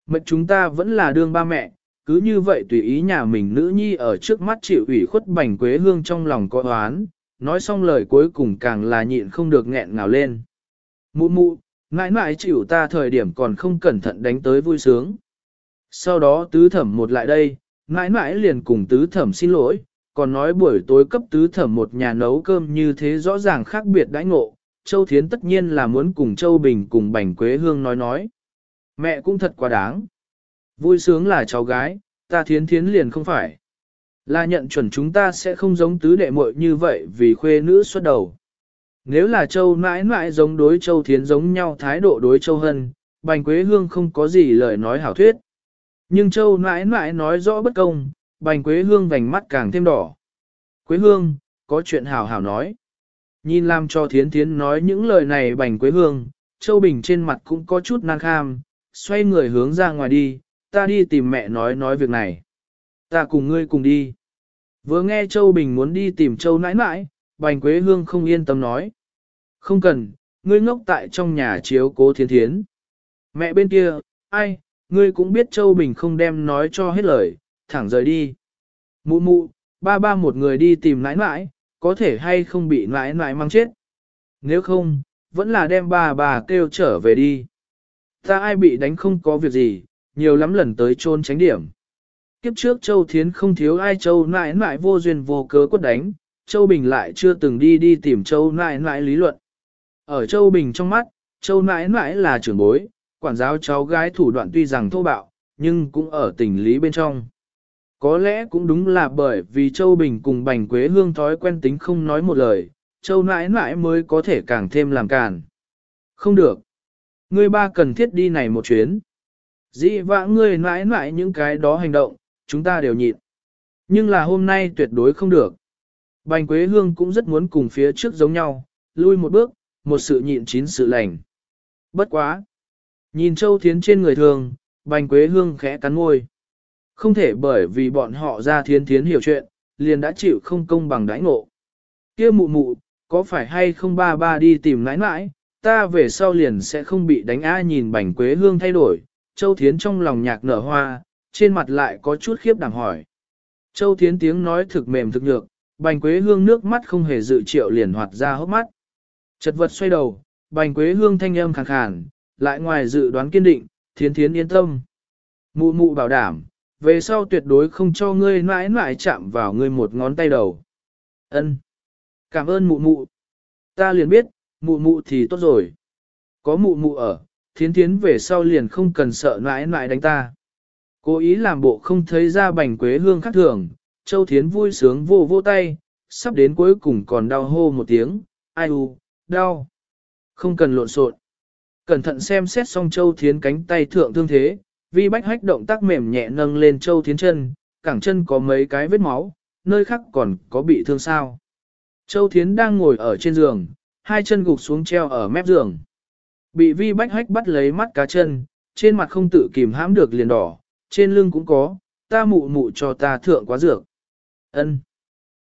Mệnh chúng ta vẫn là đương ba mẹ, cứ như vậy tùy ý nhà mình nữ nhi ở trước mắt chịu ủy khuất bành quế hương trong lòng có oán, nói xong lời cuối cùng càng là nhịn không được nghẹn ngào lên. Mụ mụ, ngại ngại chịu ta thời điểm còn không cẩn thận đánh tới vui sướng. Sau đó tứ thẩm một lại đây, ngại ngại liền cùng tứ thẩm xin lỗi, còn nói buổi tối cấp tứ thẩm một nhà nấu cơm như thế rõ ràng khác biệt đãi ngộ. Châu Thiến tất nhiên là muốn cùng Châu Bình cùng Bành Quế Hương nói nói. Mẹ cũng thật quá đáng. Vui sướng là cháu gái, ta thiến thiến liền không phải. Là nhận chuẩn chúng ta sẽ không giống tứ đệ muội như vậy vì khuê nữ xuất đầu. Nếu là châu mãi mãi giống đối châu thiến giống nhau thái độ đối châu hân, bành quế hương không có gì lời nói hảo thuyết. Nhưng châu mãi mãi nói rõ bất công, bành quế hương vành mắt càng thêm đỏ. Quế hương, có chuyện hảo hảo nói. Nhìn làm cho thiến thiến nói những lời này bành quế hương, châu bình trên mặt cũng có chút năng kham, xoay người hướng ra ngoài đi, ta đi tìm mẹ nói nói việc này. Ta cùng ngươi cùng đi. Vừa nghe Châu Bình muốn đi tìm Châu nãi nãi, Bành Quế Hương không yên tâm nói. Không cần, ngươi ngốc tại trong nhà chiếu cố thiên thiến. Mẹ bên kia, ai, ngươi cũng biết Châu Bình không đem nói cho hết lời, thẳng rời đi. Mụ mụ, ba ba một người đi tìm nãi nãi, có thể hay không bị nãi nãi mang chết. Nếu không, vẫn là đem bà bà kêu trở về đi. Ta ai bị đánh không có việc gì, nhiều lắm lần tới trôn tránh điểm. Kiếp trước Châu Thiến không thiếu ai Châu nãi nãi vô duyên vô cớ quất đánh, Châu Bình lại chưa từng đi đi tìm Châu nãi nãi lý luận. Ở Châu Bình trong mắt, Châu nãi nãi là trưởng bối, quản giáo cháu gái thủ đoạn tuy rằng thô bạo, nhưng cũng ở tình lý bên trong. Có lẽ cũng đúng là bởi vì Châu Bình cùng Bành Quế Hương thói quen tính không nói một lời, Châu nãi nãi mới có thể càng thêm làm càn. Không được. Ngươi ba cần thiết đi này một chuyến. Dĩ vãng ngươi mãi mãi những cái đó hành động, chúng ta đều nhịn. Nhưng là hôm nay tuyệt đối không được. Bành Quế Hương cũng rất muốn cùng phía trước giống nhau, lui một bước, một sự nhịn chín sự lành. Bất quá. Nhìn Châu Thiến trên người thường, Bành Quế Hương khẽ cắn môi. Không thể bởi vì bọn họ ra thiến thiến hiểu chuyện, liền đã chịu không công bằng đãi ngộ. kia mụ mụ, có phải hay không ba ba đi tìm nãi nãi, ta về sau liền sẽ không bị đánh ai nhìn bành quế hương thay đổi, Châu Thiến trong lòng nhạc nở hoa, trên mặt lại có chút khiếp đảm hỏi. Châu Thiến tiếng nói thực mềm thực nhược, bành quế hương nước mắt không hề dự triệu liền hoạt ra hốc mắt. Chật vật xoay đầu, bành quế hương thanh âm khàn khàn, lại ngoài dự đoán kiên định, thiến thiến yên tâm. Mụ mụ bảo đảm, về sau tuyệt đối không cho ngươi mãi mãi chạm vào ngươi một ngón tay đầu. Ân, Cảm ơn mụ mụ. Ta liền biết, mụ mụ thì tốt rồi. Có mụ mụ ở, thiến thiến về sau liền không cần sợ nãi nãi đánh ta. Cố ý làm bộ không thấy ra bành quế hương khác thường, Châu Thiến vui sướng vô vô tay, sắp đến cuối cùng còn đau hô một tiếng, ai u, đau. Không cần lộn xộn. Cẩn thận xem xét xong Châu Thiến cánh tay thượng thương thế, vi bách hách động tác mềm nhẹ nâng lên Châu Thiến chân, cẳng chân có mấy cái vết máu, nơi khác còn có bị thương sao. Châu Thiến đang ngồi ở trên giường, hai chân gục xuống treo ở mép giường. Bị vi bách hách bắt lấy mắt cá chân, trên mặt không tự kìm hãm được liền đỏ, trên lưng cũng có, ta mụ mụ cho ta thượng quá dược. ân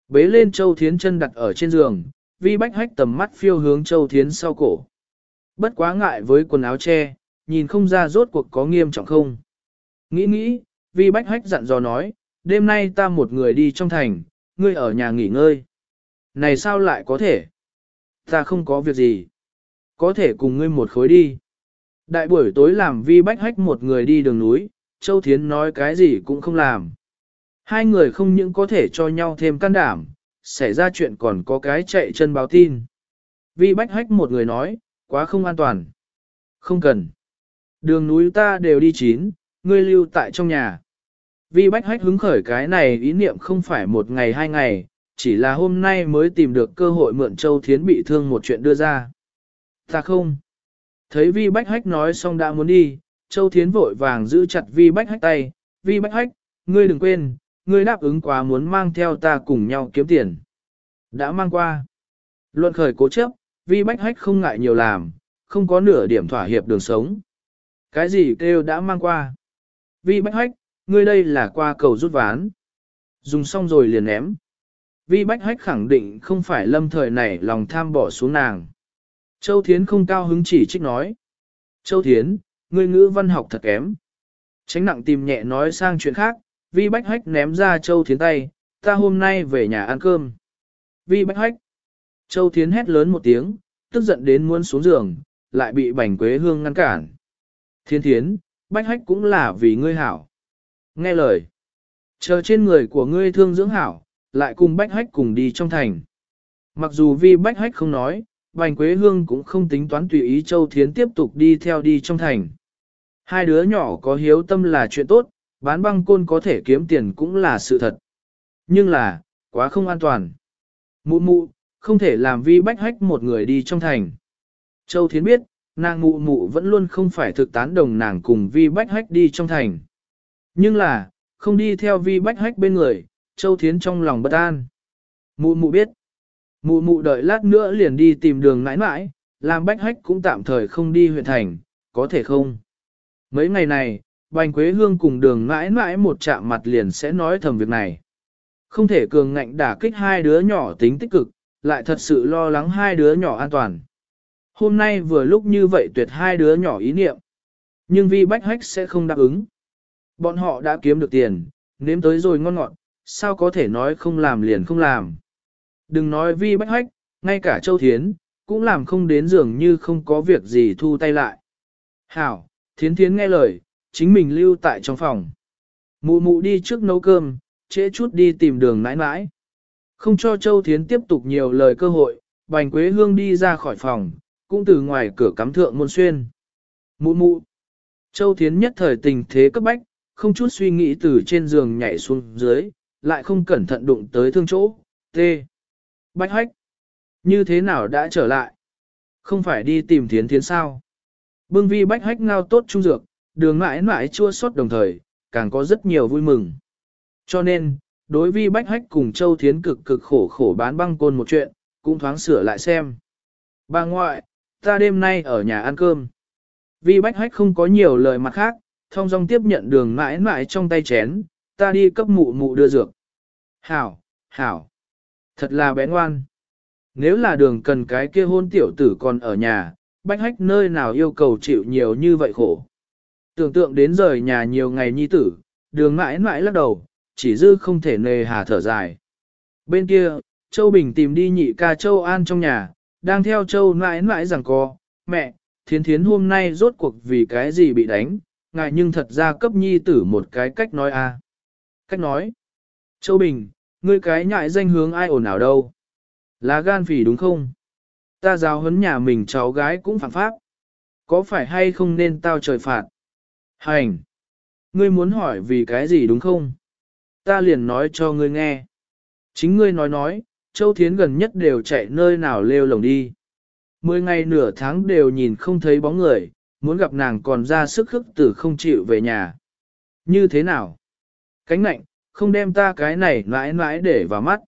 Bế lên Châu Thiến chân đặt ở trên giường, vi bách hách tầm mắt phiêu hướng Châu Thiến sau cổ. Bất quá ngại với quần áo che, nhìn không ra rốt cuộc có nghiêm trọng không. Nghĩ nghĩ, vi bách hách dặn dò nói, đêm nay ta một người đi trong thành, ngươi ở nhà nghỉ ngơi. Này sao lại có thể? Ta không có việc gì. Có thể cùng ngươi một khối đi. Đại buổi tối làm vi bách hách một người đi đường núi, Châu Thiến nói cái gì cũng không làm. Hai người không những có thể cho nhau thêm can đảm, xảy ra chuyện còn có cái chạy chân báo tin. Vi bách hách một người nói, quá không an toàn. Không cần. Đường núi ta đều đi chín, ngươi lưu tại trong nhà. Vi bách hách hứng khởi cái này ý niệm không phải một ngày hai ngày, chỉ là hôm nay mới tìm được cơ hội mượn Châu Thiến bị thương một chuyện đưa ra. Ta không. Thấy Vi Bách Hách nói xong đã muốn đi, Châu Thiến vội vàng giữ chặt Vi Bách Hách tay, Vi Bách Hách, ngươi đừng quên, ngươi đáp ứng quá muốn mang theo ta cùng nhau kiếm tiền. Đã mang qua. Luận khởi cố chấp, Vi Bách Hách không ngại nhiều làm, không có nửa điểm thỏa hiệp đường sống. Cái gì kêu đã mang qua? Vi Bách Hách, ngươi đây là qua cầu rút ván. Dùng xong rồi liền ném. Vi Bách Hách khẳng định không phải lâm thời này lòng tham bỏ xuống nàng. Châu Thiến không cao hứng chỉ trích nói. Châu Thiến, ngươi ngữ văn học thật kém. Tránh nặng tìm nhẹ nói sang chuyện khác, Vi Bách Hách ném ra Châu Thiến tay, ta hôm nay về nhà ăn cơm. Vi Bách Hách. Châu Thiến hét lớn một tiếng, tức giận đến muốn xuống giường, lại bị Bành Quế Hương ngăn cản. Thiên Thiến, Bách Hách cũng là vì ngươi hảo. Nghe lời. Chờ trên người của ngươi thương dưỡng hảo, lại cùng Bách Hách cùng đi trong thành. Mặc dù Vi Bách Hách không nói, Bành Quế Hương cũng không tính toán tùy ý Châu Thiến tiếp tục đi theo đi trong thành. Hai đứa nhỏ có hiếu tâm là chuyện tốt, bán băng côn có thể kiếm tiền cũng là sự thật. Nhưng là, quá không an toàn. Mụ mụ, không thể làm vi bách hách một người đi trong thành. Châu Thiến biết, nàng mụ mụ vẫn luôn không phải thực tán đồng nàng cùng vi bách hách đi trong thành. Nhưng là, không đi theo vi bách hách bên người, Châu Thiến trong lòng bất an. Mụ mụ biết, Mụ mụ đợi lát nữa liền đi tìm đường nãi nãi, làm bách hách cũng tạm thời không đi huyện thành, có thể không? Mấy ngày này, Bành Quế Hương cùng đường nãi nãi một chạm mặt liền sẽ nói thầm việc này. Không thể cường ngạnh đả kích hai đứa nhỏ tính tích cực, lại thật sự lo lắng hai đứa nhỏ an toàn. Hôm nay vừa lúc như vậy tuyệt hai đứa nhỏ ý niệm. Nhưng vi bách hách sẽ không đáp ứng. Bọn họ đã kiếm được tiền, nếm tới rồi ngon ngọt, sao có thể nói không làm liền không làm. Đừng nói vi bách hách, ngay cả Châu Thiến, cũng làm không đến dường như không có việc gì thu tay lại. Hảo, Thiến Thiến nghe lời, chính mình lưu tại trong phòng. Mụ mụ đi trước nấu cơm, trễ chút đi tìm đường nãi nãi. Không cho Châu Thiến tiếp tục nhiều lời cơ hội, Bành Quế Hương đi ra khỏi phòng, cũng từ ngoài cửa cắm thượng môn xuyên. Mụ mụ. Châu Thiến nhất thời tình thế cấp bách, không chút suy nghĩ từ trên giường nhảy xuống dưới, lại không cẩn thận đụng tới thương chỗ. T. Bách hách, như thế nào đã trở lại? Không phải đi tìm thiến thiến sao? Bưng vi bách hách ngao tốt trung dược, đường mãi mãi chua xót đồng thời, càng có rất nhiều vui mừng. Cho nên, đối vi bách hách cùng châu thiến cực cực khổ khổ bán băng côn một chuyện, cũng thoáng sửa lại xem. Bà ngoại, ta đêm nay ở nhà ăn cơm. Vi bách hách không có nhiều lời mặt khác, thông dong tiếp nhận đường mãi mãi trong tay chén, ta đi cấp mụ mụ đưa dược. Hảo, hảo. Thật là bé ngoan. Nếu là đường cần cái kia hôn tiểu tử còn ở nhà, bách hách nơi nào yêu cầu chịu nhiều như vậy khổ. Tưởng tượng đến rời nhà nhiều ngày nhi tử, đường mãi mãi lắc đầu, chỉ dư không thể nề hà thở dài. Bên kia, Châu Bình tìm đi nhị ca Châu An trong nhà, đang theo Châu mãi mãi rằng có, mẹ, thiến thiến hôm nay rốt cuộc vì cái gì bị đánh, ngài nhưng thật ra cấp nhi tử một cái cách nói a. Cách nói, Châu Bình, ngươi cái nhại danh hướng ai ổn nào đâu. Là gan phỉ đúng không? Ta giáo huấn nhà mình cháu gái cũng phản pháp. Có phải hay không nên tao trời phạt? Hành! Ngươi muốn hỏi vì cái gì đúng không? Ta liền nói cho ngươi nghe. Chính ngươi nói nói, Châu Thiến gần nhất đều chạy nơi nào lêu lồng đi. Mười ngày nửa tháng đều nhìn không thấy bóng người, muốn gặp nàng còn ra sức khức tử không chịu về nhà. Như thế nào? Cánh nạnh, không đem ta cái này mãi mãi để vào mắt.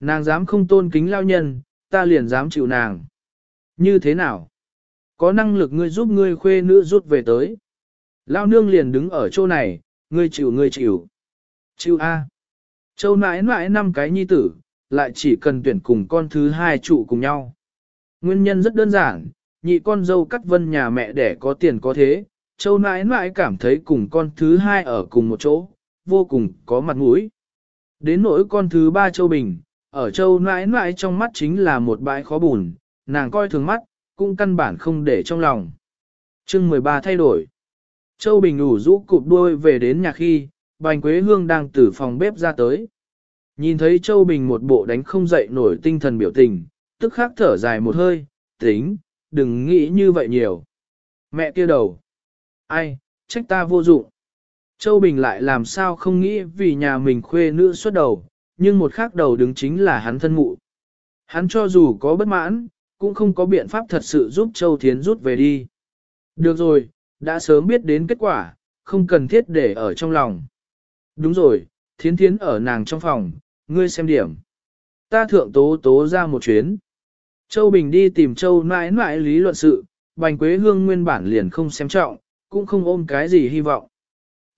Nàng dám không tôn kính lao nhân, ta liền dám chịu nàng. Như thế nào? Có năng lực ngươi giúp ngươi khuê nữ rút về tới. Lao nương liền đứng ở chỗ này, ngươi chịu ngươi chịu. Chịu A. Châu nãi nãi năm cái nhi tử, lại chỉ cần tuyển cùng con thứ hai trụ cùng nhau. Nguyên nhân rất đơn giản, nhị con dâu cắt vân nhà mẹ để có tiền có thế, châu nãi nãi cảm thấy cùng con thứ hai ở cùng một chỗ, vô cùng có mặt mũi. Đến nỗi con thứ ba châu Bình, ở châu nãi nãi trong mắt chính là một bãi khó bùn, nàng coi thường mắt, cũng căn bản không để trong lòng. chương 13 thay đổi. Châu Bình ủ rũ cụp đuôi về đến nhà khi, Bành Quế Hương đang từ phòng bếp ra tới. Nhìn thấy Châu Bình một bộ đánh không dậy nổi tinh thần biểu tình, tức khắc thở dài một hơi, tính, đừng nghĩ như vậy nhiều. Mẹ kia đầu. Ai, trách ta vô dụng. Châu Bình lại làm sao không nghĩ vì nhà mình khuê nữ xuất đầu, nhưng một khác đầu đứng chính là hắn thân mụ. Hắn cho dù có bất mãn, cũng không có biện pháp thật sự giúp Châu Thiến rút về đi. Được rồi, đã sớm biết đến kết quả, không cần thiết để ở trong lòng. Đúng rồi, Thiến Thiến ở nàng trong phòng, ngươi xem điểm. Ta thượng tố tố ra một chuyến. Châu Bình đi tìm Châu mãi mãi lý luận sự, Bành Quế Hương nguyên bản liền không xem trọng, cũng không ôm cái gì hy vọng.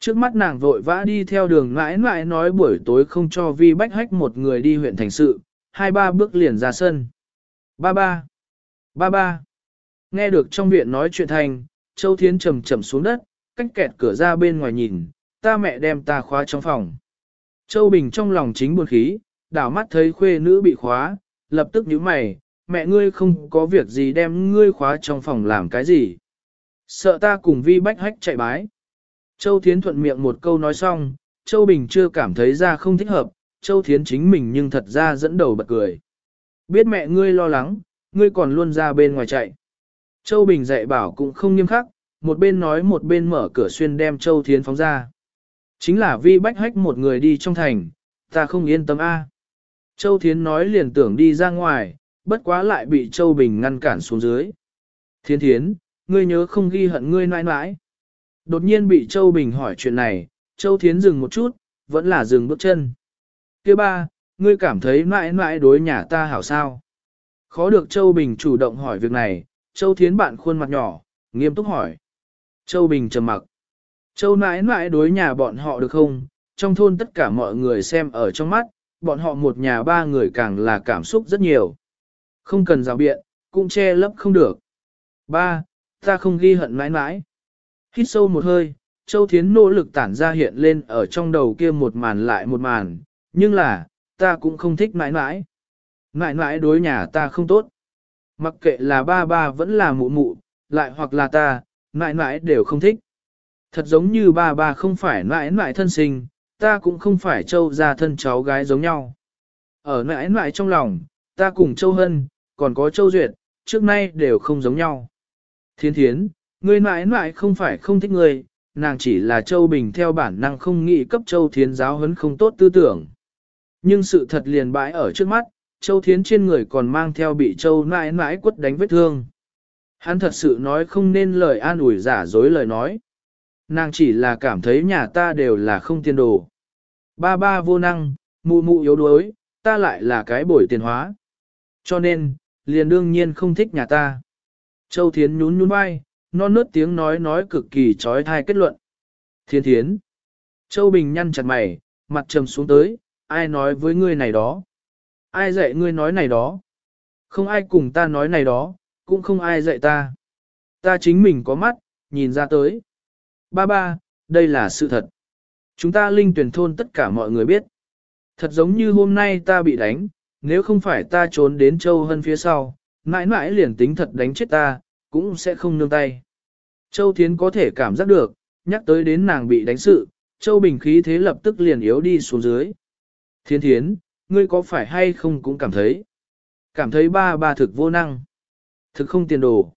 Trước mắt nàng vội vã đi theo đường mãi mãi nói buổi tối không cho vi bách hách một người đi huyện thành sự, hai ba bước liền ra sân. Ba ba, ba ba. Nghe được trong viện nói chuyện thành, Châu Thiến trầm trầm xuống đất, cách kẹt cửa ra bên ngoài nhìn, ta mẹ đem ta khóa trong phòng. Châu Bình trong lòng chính buồn khí, đảo mắt thấy khuê nữ bị khóa, lập tức nhíu mày, mẹ ngươi không có việc gì đem ngươi khóa trong phòng làm cái gì. Sợ ta cùng vi bách hách chạy bái. Châu Thiến thuận miệng một câu nói xong, Châu Bình chưa cảm thấy ra không thích hợp, Châu Thiến chính mình nhưng thật ra dẫn đầu bật cười. Biết mẹ ngươi lo lắng, ngươi còn luôn ra bên ngoài chạy. Châu Bình dạy bảo cũng không nghiêm khắc, một bên nói một bên mở cửa xuyên đem Châu Thiến phóng ra. Chính là vi bách hách một người đi trong thành, ta không yên tâm a. Châu Thiến nói liền tưởng đi ra ngoài, bất quá lại bị Châu Bình ngăn cản xuống dưới. Thiến Thiến, ngươi nhớ không ghi hận ngươi nãi nãi. Đột nhiên bị Châu Bình hỏi chuyện này, Châu Thiến dừng một chút, vẫn là dừng bước chân. Kia ba, ngươi cảm thấy nãi nãi đối nhà ta hảo sao? Khó được Châu Bình chủ động hỏi việc này, Châu Thiến bạn khuôn mặt nhỏ, nghiêm túc hỏi. Châu Bình trầm mặc. Châu nãi nãi đối nhà bọn họ được không? Trong thôn tất cả mọi người xem ở trong mắt, bọn họ một nhà ba người càng là cảm xúc rất nhiều. Không cần rào biện, cũng che lấp không được. Ba, ta không ghi hận nãi nãi. Hít sâu một hơi, Châu Thiến nỗ lực tản ra hiện lên ở trong đầu kia một màn lại một màn, nhưng là, ta cũng không thích mãi mãi. Mãi mãi đối nhà ta không tốt. Mặc kệ là ba ba vẫn là mụ mụ, lại hoặc là ta, mãi mãi đều không thích. Thật giống như ba ba không phải mãi mãi thân sinh, ta cũng không phải châu gia thân cháu gái giống nhau. Ở mãi mãi trong lòng, ta cùng châu Hân, còn có châu Duyệt, trước nay đều không giống nhau. Thiên thiến, ngươi nãi nãi không phải không thích ngươi, nàng chỉ là châu Bình theo bản năng không nghĩ cấp châu thiến giáo huấn không tốt tư tưởng. Nhưng sự thật liền bãi ở trước mắt, châu thiến trên người còn mang theo bị châu nãi nãi quất đánh vết thương. Hắn thật sự nói không nên lời an ủi giả dối lời nói. Nàng chỉ là cảm thấy nhà ta đều là không tiền đồ. Ba ba vô năng, mụ mụ yếu đuối, ta lại là cái bổi tiền hóa. Cho nên, liền đương nhiên không thích nhà ta. Châu Thiến nhún nhún vai, non nớt tiếng nói nói cực kỳ trói thai kết luận. Thiên Thiến. Châu Bình nhăn chặt mày, mặt trầm xuống tới, ai nói với ngươi này đó? Ai dạy ngươi nói này đó? Không ai cùng ta nói này đó, cũng không ai dạy ta. Ta chính mình có mắt, nhìn ra tới. Ba ba, đây là sự thật. Chúng ta linh tuyển thôn tất cả mọi người biết. Thật giống như hôm nay ta bị đánh, nếu không phải ta trốn đến Châu Hân phía sau, mãi mãi liền tính thật đánh chết ta, cũng sẽ không nương tay. Châu Thiến có thể cảm giác được, nhắc tới đến nàng bị đánh sự, Châu Bình khí thế lập tức liền yếu đi xuống dưới. Thiên Thiến, ngươi có phải hay không cũng cảm thấy. Cảm thấy ba ba thực vô năng. Thực không tiền đồ.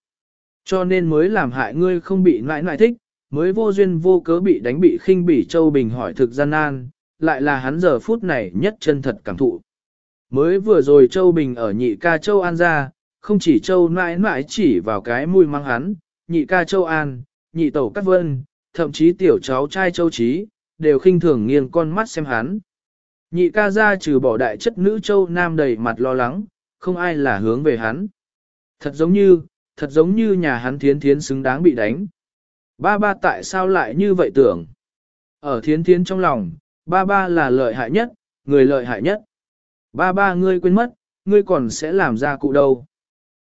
Cho nên mới làm hại ngươi không bị nãi nãi thích, mới vô duyên vô cớ bị đánh bị khinh bỉ Châu Bình hỏi thực gian nan, lại là hắn giờ phút này nhất chân thật cảm thụ. Mới vừa rồi Châu Bình ở nhị ca Châu An ra, không chỉ Châu nãi nãi chỉ vào cái mùi mang hắn, nhị ca Châu An, nhị tẩu Cát Vân, thậm chí tiểu cháu trai Châu Trí, đều khinh thường nghiêng con mắt xem hắn. Nhị ca ra trừ bỏ đại chất nữ Châu Nam đầy mặt lo lắng, không ai là hướng về hắn. Thật giống như, thật giống như nhà hắn thiến thiến xứng đáng bị đánh. Ba ba tại sao lại như vậy tưởng? Ở thiến thiến trong lòng, ba ba là lợi hại nhất, người lợi hại nhất. Ba ba ngươi quên mất, ngươi còn sẽ làm ra cụ đâu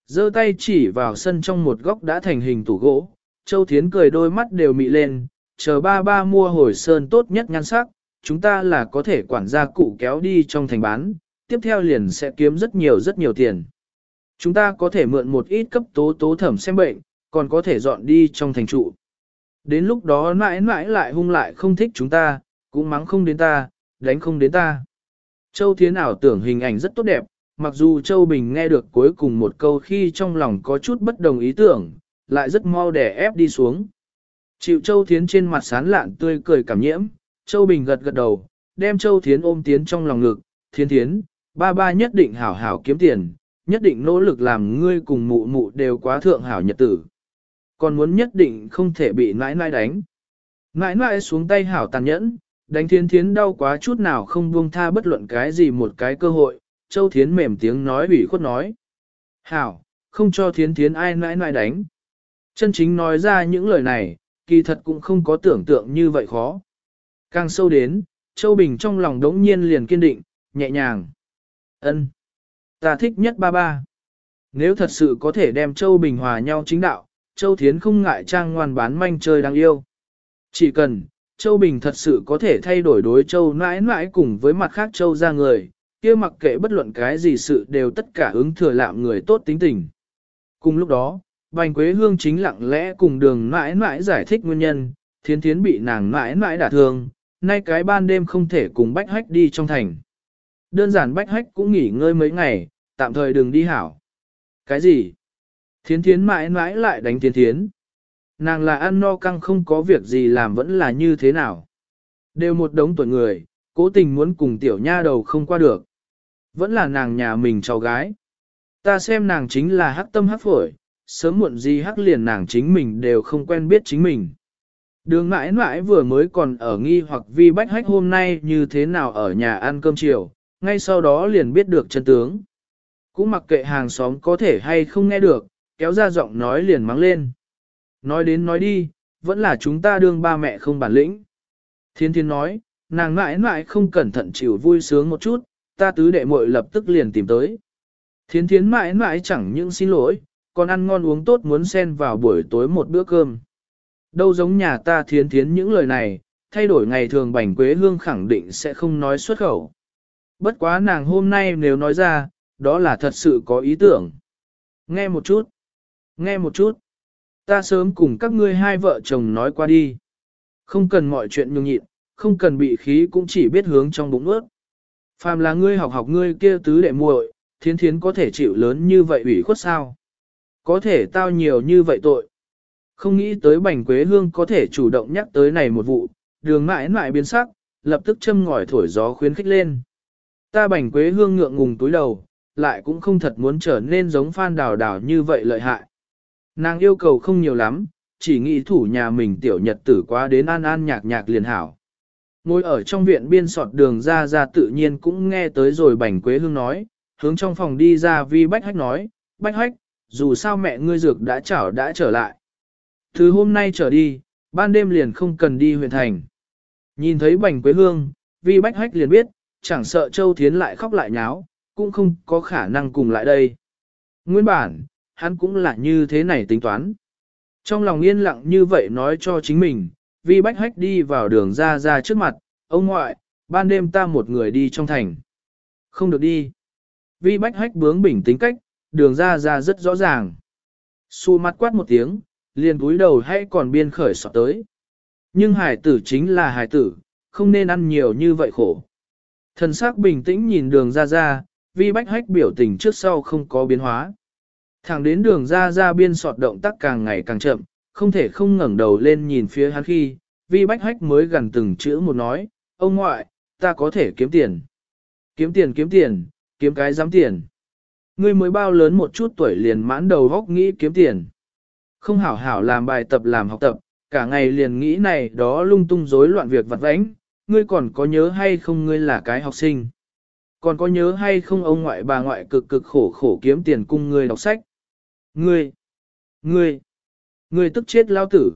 giơ tay chỉ vào sân trong một góc đã thành hình tủ gỗ, Châu Thiến cười đôi mắt đều mị lên, chờ ba ba mua hồi sơn tốt nhất nhan sắc, chúng ta là có thể quản gia cụ kéo đi trong thành bán, tiếp theo liền sẽ kiếm rất nhiều rất nhiều tiền. Chúng ta có thể mượn một ít cấp tố tố thẩm xem bệnh, còn có thể dọn đi trong thành trụ. Đến lúc đó mãi mãi lại hung lại không thích chúng ta, cũng mắng không đến ta, đánh không đến ta. Châu Thiến ảo tưởng hình ảnh rất tốt đẹp, mặc dù Châu Bình nghe được cuối cùng một câu khi trong lòng có chút bất đồng ý tưởng, lại rất mau đè ép đi xuống. Chịu Châu Thiến trên mặt sán lạn tươi cười cảm nhiễm, Châu Bình gật gật đầu, đem Châu Thiến ôm tiến trong lòng ngực, Thiến Thiến, ba ba nhất định hảo hảo kiếm tiền, nhất định nỗ lực làm ngươi cùng mụ mụ đều quá thượng hảo nhật tử. Còn muốn nhất định không thể bị nãi nãi đánh. Nãi nãi xuống tay hảo tàn nhẫn, đánh Thiến Thiến đau quá chút nào không buông tha bất luận cái gì một cái cơ hội, Châu Thiến mềm tiếng nói ủy khuất nói. Hảo, không cho Thiến Thiến ai nãi nãi đánh. Chân chính nói ra những lời này, kỳ thật cũng không có tưởng tượng như vậy khó. Càng sâu đến, Châu Bình trong lòng đống nhiên liền kiên định, nhẹ nhàng. ân Ta thích nhất ba ba. Nếu thật sự có thể đem Châu Bình hòa nhau chính đạo, Châu Thiến không ngại trang ngoan bán manh chơi đáng yêu. Chỉ cần, Châu Bình thật sự có thể thay đổi đối Châu nãi nãi cùng với mặt khác Châu ra người, kia mặc kệ bất luận cái gì sự đều tất cả ứng thừa lạm người tốt tính tình. Cùng lúc đó, Bành Quế Hương chính lặng lẽ cùng đường mãi mãi giải thích nguyên nhân, thiến thiến bị nàng mãi mãi đả thương, nay cái ban đêm không thể cùng bách hách đi trong thành. Đơn giản bách hách cũng nghỉ ngơi mấy ngày, tạm thời đừng đi hảo. Cái gì? Thiến thiến mãi mãi lại đánh thiến thiến. Nàng là ăn no căng không có việc gì làm vẫn là như thế nào. Đều một đống tuổi người, cố tình muốn cùng tiểu nha đầu không qua được. Vẫn là nàng nhà mình cháu gái. Ta xem nàng chính là hắc tâm hắc phổi, sớm muộn gì hắc liền nàng chính mình đều không quen biết chính mình. Đường mãi mãi vừa mới còn ở nghi hoặc vi bách hách hôm nay như thế nào ở nhà ăn cơm chiều, ngay sau đó liền biết được chân tướng. Cũng mặc kệ hàng xóm có thể hay không nghe được, kéo ra giọng nói liền mắng lên. Nói đến nói đi, vẫn là chúng ta đương ba mẹ không bản lĩnh. Thiên thiên nói, nàng mãi mãi không cẩn thận chịu vui sướng một chút, ta tứ đệ muội lập tức liền tìm tới. Thiến thiến mãi mãi chẳng những xin lỗi, còn ăn ngon uống tốt muốn xen vào buổi tối một bữa cơm. Đâu giống nhà ta thiến thiến những lời này, thay đổi ngày thường bành quế hương khẳng định sẽ không nói xuất khẩu. Bất quá nàng hôm nay nếu nói ra, đó là thật sự có ý tưởng. Nghe một chút. Nghe một chút. Ta sớm cùng các ngươi hai vợ chồng nói qua đi. Không cần mọi chuyện nhường nhịn, không cần bị khí cũng chỉ biết hướng trong bụng ướt. Phàm là ngươi học học ngươi kia tứ đệ muội, thiến thiến có thể chịu lớn như vậy ủy khuất sao? Có thể tao nhiều như vậy tội. Không nghĩ tới bành quế hương có thể chủ động nhắc tới này một vụ, đường mãi mãi biến sắc, lập tức châm ngòi thổi gió khuyến khích lên. Ta bành quế hương ngượng ngùng túi đầu, lại cũng không thật muốn trở nên giống phan đào đào như vậy lợi hại. Nàng yêu cầu không nhiều lắm, chỉ nghĩ thủ nhà mình tiểu nhật tử quá đến an an nhạc nhạc liền hảo. Ngồi ở trong viện biên sọt đường ra ra tự nhiên cũng nghe tới rồi bành quế hương nói, hướng trong phòng đi ra vi bách hách nói, bách hách, dù sao mẹ ngươi dược đã chảo đã trở lại. thứ hôm nay trở đi, ban đêm liền không cần đi huyện thành. Nhìn thấy bành quế hương, vi bách hách liền biết, chẳng sợ Châu Thiến lại khóc lại nháo, cũng không có khả năng cùng lại đây. Nguyên bản, hắn cũng là như thế này tính toán. Trong lòng yên lặng như vậy nói cho chính mình, vi bách hách đi vào đường ra ra trước mặt, ông ngoại, ban đêm ta một người đi trong thành. Không được đi. Vi bách hách bướng bình tính cách, đường ra ra rất rõ ràng. Xu mặt quát một tiếng, liền cúi đầu hay còn biên khởi sọt tới. Nhưng hải tử chính là hải tử, không nên ăn nhiều như vậy khổ. Thần sắc bình tĩnh nhìn đường ra ra, vi bách hách biểu tình trước sau không có biến hóa. Thẳng đến đường ra ra biên sọt động tác càng ngày càng chậm, không thể không ngẩng đầu lên nhìn phía hắn khi, vi bách hách mới gần từng chữ một nói, ông ngoại, ta có thể kiếm tiền. Kiếm tiền kiếm tiền, kiếm cái dám tiền. Ngươi mới bao lớn một chút tuổi liền mãn đầu góc nghĩ kiếm tiền. Không hảo hảo làm bài tập làm học tập, cả ngày liền nghĩ này đó lung tung rối loạn việc vặt vãnh, ngươi còn có nhớ hay không ngươi là cái học sinh. Còn có nhớ hay không ông ngoại bà ngoại cực cực khổ khổ kiếm tiền cung ngươi đọc sách. Ngươi, ngươi, người tức chết lao tử.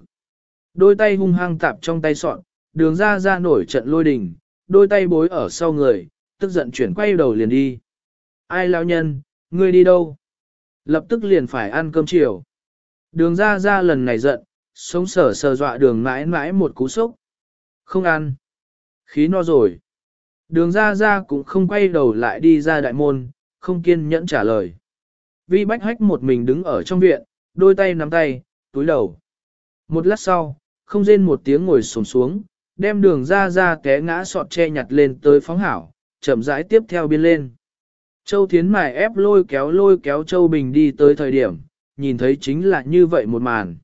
Đôi tay hung hăng tạp trong tay sọn, đường ra ra nổi trận lôi đình, đôi tay bối ở sau người, tức giận chuyển quay đầu liền đi. Ai lao nhân, ngươi đi đâu? Lập tức liền phải ăn cơm chiều. Đường ra ra lần này giận, sống sở sờ dọa đường mãi mãi một cú sốc. Không ăn. Khí no rồi. Đường ra ra cũng không quay đầu lại đi ra đại môn, không kiên nhẫn trả lời. Vi bách hách một mình đứng ở trong viện, đôi tay nắm tay, túi đầu. Một lát sau, không rên một tiếng ngồi sổm xuống, đem đường ra ra té ngã sọt che nhặt lên tới phóng hảo, chậm rãi tiếp theo biên lên. Châu Thiến mài ép lôi kéo lôi kéo Châu Bình đi tới thời điểm, nhìn thấy chính là như vậy một màn.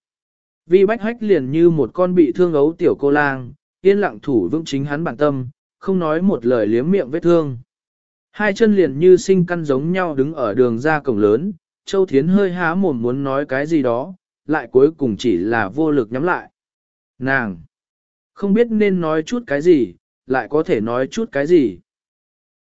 Vi bách hách liền như một con bị thương ấu tiểu cô lang, yên lặng thủ vững chính hắn bản tâm, không nói một lời liếm miệng vết thương. Hai chân liền như sinh căn giống nhau đứng ở đường ra cổng lớn, Châu Thiến hơi há mồm muốn nói cái gì đó, lại cuối cùng chỉ là vô lực nhắm lại. Nàng! Không biết nên nói chút cái gì, lại có thể nói chút cái gì.